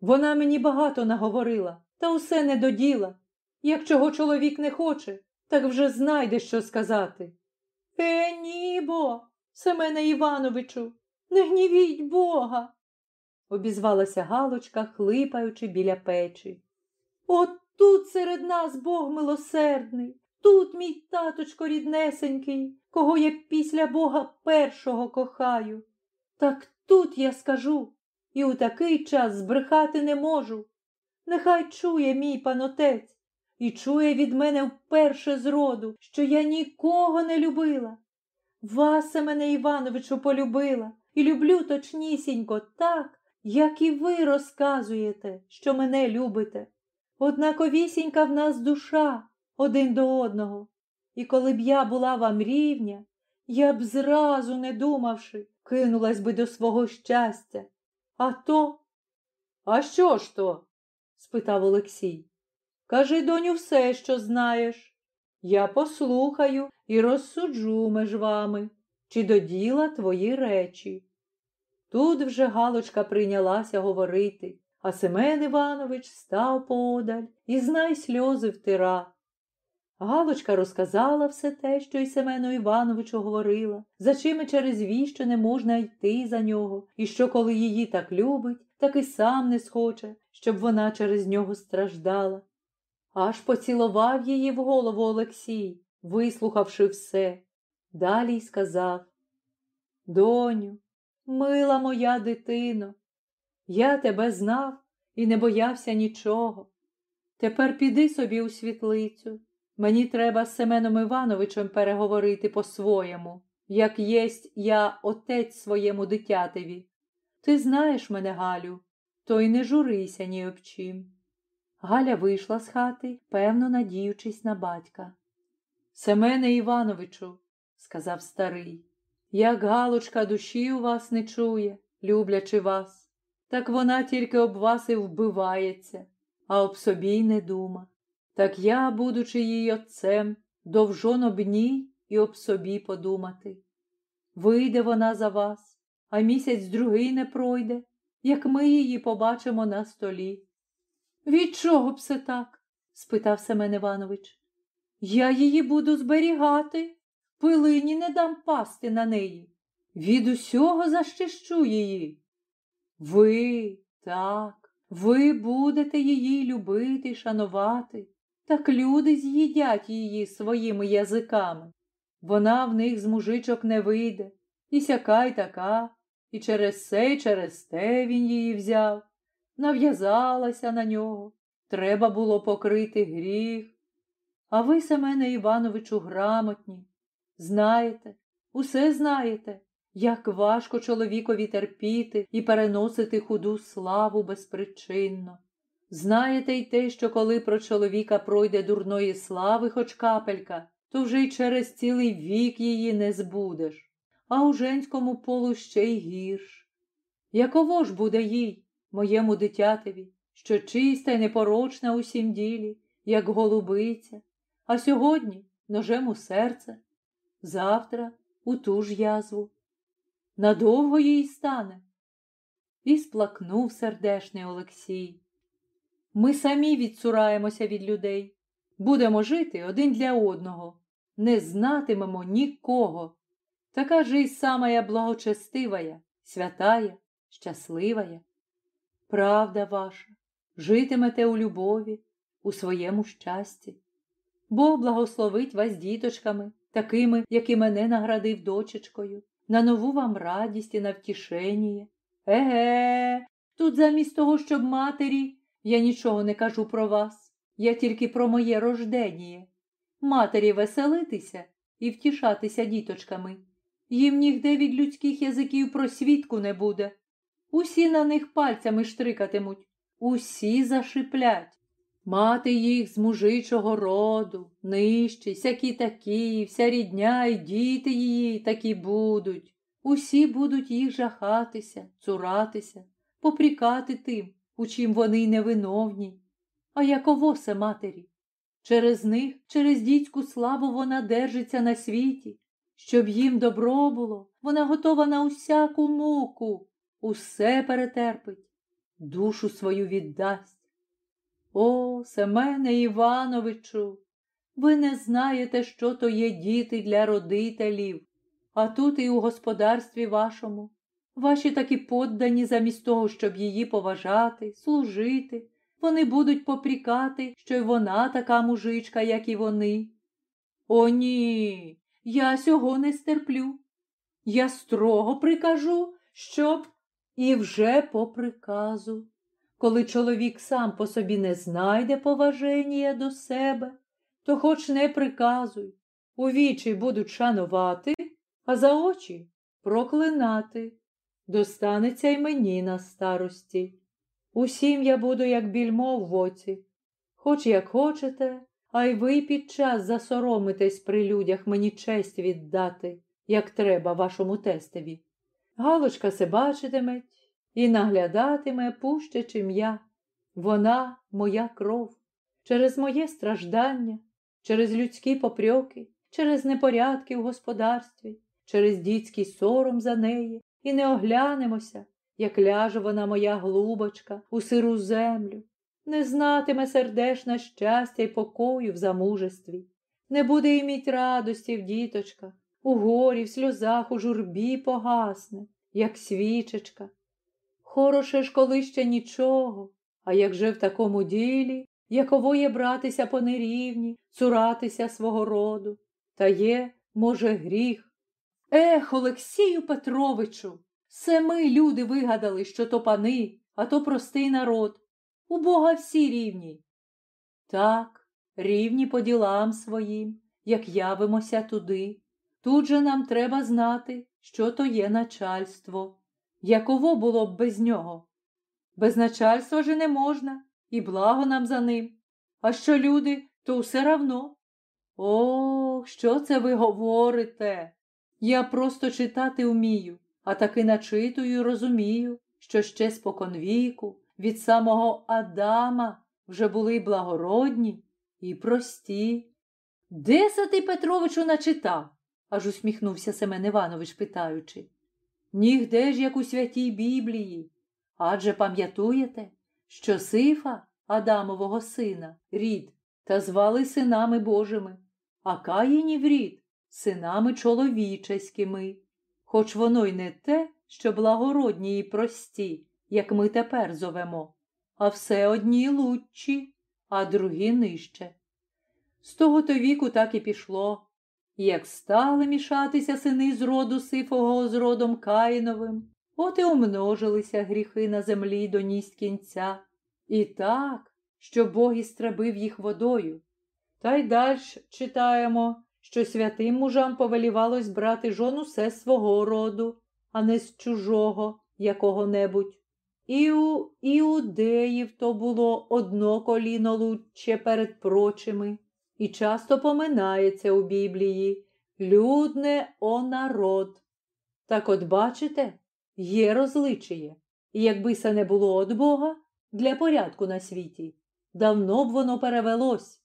Вона мені багато наговорила, та усе не доділа. Як чого чоловік не хоче, так вже знайде, що сказати. Е, ні, бо, Семене Івановичу, не гнівіть Бога, обізвалася Галочка, хлипаючи біля печі. От тут серед нас Бог милосердний, тут мій таточко ріднесенький, кого я після Бога першого кохаю. Так тут я скажу, і у такий час збрехати не можу. Нехай чує мій панотець і чує від мене вперше зроду, що я нікого не любила. Вас, Семене Івановичу, полюбила і люблю точнісінько так, як і ви розказуєте, що мене любите. Однаковісінька в нас душа один до одного. І коли б я була вам рівня, я б зразу, не думавши, кинулась би до свого щастя. А то. А що ж то? спитав Олексій. Кажи, доню, все, що знаєш. Я послухаю і розсуджу між вами, чи до діла твої речі. Тут вже Галочка прийнялася говорити, а Семен Іванович став поодаль і знай сльози втира. Галочка розказала все те, що й Семену Івановичу говорила, за чим і через віщо не можна йти за нього, і що, коли її так любить, так і сам не схоче, щоб вона через нього страждала. Аж поцілував її в голову Олексій, вислухавши все. Далі й сказав Доню, мила моя дитино, я тебе знав і не боявся нічого. Тепер піди собі у світлицю. Мені треба з Семеном Івановичем переговорити по-своєму, як єсть я отець своєму дитятеві. Ти знаєш мене, Галю, то й не журися ні об чим. Галя вийшла з хати, певно надіючись на батька. Семене Івановичу, сказав старий, як Галочка душі у вас не чує, люблячи вас, так вона тільки об вас і вбивається. а об собі й не дума. Так я, будучи її отцем, довжон об ній і об собі подумати. Вийде вона за вас, а місяць другий не пройде, як ми її побачимо на столі. Від чого б це так? спитав Семен Іванович. Я її буду зберігати, пилині не дам пасти на неї. Від усього защищу її. Ви, так, ви будете її любити й шанувати, так люди з'їдять її своїми язиками. Вона в них з мужичок не вийде, і сяка й така, і через це, й через те він її взяв, нав'язалася на нього. Треба було покрити гріх. А ви, Семене Івановичу, грамотні. Знаєте, усе знаєте, як важко чоловікові терпіти і переносити худу славу безпричинно. Знаєте й те, що коли про чоловіка пройде дурної слави хоч капелька, то вже й через цілий вік її не збудеш, а у женському полу ще й гірш. Яково ж буде їй, моєму дитятеві, що чиста й непорочна у сім ділі, як голубиця, а сьогодні ножем у серце, завтра у ту ж язву. Надовго їй стане. І сплакнув сердешний Олексій. Ми самі відцураємося від людей, будемо жити один для одного, не знатимемо нікого. Така жизнь самая благочестивая, святая, щасливая. Правда ваша, житимете у любові, у своєму щасті. Бог благословить вас діточками, такими, як і мене наградив дочечкою, на нову вам радість і на втішення. Еге, тут замість того, щоб матері, я нічого не кажу про вас, я тільки про моє рождення. Матері веселитися і втішатися діточками. Їм нігде від людських язиків просвідку не буде. Усі на них пальцями штрикатимуть, усі зашиплять. Мати їх з мужичого роду, нижчі, сякі такі, вся рідня і діти її такі будуть. Усі будуть їх жахатися, цуратися, попрікати тим, у чим вони невиновні. А яково се матері? Через них, через дітську славу вона держиться на світі. Щоб їм добро було, вона готова на усяку муку, усе перетерпить, душу свою віддасть. О, Семене Івановичу, ви не знаєте, що то є діти для родителів, а тут і у господарстві вашому. Ваші такі поддані, замість того, щоб її поважати, служити, вони будуть попрікати, що й вона така мужичка, як і вони. О, ні, я сього не стерплю. Я строго прикажу, щоб і вже по приказу. Коли чоловік сам по собі не знайде поваження до себе, то хоч не приказуй, у вічі будуть шанувати, а за очі проклинати. Достанеться й мені на старості. Усім я буду, як більмо в оці. Хоч як хочете, а й ви під час засоромитесь при людях мені честь віддати, як треба вашому тестеві. Галочка се бачитиметь і наглядатиме пуще, чим я. Вона моя кров. Через моє страждання, через людські попрьоки, через непорядки в господарстві, через дітський сором за неї, і не оглянемося, як ляже вона моя глубочка у сиру землю, не знатиме сердешна щастя й покою в замужестві, не буде іміть радості в діточках, у горі, в сльозах, у журбі погасне, як свічечка. Хороше ж, коли ще нічого, а як же в такому ділі, яково є братися по нерівні, цуратися свого роду, та є, може, гріх. Ех, Олексію Петровичу, все ми, люди, вигадали, що то пани, а то простий народ. У Бога всі рівні. Так, рівні по ділам своїм, як явимося туди. Тут же нам треба знати, що то є начальство. Яково було б без нього? Без начальства же не можна, і благо нам за ним. А що люди, то все равно. Ох, що це ви говорите? Я просто читати вмію, а таки начитую і розумію, що ще споконвіку, від самого Адама вже були благородні, і прості. Де се ти, Петровичу, начитав? аж усміхнувся Семен Іванович, питаючи. Нігде ж, як у святій Біблії. Адже пам'ятуєте, що Сифа, Адамового сина, рід, та звали синами Божими, а Каїнів рід синами чоловічеськими, хоч воно й не те, що благородні і прості, як ми тепер зовемо, а все одні лучші, а другі нижче. З того то віку так і пішло. Як стали мішатися сини з роду Сифого з родом Каїновим, от і умножилися гріхи на землі до ність кінця. І так, що Бог істребив їх водою. Та й далі читаємо, що святим мужам повелівалось брати жону все свого роду, а не з чужого якого-небудь. І у іудеїв то було одно коліно лучче перед прочими, і часто поминається у Біблії людне о народ. Так от бачите, є розличіє, і якби це не було від Бога для порядку на світі, давно б воно перевелось,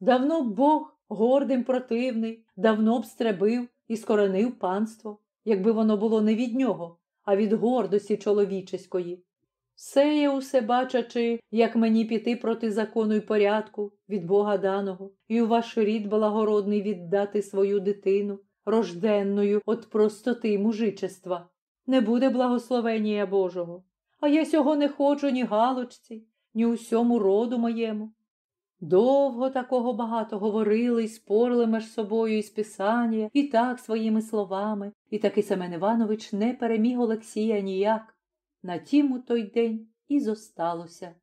давно б Бог гордим противний, давно б стребив і скоренив панство, якби воно було не від нього, а від гордості чоловічеської. Все є усе бачачи, як мені піти проти закону й порядку від Бога даного, і у ваш рід благородний віддати свою дитину, рожденною от простоти мужичества. Не буде благословення Божого. А я сього не хочу ні галочці, ні усьому роду моєму. Довго такого багато говорили й спорили між собою із Писання, і так своїми словами, і таки Семен Іванович не переміг Олексія ніяк. На тім у той день і зосталося.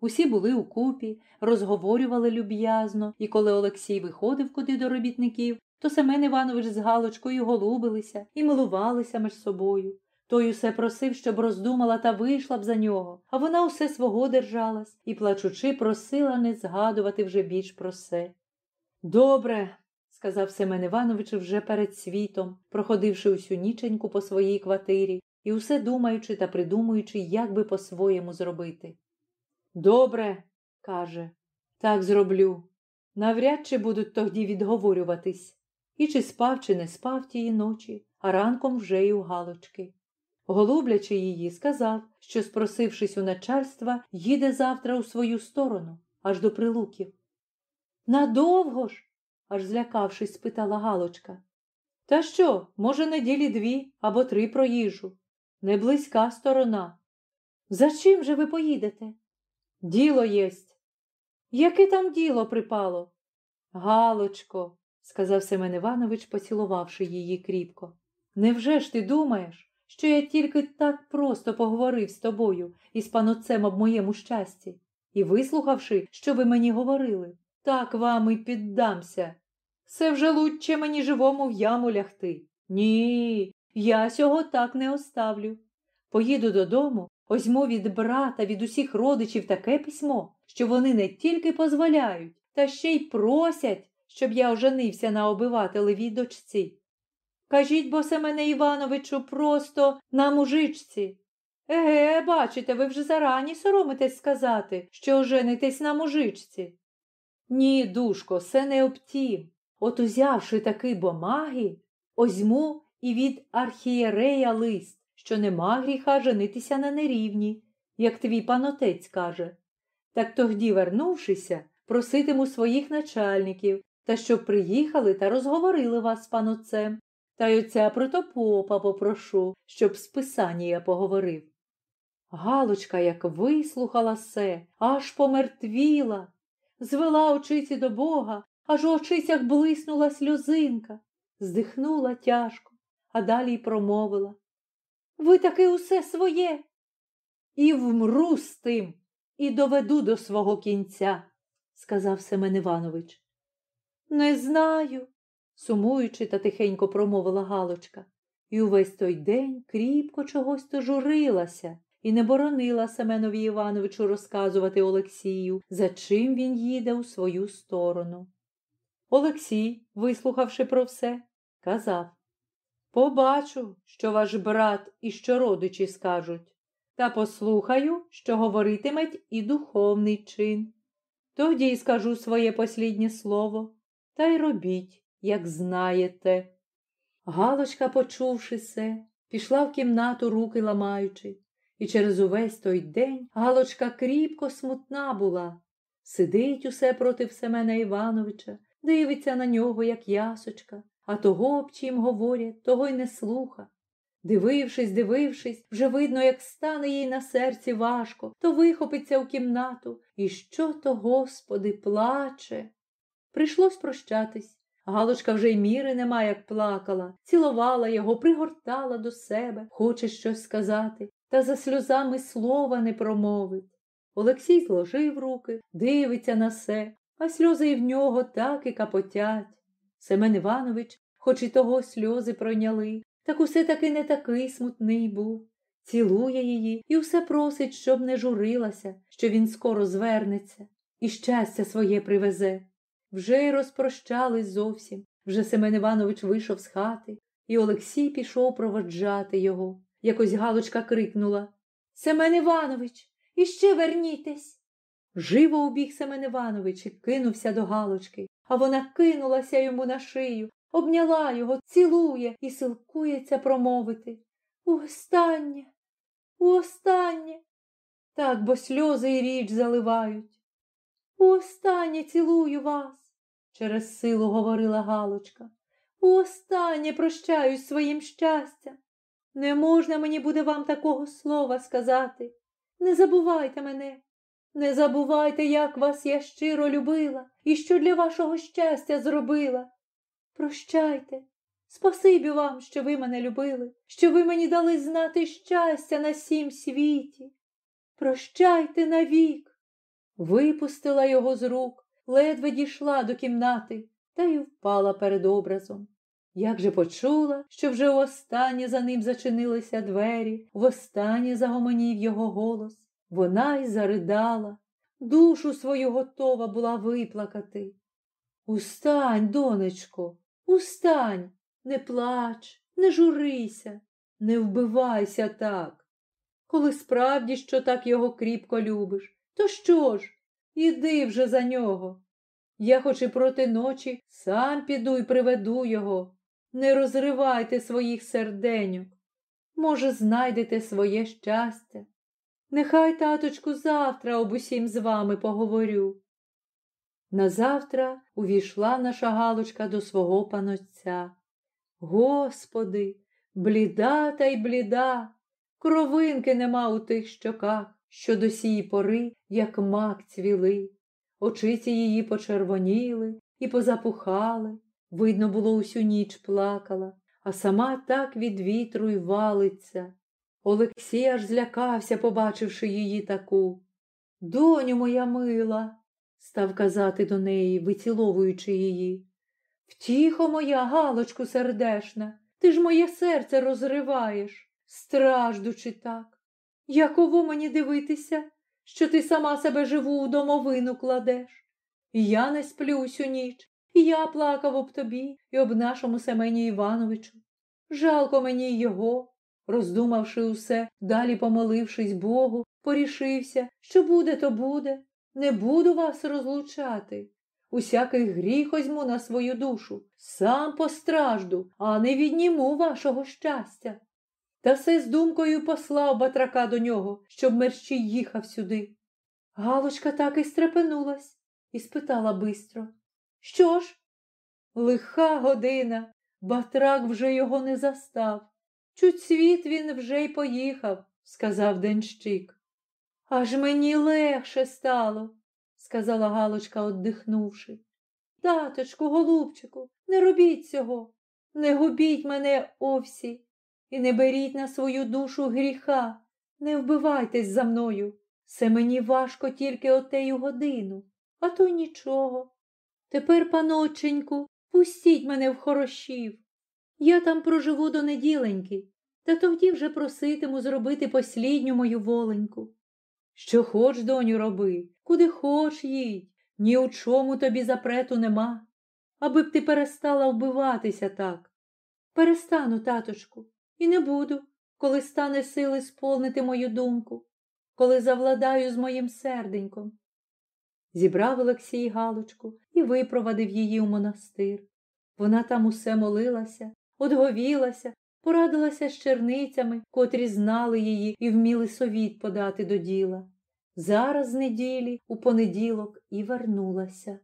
Усі були у купі, розговорювали люб'язно, і коли Олексій виходив куди до робітників, то Семен Іванович з Галочкою голубилися і милувалися між собою. Той усе просив, щоб роздумала та вийшла б за нього, а вона усе свого держалась і, плачучи, просила не згадувати вже більш про се. Добре, сказав Семен Іванович вже перед світом, проходивши усю ніченьку по своїй квартирі і усе думаючи та придумуючи, як би по-своєму зробити. Добре, каже, так зроблю. Навряд чи будуть тоді відговорюватись. І чи спав, чи не спав тієї ночі, а ранком вже й у галочки. Голублячи її, сказав, що, спросившись у начальства, їде завтра у свою сторону, аж до прилуків. Надовго ж? аж злякавшись, спитала Галочка. Та що, може, неділі дві або три проїжджу. Не близька сторона. За чим же ви поїдете? Діло єсть. Яке там діло припало? Галочко, сказав Семен Іванович, поцілувавши її кріпко. Невже ж ти думаєш, що я тільки так просто поговорив з тобою і з панотцем об моєму щасті, і, вислухавши, що ви мені говорили, так вам і піддамся. Все вже лучче мені живому в яму лягти. Ні, я сього так не оставлю. Поїду додому, озьму від брата, від усіх родичів таке письмо, що вони не тільки дозволяють, та ще й просять, щоб я оженився на обивателевій дочці. Кажіть, бо Семене Івановичу, просто на мужичці. Еге, бачите, ви вже зарані соромитесь сказати, що оженитесь на мужичці. Ні, душко, се не обтім. От узявши таки бумаги, озьму і від архієрея лист, що нема гріха женитися на нерівні, як твій панотець каже. Так тоді, вернувшися, проситиму своїх начальників, та щоб приїхали та розговорили вас з панотцем, та й оця протопопа попрошу, щоб з писання поговорив. Галочка, як вислухала се, аж помертвіла, звела очиці до Бога, аж у очицях блиснула сльозинка, здихнула тяжко, а далі й промовила. Ви таки усе своє. І вмру з тим, і доведу до свого кінця, сказав Семен Іванович. Не знаю, сумуючи та тихенько промовила Галочка, і увесь той день кріпко чогось то журилася і не боронила Семенові Івановичу розказувати Олексію, за чим він їде у свою сторону. Олексій, вислухавши про все, казав Побачу, що ваш брат і що родичі скажуть, та послухаю, що говоритиметь і духовний чин. тоді й скажу своє посліднє слово, та й робіть, як знаєте. Галочка, почувши се, пішла в кімнату, руки ламаючи, і через увесь той день Галочка кріпко смутна була. Сидить усе проти Семена Івановича, дивиться на нього, як ясочка, а того, об чим говорять, того й не слуха. Дивившись, дивившись, вже видно, як стане їй на серці важко, то вихопиться в кімнату, і що то, Господи, плаче. Прийшлось прощатись. Галочка вже й міри нема, як плакала, цілувала його, пригортала до себе, хоче щось сказати, та за сльозами слова не промовить. Олексій зложив руки, дивиться на се, а сльози і в нього так і капотять. Семен Іванович, хоч і того сльози пройняли, так усе таки не такий смутний був. Цілує її і все просить, щоб не журилася, що він скоро звернеться і щастя своє привезе. Вже й розпрощались зовсім. Вже Семен Іванович вийшов з хати, і Олексій пішов проводжати його. Якось Галочка крикнула Семен Іванович, іще вернітесь. Живо убіг Семен Іванович і кинувся до Галочки, а вона кинулася йому на шию, обняла його, цілує і силкується промовити. Останнє, останнє. Так, бо сльози і річ заливають. Останнє цілую вас, через силу говорила Галочка. Останнє прощаюсь своїм щастям. Не можна мені буде вам такого слова сказати. Не забувайте мене, не забувайте, як вас я щиро любила і що для вашого щастя зробила. Прощайте, спасибі вам, що ви мене любили, що ви мені дали знати щастя на сім світі. Прощайте навік. Випустила його з рук, ледве дійшла до кімнати та й впала перед образом. Як же почула, що вже востаннє за ним зачинилися двері, востаннє загомонів його голос, вона й заридала, душу свою готова була виплакати. Устань, донечко, устань, не плач, не журися, не вбивайся так. Коли справді що так його кріпко любиш, то що ж? Іди вже за нього. Я хоч і проти ночі сам піду і приведу його. Не розривайте своїх серденьок. Може, знайдете своє щастя. Нехай, таточку, завтра об усім з вами поговорю. Назавтра увійшла наша Галочка до свого панотця. Господи, бліда та й бліда, кровинки нема у тих щоках, що до сії пори, як мак цвіли. Очиці її почервоніли і позапухали. Видно було, усю ніч плакала, а сама так від вітру й валиться. Олексій аж злякався, побачивши її таку. Доню моя мила, став казати до неї, виціловуючи її. Втіхо моя, Галочку сердешна, ти ж моє серце розриваєш, страждучи так. Яково мені дивитися, що ти сама себе живу у домовину кладеш? Я не сплю усю ніч, і я плакав об тобі і об нашому Семені Івановичу. Жалко мені його, роздумавши усе, далі помолившись Богу, порішився, що буде, то буде. Не буду вас розлучати. Усякий гріх озьму на свою душу, сам постражду, а не відніму вашого щастя. Та все з думкою послав батрака до нього, щоб мерщій їхав сюди. Галочка так і стрепенулась і спитала бистро. Що ж? Лиха година, батрак вже його не застав. Чуть світ він вже й поїхав, сказав денщик. Аж мені легше стало, сказала Галочка, оддихнувши. Таточку, голубчику, не робіть цього, не губіть мене овсі і не беріть на свою душу гріха, не вбивайтесь за мною. Це мені важко тільки отею годину, а то нічого. Тепер, паноченьку, пустіть мене в хорошів. Я там проживу до неділеньки, та тоді вже проситиму зробити послідню мою воленьку. Що хоч, доню, роби, куди хоч їдь, ні у чому тобі запрету нема, аби б ти перестала вбиватися так. Перестану, таточку, і не буду, коли стане сили сповнити мою думку, коли завладаю з моїм серденьком. Зібрав Олексій Галочку і випровадив її у монастир. Вона там усе молилася, одговілася, порадилася з черницями, котрі знали її і вміли совіт подати до діла. Зараз з неділі, у понеділок, і вернулася.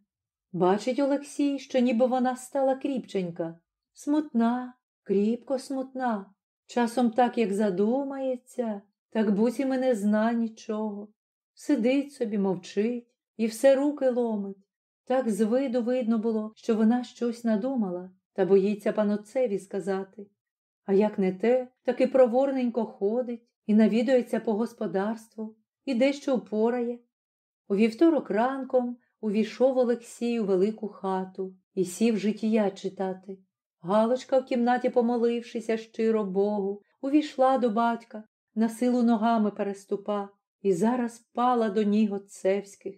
Бачить Олексій, що ніби вона стала кріпченька, смутна, кріпко смутна. Часом так, як задумається, так буцім і не зна нічого. Сидить собі, мовчить і все руки ломить. Так з виду видно було, що вона щось надумала та боїться паноцеві сказати. А як не те, так і проворненько ходить і навідується по господарству, і дещо впорає. У вівторок ранком увійшов Олексій у велику хату і сів життя читати. Галочка в кімнаті, помолившися щиро Богу, увійшла до батька, на силу ногами переступа, і зараз пала до ніг отцевських.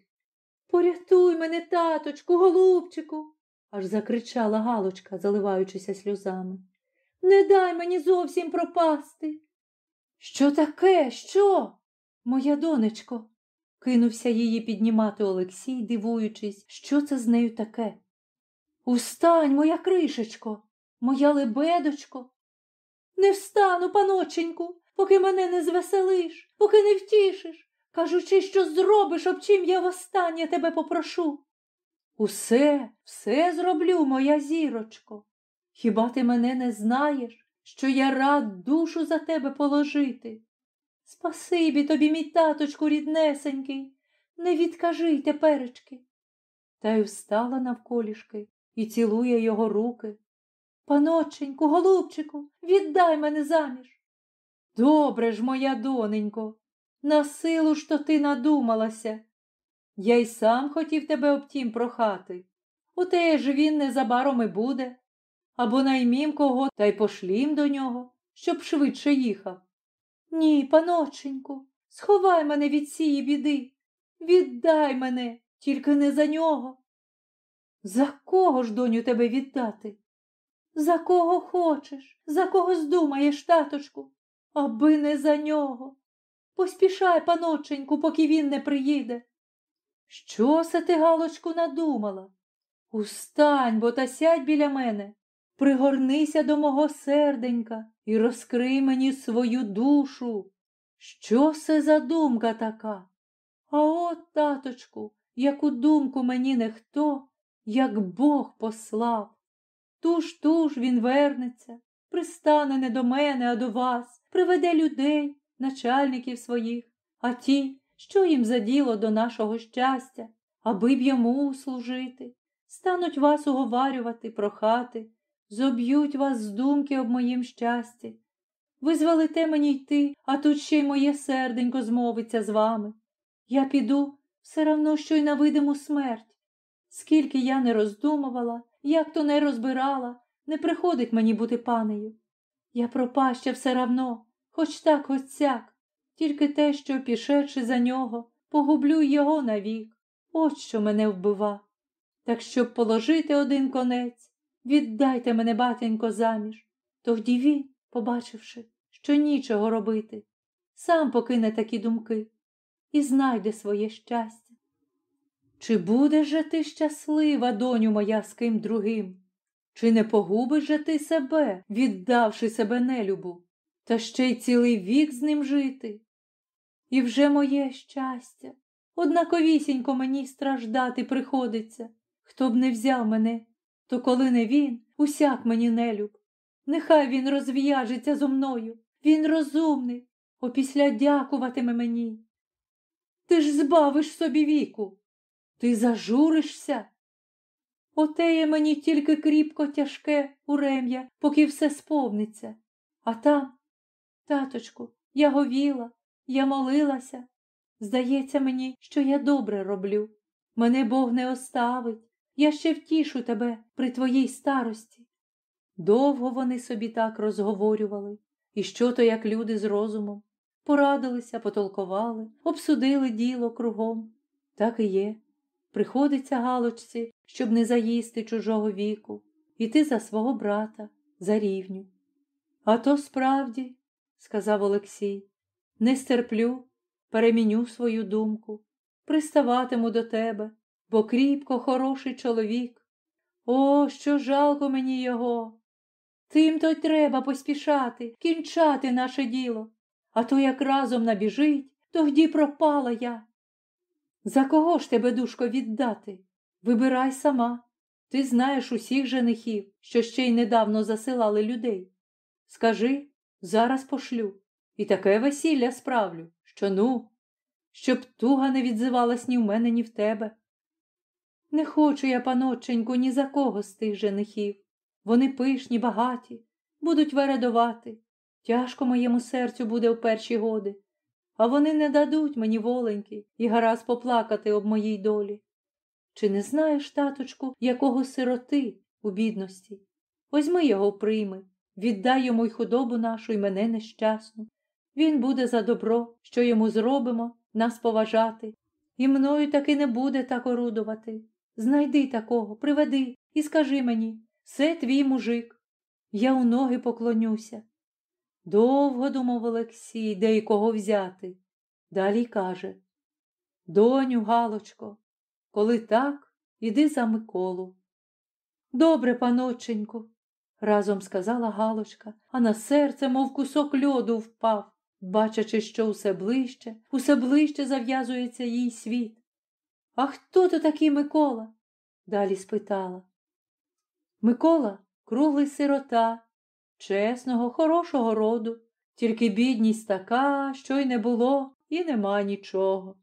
Порятуй мене, таточку, голубчику, аж закричала Галочка, заливаючися сльозами. Не дай мені зовсім пропасти. Що таке? Що? Моя донечко, кинувся її піднімати Олексій, дивуючись, що це з нею таке. Устань, моя кришечко, моя лебедочко. Не встану, паноченьку, поки мене не звеселиш, поки не втішиш, кажучи, що зробиш, об чим я востаннє тебе попрошу. Усе, все зроблю, моя зірочко. Хіба ти мене не знаєш, що я рад душу за тебе положити? Спасибі тобі, мій таточку ріднесенький, не відкажи й теперечки. Та й встала навколішки і цілує його руки. Паноченьку, голубчику, віддай мене заміж. Добре ж, моя доненько, на силу ж то ти надумалася. Я й сам хотів тебе обтім прохати. Оте ж він незабаром і буде. Або наймім кого та й пошлім до нього, щоб швидше їхав. Ні, паноченьку, сховай мене від цієї біди. Віддай мене, тільки не за нього. За кого ж, доню, тебе віддати? За кого хочеш, за кого здумаєш, таточку, аби не за нього. Поспішай, паноченьку, поки він не приїде. Що се ти, Галочку, надумала? Устань, бо та сядь біля мене, пригорнися до мого серденька і розкрий мені свою душу. Що це за думка така? А от, таточку, яку думку мені не хто, як Бог послав. Туж туж він вернеться, пристане не до мене, а до вас, приведе людей, начальників своїх, а ті, що їм за діло до нашого щастя, аби б йому служити, стануть вас уговарювати, прохати, зоб'ють вас з думки об моїм щасті. Ви звелите мені йти, а тут ще й моє серденько змовиться з вами. Я піду все равно, що й на видиму смерть. Скільки я не роздумувала, як то не розбирала, не приходить мені бути панею. Я пропаща все равно, хоч так, хоч сяк, тільки те, що, пішедши за нього, погублю його навік. От що мене вбива. Так щоб положити один конець, віддайте мене, батенько, заміж. Тоді він, побачивши, що нічого робити, сам покине такі думки і знайде своє щастя. Чи будеш же ти щаслива, доню моя, з ким другим? Чи не погубиш же ти себе, віддавши себе нелюбу, та ще й цілий вік з ним жити? І вже моє щастя, однаковісінько мені страждати приходиться. Хто б не взяв мене, то коли не він, усяк мені нелюб. Нехай він розв'яжеться зо мною, він розумний, опісля дякуватиме мені. Ти ж збавиш собі віку, ти зажуришся. Отеє мені тільки кріпко тяжке урем'я, поки все сповниться. А там, таточку, я говіла, я молилася. Здається мені, що я добре роблю. Мене Бог не оставить. Я ще втішу тебе при твоїй старості. Довго вони собі так розговорювали, і що то, як люди з розумом, порадилися, потолкували, обсудили діло кругом. Так і є. Приходиться Галочці, щоб не заїсти чужого віку, іти за свого брата, за рівню. А то справді, сказав Олексій, не стерплю, переміню свою думку. приставатиму до тебе, бо кріпко хороший чоловік. О, що жалко мені його. Тим то й треба поспішати, кінчати наше діло, а то як разом набіжить, тоді пропала я. За кого ж тебе, душко, віддати? Вибирай сама. Ти знаєш усіх женихів, що ще й недавно засилали людей. Скажи, зараз пошлю, і таке весілля справлю, що ну, щоб туга не відзивалась ні в мене, ні в тебе. Не хочу я, паноченьку, ні за кого з тих женихів. Вони пишні, багаті, будуть вередувати. Тяжко моєму серцю буде в перші годи, а вони не дадуть мені воленьки і гаразд поплакати об моїй долі. Чи не знаєш, таточку, якого сироти у бідності? Возьми його прийми, віддай йому й худобу нашу й мене нещасну. Він буде за добро, що йому зробимо, нас поважати, і мною таки не буде так орудувати. Знайди такого, приведи і скажи мені, це твій мужик. Я у ноги поклонюся. Довго думав Олексій, де й кого взяти. Далі каже Доню, Галочко, коли так, іди за Миколу. Добре, паноченьку, разом сказала Галочка, а на серце, мов кусок льоду впав, бачачи, що усе ближче, усе ближче зав'язується їй світ. А хто то такий Микола? далі спитала. Микола круглий сирота, чесного, хорошого роду, тільки бідність така, що й не було, і нема нічого.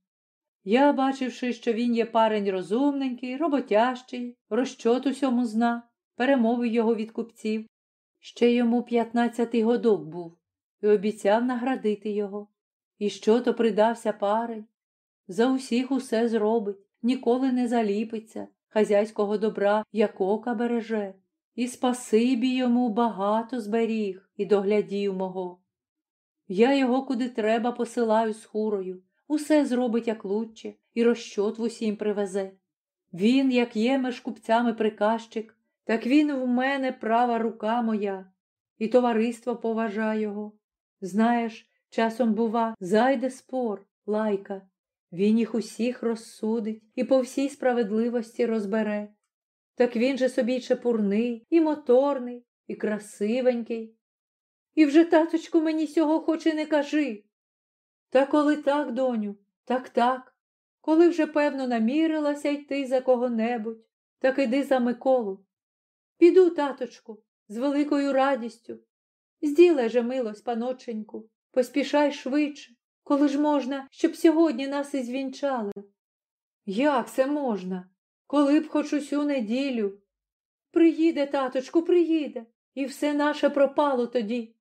Я, бачивши, що він є парень розумненький, роботящий, розчот усьому зна, перемовив його від купців. Ще йому п'ятнадцятий годок був і обіцяв наградити його. І що то придався парень. За усіх усе зробить, ніколи не заліпиться, хазяйського добра, як ока береже, і спасибі йому багато зберіг і доглядів мого. Я його куди треба посилаю з хурою, усе зробить, як лучче, і розчот в усім привезе. Він, як є меж купцями приказчик, так він в мене права рука моя, і товариство поважає його. Знаєш, часом, бува, зайде спор, лайка, він їх усіх розсудить і по всій справедливості розбере. Так він же собі чепурний, і моторний, і красивенький. І вже, таточку, мені сього хоч і не кажи. Та коли так, доню, так так. Коли вже, певно, намірилася йти за кого-небудь, так іди за Миколу. Піду, таточку, з великою радістю. Зділай же, милость, паноченьку, поспішай швидше, коли ж можна, щоб сьогодні нас і звінчали. Як це можна? Коли б хоч усю неділю. Приїде, таточку, приїде, і все наше пропало тоді.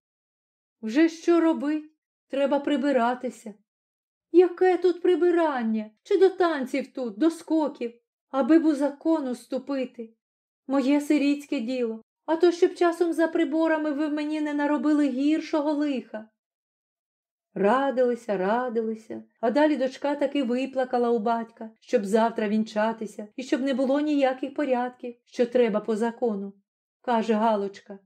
Вже що робить? Треба прибиратися. Яке тут прибирання? Чи до танців тут, до скоків, аби б у закону ступити? Моє сирітське діло, а то щоб часом за приборами ви мені не наробили гіршого лиха. Радилися, радилися, а далі дочка таки виплакала у батька, щоб завтра вінчатися і щоб не було ніяких порядків, що треба по закону. Каже Галочка.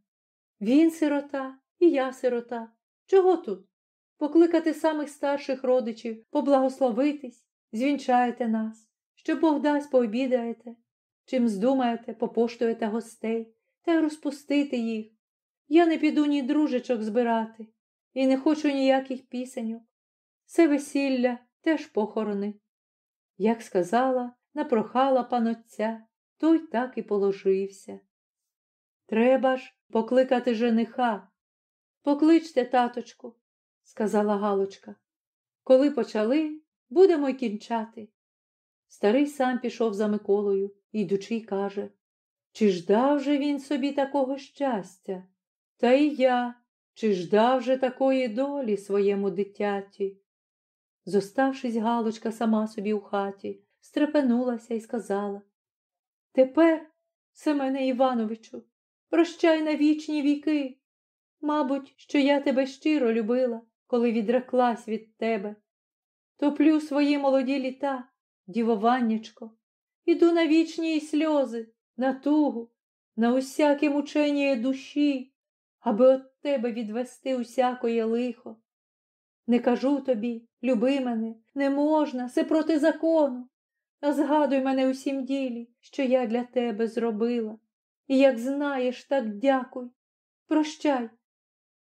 Він сирота, і я сирота. Чого тут? Покликати самих старших родичів, поблагословитись, звінчаєте нас, що Бог дасть пообідаєте, чим здумаєте, попоштуєте гостей та й розпустити їх. Я не піду ні дружечок збирати і не хочу ніяких пісеньок. Це весілля теж похорони. Як сказала, напрохала панотця, той так і положився. Треба ж покликати жениха. Покличте, таточку, сказала Галочка. Коли почали, будемо й кінчати. Старий сам пішов за Миколою, йдучи, каже Чи ждав же він собі такого щастя? Та і я, чи ждав же такої долі своєму дитяті? Зоставшись, Галочка сама собі у хаті, стрепенулася і сказала Тепер, Семене Івановичу, прощай на вічні віки. Мабуть, що я тебе щиро любила, коли відреклась від тебе. Топлю свої молоді літа, дівованнячко, іду на вічні сльози, на тугу, на усяке мучення душі, аби от тебе відвести усякоє лихо. Не кажу тобі, люби мене, не можна, це проти закону. А згадуй мене усім ділі, що я для тебе зробила. І як знаєш, так дякуй. Прощай.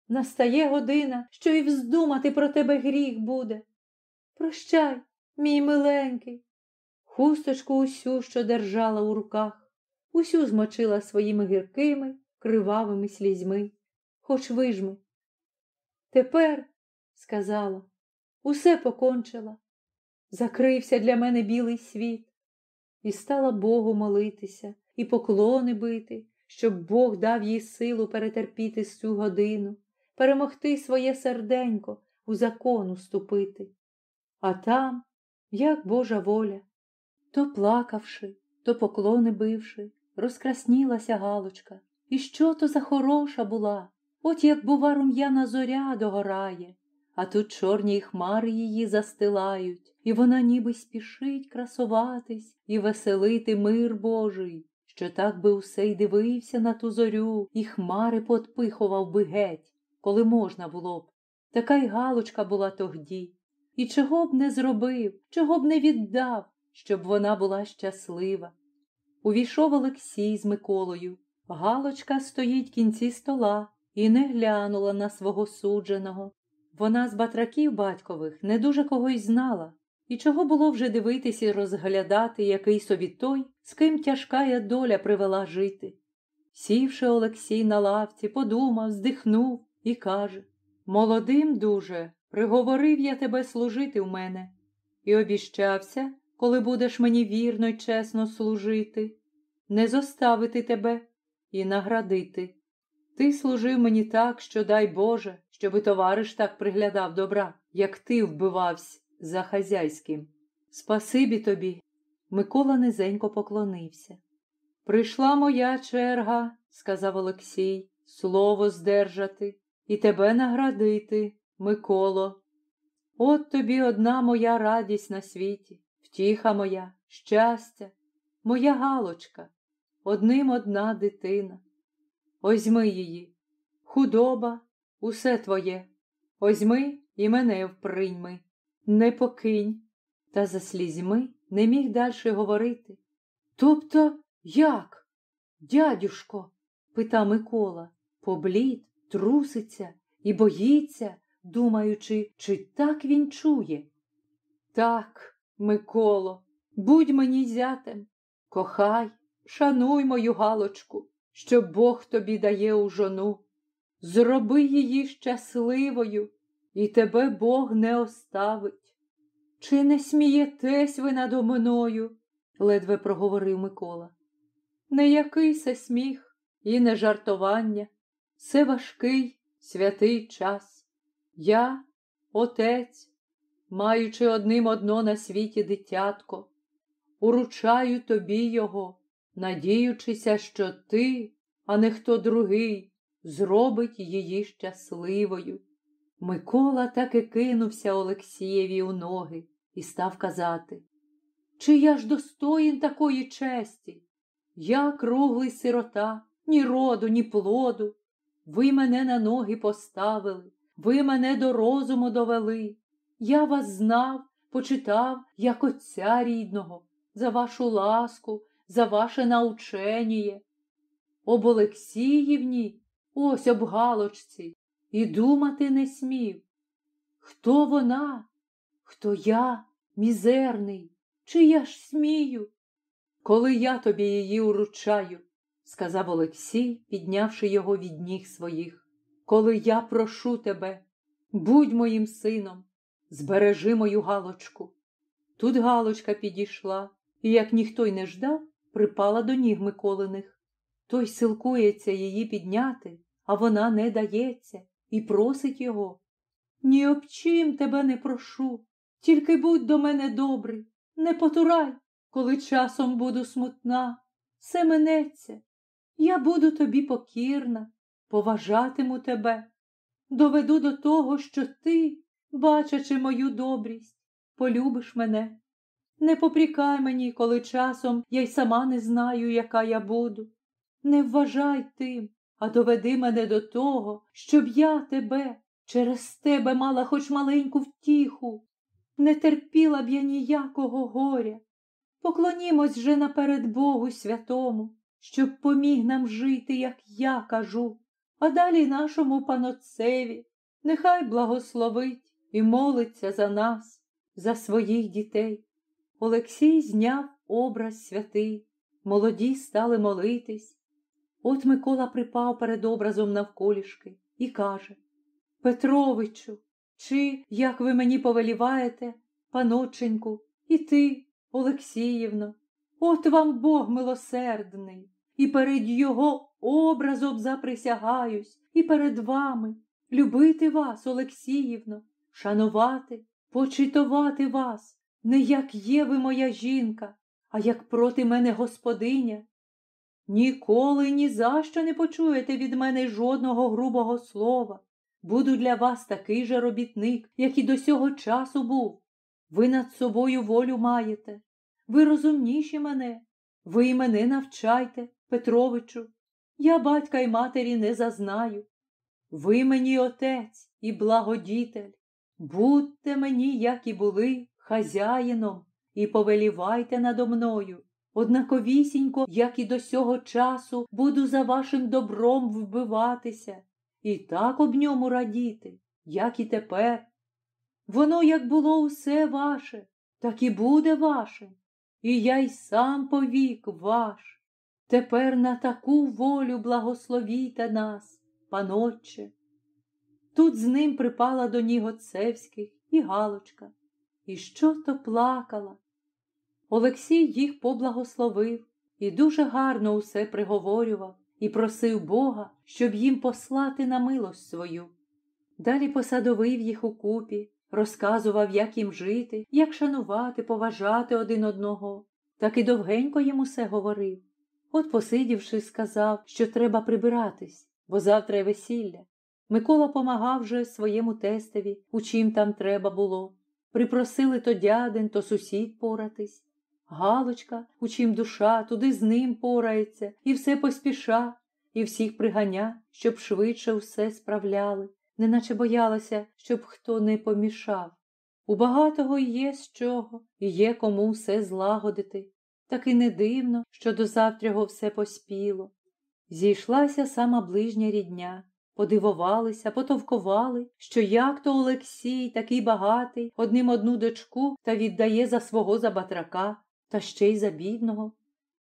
Настає година, що і вздумати про тебе гріх буде. Прощай, мій миленький. Хусточку усю, що держала у руках, усю змочила своїми гіркими, кривавими слізьми, хоч вижми. Тепер, сказала, усе покончила. Закрився для мене білий світ, і стала Богу молитися і поклони бити, щоб Бог дав їй силу перетерпіти цю годину, перемогти своє серденько, у закон уступити. А там, як Божа воля, то плакавши, то поклони бивши, розкраснілася Галочка. І що то за хороша була, от як, бува, рум'яна зоря догорає, а тут чорні хмари її застилають, і вона ніби спішить красуватись і веселити мир Божий, що так би усе й дивився на ту зорю, і хмари подпихував би геть, коли можна було б. Така й галочка була тогді. І чого б не зробив, чого б не віддав, щоб вона була щаслива. Увійшов Олексій з Миколою. Галочка стоїть кінці стола і не глянула на свого судженого. Вона з батраків батькових не дуже когось знала, і чого було вже дивитись і розглядати, який собі той, з ким тяжкая доля привела жити. Сівши Олексій на лавці, подумав, здихнув і каже Молодим дуже, приговорив я тебе служити в мене, і обіщався, коли будеш мені вірно й чесно служити, не зоставити тебе і наградити. Ти служив мені так, що дай Боже, щоби товариш так приглядав добра, як ти вбивався за хазяйським. Спасибі тобі. Микола низенько поклонився. Прийшла моя черга, сказав Олексій, слово здержати і тебе наградити, Миколо. От тобі одна моя радість на світі, втіха моя, щастя, моя галочка, одним одна дитина. Озьми її, худоба, усе твоє. Озьми і мене вприйми, не покинь. Та за слізьми не міг дальше говорити. Тобто як? Дядюшко? пита Микола, поблід, труситься і боїться, думаючи, чи так він чує. Так, Миколо, будь мені зятем, кохай, шануй мою галочку, що Бог тобі дає у жону. Зроби її щасливою, і тебе Бог не оставить. Чи не смієтесь ви надо мною? ледве проговорив Микола. Не який се сміх і не жартування, це важкий святий час. Я, отець, маючи одним одно на світі дитятко, уручаю тобі його, надіючися, що ти, а не хто другий, зробить її щасливою. Микола так і кинувся Олексієві у ноги і став казати Чи я ж достоїн такої честі? Я круглий сирота, ні роду, ні плоду. Ви мене на ноги поставили, ви мене до розуму довели. Я вас знав, почитав, як отця рідного, за вашу ласку, за ваше наученіє. Об Олексіївні, ось об Галочці, і думати не смів. Хто вона? Хто я, мізерний, чи я ж смію? Коли я тобі її уручаю, сказав Олексій, піднявши його від ніг своїх, коли я прошу тебе, будь моїм сином, збережи мою галочку. Тут Галочка підійшла і, як ніхто й не ждав, припала до ніг Миколиних. Той силкується її підняти, а вона не дається і просить його. Ні об чим тебе не прошу, тільки будь до мене добрий, не потурай, коли часом буду смутна, все минеться. Я буду тобі покірна, поважатиму тебе, доведу до того, що ти, бачачи мою добрість, полюбиш мене. Не попрікай мені, коли часом я й сама не знаю, яка я буду. Не вважай тим, а доведи мене до того, щоб я тебе, через тебе мала хоч маленьку втіху, не терпіла б я ніякого горя. Поклонімось же наперед Богу святому, щоб поміг нам жити, як я кажу, а далі нашому панотцеві, нехай благословить і молиться за нас, за своїх дітей. Олексій зняв образ святий, молоді стали молитись. От Микола припав перед образом навколішки і каже Петровичу, чи, як ви мені повеліваєте, паноченьку, і ти, Олексіївно, от вам Бог милосердний, і перед Його образом заприсягаюсь, і перед вами любити вас, Олексіївно, шанувати, почитувати вас, не як є ви моя жінка, а як проти мене господиня. Ніколи ні за що не почуєте від мене жодного грубого слова. Буду для вас такий же робітник, як і до сього часу був. Ви над собою волю маєте, ви розумніші мене, ви і мене навчайте, Петровичу. Я батька й матері не зазнаю. Ви мені отець і благодітель. Будьте мені, як і були, хазяїном, і повелівайте надо мною. Однаковісінько, як і до сього часу, буду за вашим добром вбиватися і так об ньому радіти, як і тепер. Воно, як було усе ваше, так і буде ваше, і я й сам повік ваш. Тепер на таку волю благословійте нас, панотче. Тут з ним припала до ніг Отцевських і Галочка, і що то плакала. Олексій їх поблагословив і дуже гарно усе приговорював і просив Бога, щоб їм послати на милость свою. Далі посадовив їх у купі, розказував, як їм жити, як шанувати, поважати один одного, так і довгенько їм усе говорив. От, посидівши, сказав, що треба прибиратись, бо завтра й весілля. Микола помагав же своєму тестеві, у чим там треба було. Припросили то дядин, то сусід поратись. Галочка, у чим душа, туди з ним порається, і все поспіша, і всіх приганя, щоб швидше все справляли, неначе боялася, щоб хто не помішав. У багатого є з чого, і є кому все злагодити. Так і не дивно, що до завтрього все поспіло. Зійшлася сама ближня рідня, подивувалися, потовкували, що як то Олексій, такий багатий, одним одну дочку та віддає за свого за батрака, та ще й за бідного.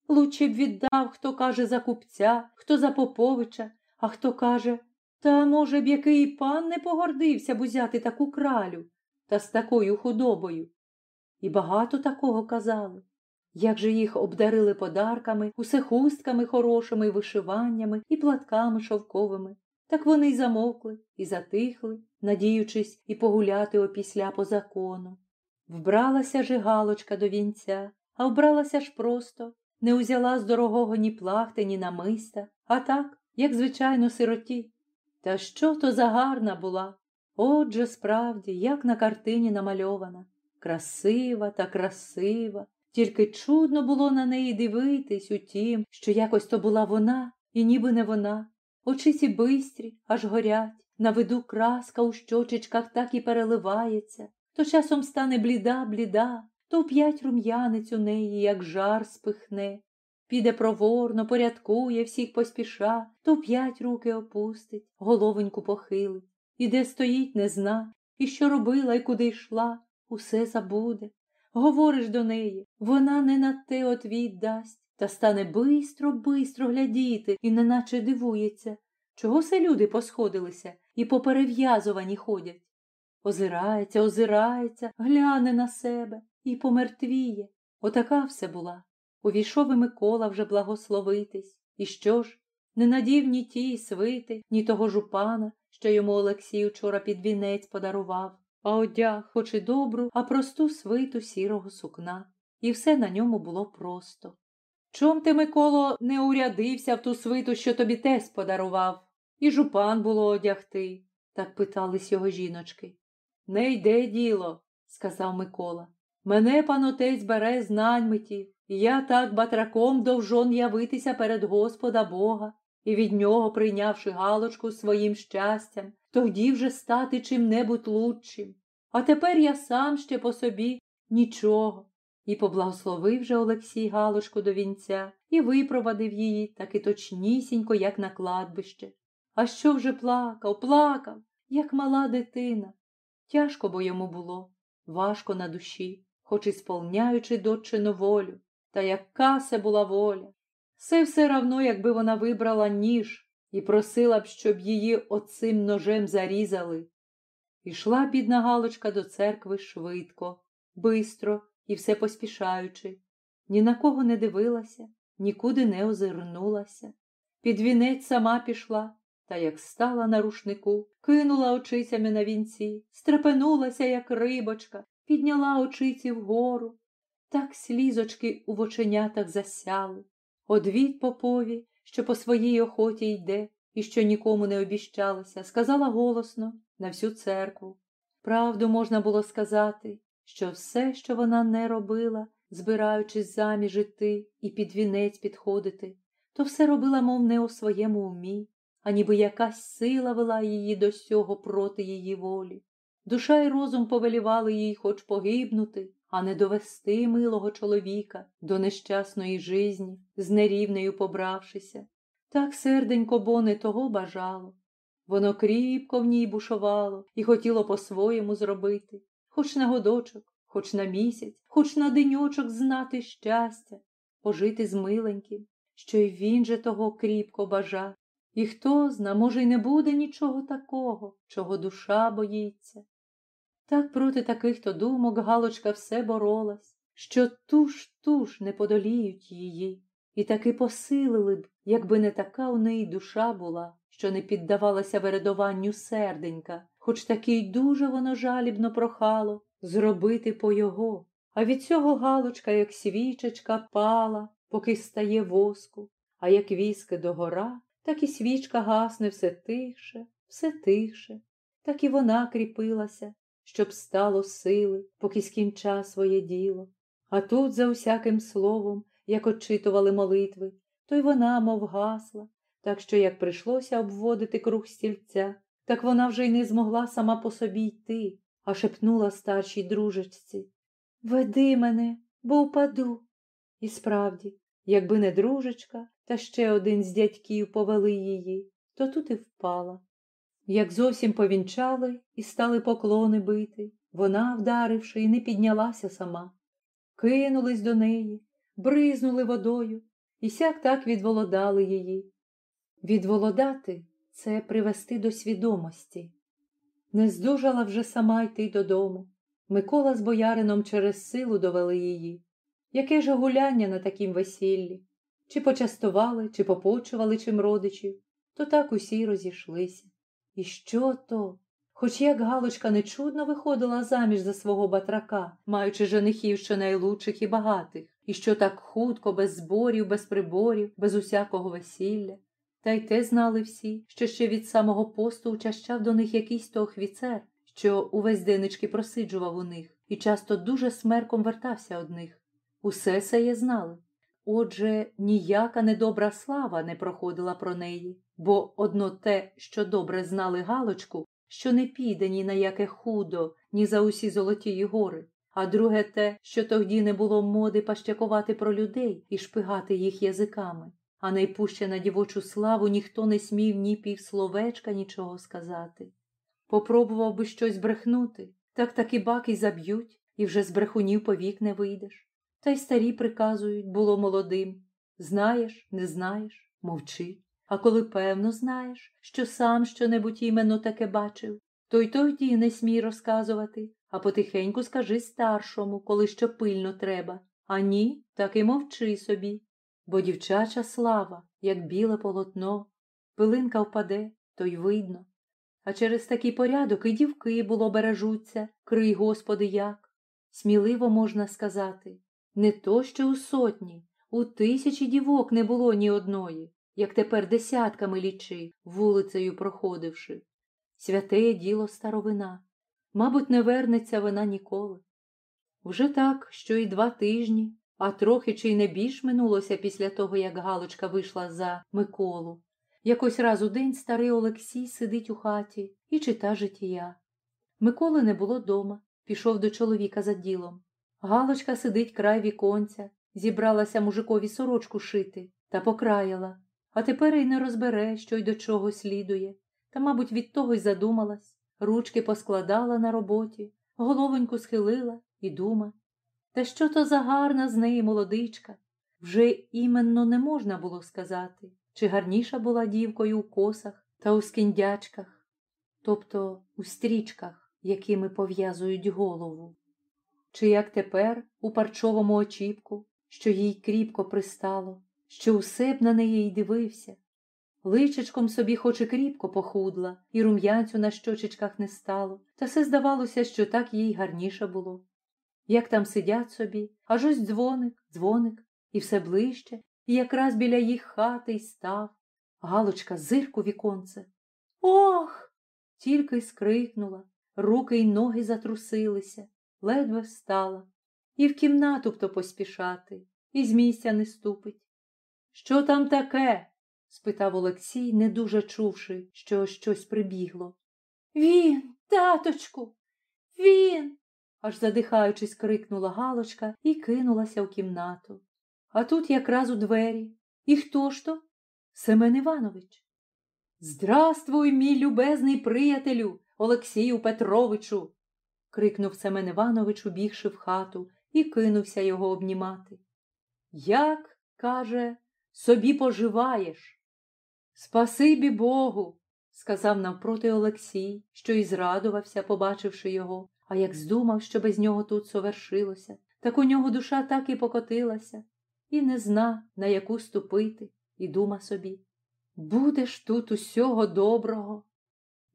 Лучше б віддав, хто каже, за купця, хто за Поповича, а хто каже, та, може б, який пан не погордився б узяти таку кралю та з такою худобою. І багато такого казали. Як же їх обдарили подарками, усе хустками хорошими, вишиваннями і платками шовковими, так вони й замовкли і затихли, надіючись і погуляти опісля по закону. Вбралася же галочка до вінця, а вбралася ж просто, не узяла з дорогого ні плахти, ні намиста, а так, як звичайно, сироті. Та що то за гарна була? Отже, справді, як на картині намальована, красива та красива, тільки чудно було на неї дивитись у тім, що якось то була вона, і ніби не вона. Очиці бистрі, аж горять, на виду краска у щочечках так і переливається, то часом стане бліда, бліда, то п'ять рум'янець у неї, як жар спихне, піде проворно, порядкує, всіх поспіша, то п'ять руки опустить, головоньку похилить, і де стоїть, не зна, і що робила, і куди йшла, усе забуде. Говориш до неї, вона не на те отвід дасть, та стане бистро, бистро глядіти і неначе дивується, чого се люди посходилися і поперев'язувані ходять. Озирається, озирається, гляне на себе, і помертвіє. Отака все була. Увійшов і Микола вже благословитись. І що ж? Не надів ні тій свити, ні того жупана, що йому Олексій учора під вінець подарував, а одяг, хоч і добру, а просту свиту сірого сукна, і все на ньому було просто. Чом ти, Миколо, не урядився в ту свиту, що тобі тесть подарував, і жупан було одягти? так питались його жіночки. Не йде діло, сказав Микола. Мене панотець бере знань митів, і я так батраком довжон явитися перед Господа Бога, і від нього, прийнявши галочку своїм щастям, тоді вже стати чим-небудь лучшим. А тепер я сам ще по собі нічого. І поблагословив же Олексій Галочку до вінця і випровадив її таки точнісінько, як на кладбище. А що вже плакав, плакав, як мала дитина. Тяжко бо йому було, важко на душі, хоч і сповняючи дочину волю. Та яка це була воля. Все все равно, якби вона вибрала ніж і просила б, щоб її оцим ножем зарізали. Ішла бідна Галочка до церкви швидко, бистро і все поспішаючи, ні на кого не дивилася, нікуди не озирнулася. Під вінець сама пішла, та як стала на рушнику, кинула очицями на вінці, стрепенулася, як рибочка, підняла очиці вгору. Так слізочки у воченятах засяли. Одвід попові, що по своїй охоті йде і що нікому не обіщалося, сказала голосно на всю церкву. Правду можна було сказати, що все, що вона не робила, збираючись заміж іти і під вінець підходити, то все робила, мов не у своєму умі, а ніби якась сила вела її до сього проти її волі. Душа й розум повелівали їй хоч погибнути, а не довести милого чоловіка до нещасної жизні, з нерівнею побравшися. Так серденько бо того бажало. Воно кріпко в ній бушувало і хотіло по-своєму зробити, хоч на годочок, хоч на місяць, хоч на деньочок знати щастя, пожити з миленьким, що й він же того кріпко бажа. І хто зна, може, й не буде нічого такого, чого душа боїться. Так проти таких то думок Галочка все боролась, що туж туж не подоліють її, і таки посилили б, якби не така у неї душа була, що не піддавалася вередуванню серденька, хоч таки й дуже воно жалібно прохало зробити по його. А від цього Галочка, як свічечка, пала, поки стає воску, а як віски догора, так і свічка гасне все тихше, все тихше, так і вона кріпилася, щоб стало сили, поки скінча своє діло. А тут, за усяким словом, як очитували молитви, то й вона, мов гасла, так що, як прийшлося обводити круг стільця, так вона вже й не змогла сама по собі йти, а шепнула старшій дружечці Веди мене, бо впаду. І справді, якби не дружечка, та ще один з дядьків повели її, то тут і впала. Як зовсім повінчали і стали поклони бити, вона, вдаривши, і не піднялася сама. Кинулись до неї, бризнули водою і сяк так відволодали її. Відволодати це привести до свідомості. Не здужала вже сама йти додому. Микола з боярином через силу довели її. Яке ж гуляння на такім весіллі? Чи почастували, чи попочували чим родичів, то так усі розійшлися. І що то? Хоч як Галочка нечудно виходила заміж за свого батрака, маючи женихів що найлучших і багатих, і що так хутко, без зборів, без приборів, без усякого весілля. Та й те знали всі, що ще від самого посту учащав до них якийсь то офіцер, що увесь денечки просиджував у них, і часто дуже смерком вертався од них. Усе сеє знали. Отже, ніяка недобра слава не проходила про неї, бо одно те, що добре знали Галочку, що не піде ні на яке худо, ні за усі золотії гори, а друге те, що тоді не було моди пащакувати про людей і шпигати їх язиками, а найпуще на дівочу славу ніхто не смів ні півсловечка нічого сказати. Попробував би щось брехнути, так таки баки заб'ють, і вже з брехунів повік не вийдеш. Та й старі приказують, було молодим. Знаєш, не знаєш, мовчи. А коли певно знаєш, що сам щонебудь іменно таке бачив, то й тоді не смій розказувати, а потихеньку скажи старшому, коли що пильно треба. А ні, так і мовчи собі. Бо дівчача слава, як біле полотно, пилинка впаде, то й видно. А через такий порядок і дівки було бережуться, крий, Господи, як. Сміливо можна сказати. Не то що у сотні, у тисячі дівок не було ні одної, як тепер десятками лічи, вулицею проходивши. Святе діло старовина. Мабуть, не вернеться вона ніколи. Вже так, що й два тижні, а трохи чи й не більш минулося після того, як Галочка вийшла за Миколу. Якось раз у день старий Олексій сидить у хаті і чита життя. Миколи не було дома, пішов до чоловіка за ділом. Галочка сидить край віконця, зібралася мужикові сорочку шити та покраяла, а тепер і не розбере, що й до чого слідує, та, мабуть, від того й задумалась, ручки поскладала на роботі, головоньку схилила і дума. Та що то за гарна з неї молодичка? Вже іменно не можна було сказати, чи гарніша була дівкою у косах та у скіндячках, тобто у стрічках, якими пов'язують голову. Чи як тепер у парчовому очіпку, що їй кріпко пристало, що усе б на неї й дивився. Личечком собі хоч і кріпко похудла, і рум'янцю на щочечках не стало, та все здавалося, що так їй гарніше було. Як там сидять собі, аж ось дзвоник, дзвоник, і все ближче, і якраз біля їх хати й став. Галочка зирку віконце. Ох! Тільки й скрикнула, руки й ноги затрусилися, ледве встала. І в кімнату б то поспішати, і з місця не ступить. Що там таке? спитав Олексій, не дуже чувши, що щось прибігло. Він, таточку, він. Аж задихаючись, крикнула Галочка і кинулася в кімнату. А тут якраз у двері. І хто ж то? Семен Іванович. Здравствуй, мій любезний приятелю, Олексію Петровичу. крикнув Семен Іванович, убігши в хату, і кинувся його обнімати. Як, каже, собі поживаєш? Спасибі Богу, сказав навпроти Олексій, що і зрадувався, побачивши його, а як здумав, що без нього тут совершилося, так у нього душа так і покотилася, і не зна, на яку ступити, і дума собі. Будеш тут усього доброго.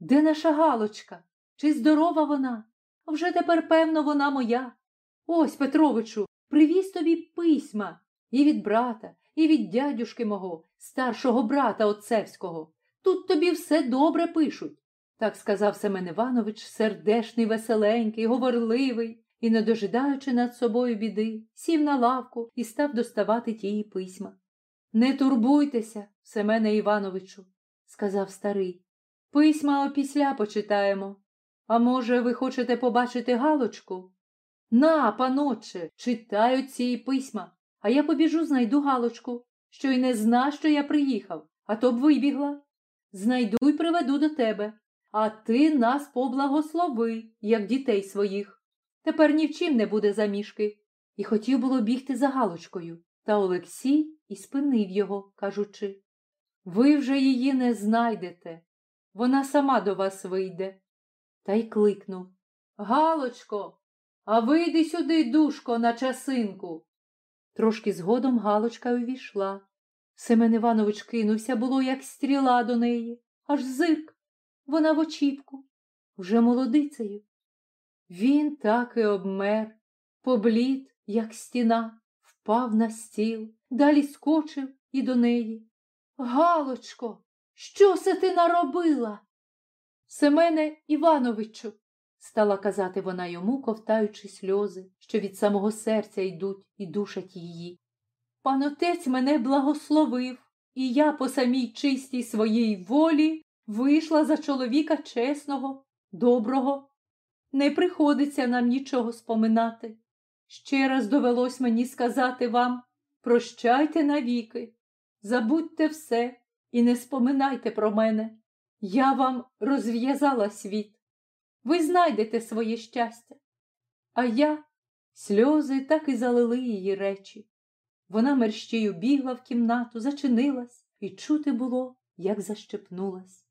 Де наша Галочка? Чи здорова вона? Вже тепер, певно, вона моя. Ось, Петровичу, привіз тобі письма і від брата, і від дядюшки мого, старшого брата отцевського. Тут тобі все добре пишуть. Так сказав Семен Іванович, сердешний, веселенький, говорливий, і, не дожидаючи над собою біди, сів на лавку і став доставати тії письма. Не турбуйтеся, Семене Івановичу, сказав старий. Письма опісля почитаємо. А може, ви хочете побачити Галочку? На, паноче, читають ці письма, а я побіжу, знайду Галочку, що й не зна, що я приїхав, а то б вибігла. Знайду й приведу до тебе, а ти нас поблагослови, як дітей своїх. Тепер ні в чим не буде замішки. І хотів було бігти за Галочкою, та Олексій і спинив його, кажучи Ви вже її не знайдете. Вона сама до вас вийде. Та й кликнув Галочко, а вийди сюди, душко, на часинку. Трошки згодом Галочка увійшла. Семен Іванович кинувся, було, як стріла до неї, аж зирк. Вона в очіпку, вже молодицею. Він так і обмер, поблід, як стіна, впав на стіл, далі скочив і до неї. Галочко, що се ти наробила? Семене Івановичу, стала казати вона йому, ковтаючи сльози, що від самого серця йдуть і душать її. Пан отець мене благословив, і я по самій чистій своїй волі вийшла за чоловіка чесного, доброго. Не приходиться нам нічого споминати. Ще раз довелось мені сказати вам прощайте навіки, забудьте все і не споминайте про мене. Я вам розв'язала світ. Ви знайдете своє щастя. А я сльози так і залили її речі. Вона мерщію бігла в кімнату, зачинилась, і чути було, як защепнулась.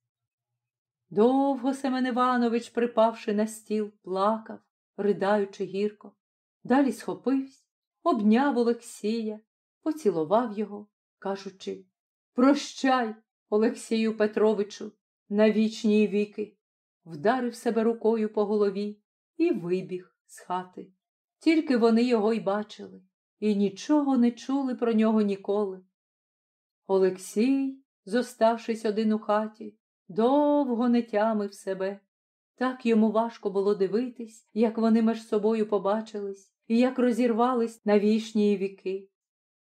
Довго Семен Іванович, припавши на стіл, плакав, ридаючи гірко. Далі схопився, обняв Олексія, поцілував його, кажучи Прощай, Олексію Петровичу, на вічні віки, вдарив себе рукою по голові і вибіг з хати. Тільки вони його й бачили і нічого не чули про нього ніколи. Олексій, зоставшись один у хаті, довго не тямив себе. Так йому важко було дивитись, як вони між собою побачились і як розірвались на вічні віки.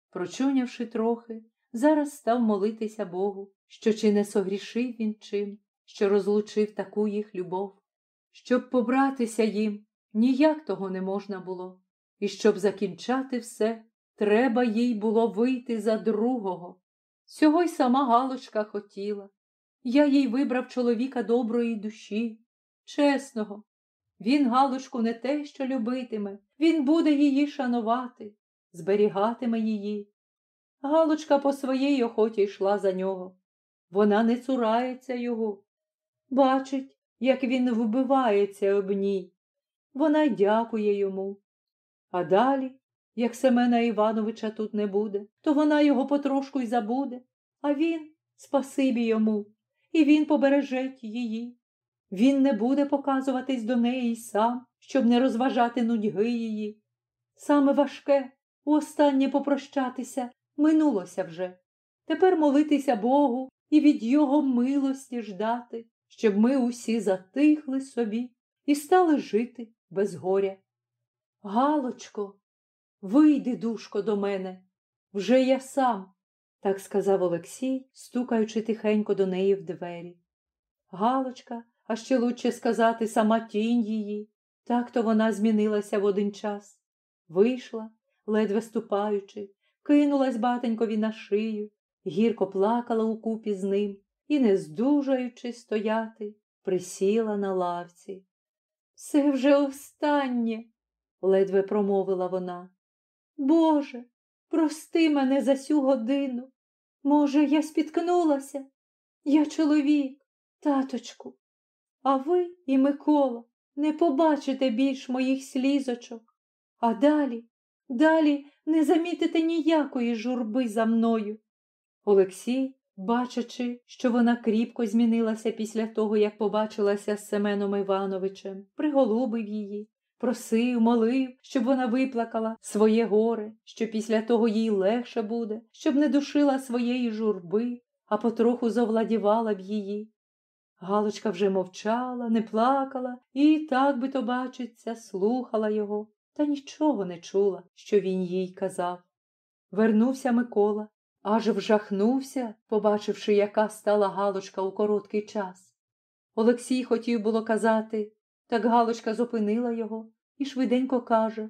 Прочунявши трохи, зараз став молитися Богу, що чи не согрішив він чим, що розлучив таку їх любов. Щоб побратися їм, ніяк того не можна було, і щоб закінчати все, треба їй було вийти за другого. Цього й сама Галочка хотіла. Я їй вибрав чоловіка доброї душі, чесного. Він Галочку не те, що любитиме, він буде її шанувати, зберігатиме її. Галочка по своїй охоті йшла за нього. Вона не цурається його. Бачить, як він вбивається об ній. Вона й дякує йому. А далі, як Семена Івановича тут не буде, то вона його потрошку й забуде, а він спасибі йому, і він побережеть її. Він не буде показуватись до неї сам, щоб не розважати нудьги її. Саме важке останнє попрощатися минулося вже. Тепер молитися Богу і від Його милості ждати, щоб ми усі затихли собі і стали жити без горя. Галочко, вийди, душко, до мене, вже я сам, так сказав Олексій, стукаючи тихенько до неї в двері. Галочка, а ще лучше сказати, сама тінь її, так то вона змінилася в один час. Вийшла, ледве ступаючи, кинулась батенькові на шию, гірко плакала укупі з ним і, не здужаючи стояти, присіла на лавці. Все вже останнє, ледве промовила вона. Боже, прости мене за сю годину. Може, я спіткнулася? Я чоловік, таточку. А ви і Микола не побачите більш моїх слізочок. А далі, далі не замітите ніякої журби за мною. Олексій, бачачи, що вона кріпко змінилася після того, як побачилася з Семеном Івановичем, приголубив її, просив, молив, щоб вона виплакала своє горе, що після того їй легше буде, щоб не душила своєї журби, а потроху завладівала б її. Галочка вже мовчала, не плакала і, так би то бачиться, слухала його, та нічого не чула, що він їй казав. Вернувся Микола, аж вжахнувся, побачивши, яка стала Галочка у короткий час. Олексій хотів було казати, так Галочка зупинила його і швиденько каже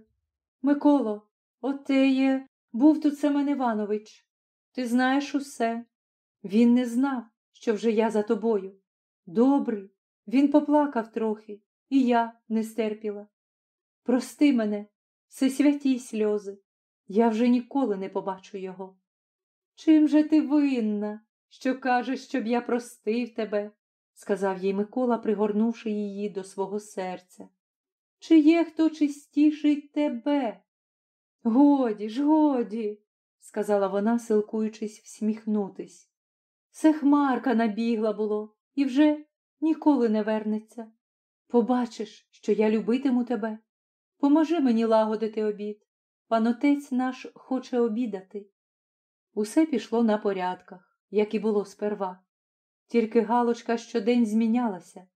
Миколо, оте є, був тут Семен Іванович. Ти знаєш усе. Він не знав, що вже я за тобою. Добрий, він поплакав трохи, і я не стерпіла. Прости мене, це святі сльози. Я вже ніколи не побачу його. Чим же ти винна, що кажеш, щоб я простив тебе? сказав їй Микола, пригорнувши її до свого серця. Чи є хто чистіший тебе? Годі ж, годі, сказала вона, силкуючись всміхнутись. Це хмарка набігла було і вже ніколи не вернеться. Побачиш, що я любитиму тебе. Поможи мені лагодити обід. Пан отець наш хоче обідати. Усе пішло на порядках, як і було сперва. Тільки Галочка щодень змінялася.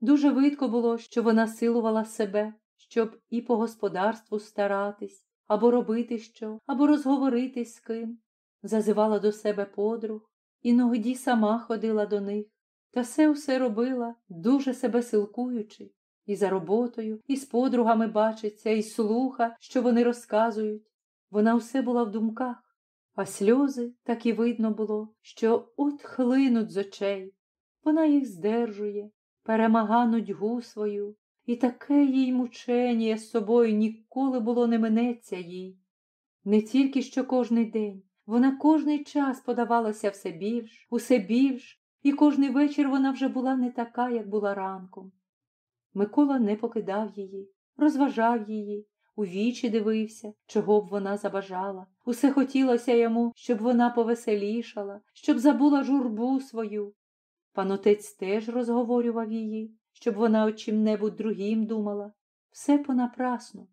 Дуже видко було, що вона силувала себе, щоб і по господарству старатись, або робити що, або розговоритись з ким. Зазивала до себе подруг, іноді сама ходила до них, та все все робила, дуже себе силкуючи, і за роботою, і з подругами бачиться, і слуха, що вони розказують. Вона все була в думках а сльози так і видно було, що от хлинуть з очей. Вона їх здержує, перемага нудьгу свою, і таке їй мучення з собою ніколи було не минеться їй. Не тільки що кожний день, вона кожний час подавалася все більш, усе більш, і кожний вечір вона вже була не така, як була ранком. Микола не покидав її, розважав її, у вічі дивився, чого б вона забажала. Усе хотілося йому, щоб вона повеселішала, щоб забула журбу свою. Панотець теж розговорював її, щоб вона о чим-небудь другим думала. Все понапрасну.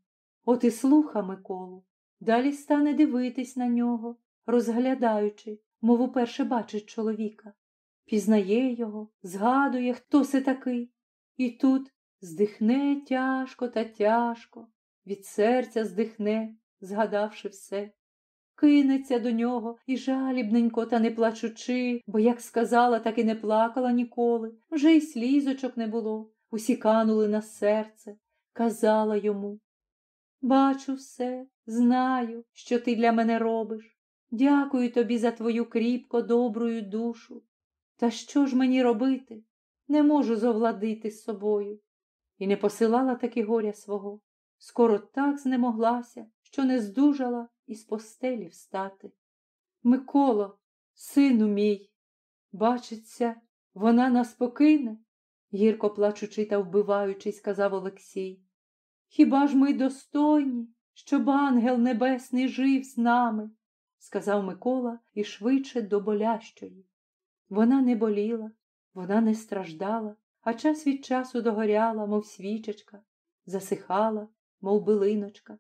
От і слуха Миколу. Далі стане дивитись на нього, розглядаючи, мов уперше бачить чоловіка. Пізнає його, згадує, хто це такий. І тут здихне тяжко та тяжко, від серця здихне, згадавши все. Кинеться до нього і жалібненько, та не плачучи, бо як сказала, так і не плакала ніколи. Вже й слізочок не було. Усі канули на серце, казала йому. Бачу все, знаю, що ти для мене робиш. Дякую тобі за твою кріпко добрую душу. Та що ж мені робити? Не можу зовладити з собою. І не посилала таки горя свого. Скоро так знемоглася, що не здужала із постелі встати. Миколо, сину мій, бачиться, вона нас покине, гірко плачучи та вбиваючись, сказав Олексій. Хіба ж ми достойні, щоб ангел небесний жив з нами? сказав Микола і швидше до болящої. Вона не боліла, вона не страждала, а час від часу догоряла, мов свічечка, засихала, мов билиночка.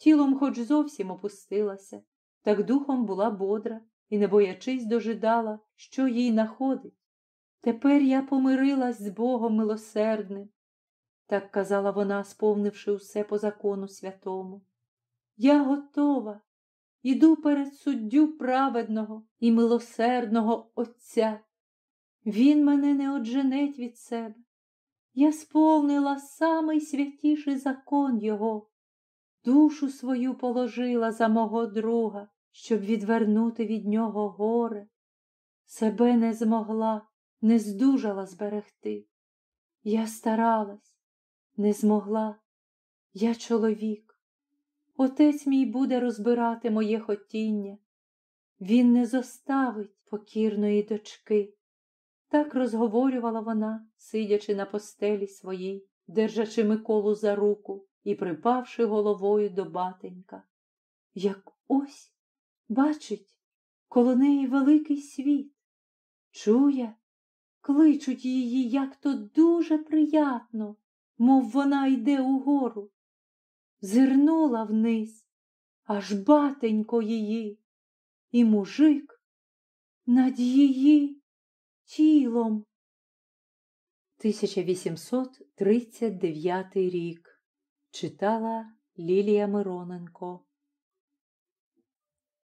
Тілом хоч зовсім опустилася, так духом була бодра і, не боячись, дожидала, що їй находить. Тепер я помирилась з Богом милосердним, так казала вона, сповнивши усе по закону святому. Я готова, іду перед суддю праведного і милосердного Отця. Він мене не одженеть від себе. Я сповнила самий святіший закон Його, душу свою положила за мого друга, щоб відвернути від нього горе. Себе не змогла, не здужала зберегти. Я старалась, не змогла. Я чоловік. Отець мій буде розбирати моє хотіння. Він не зоставить покірної дочки. Так розговорювала вона, сидячи на постелі своїй, держачи Миколу за руку і припавши головою до батенька. Як ось бачить коло неї великий світ, чує, кличуть її як то дуже приятно, мов вона йде угору. Зирнула вниз, аж батенько її, і мужик над її тілом. 1839 рік читала Лілія Мироненко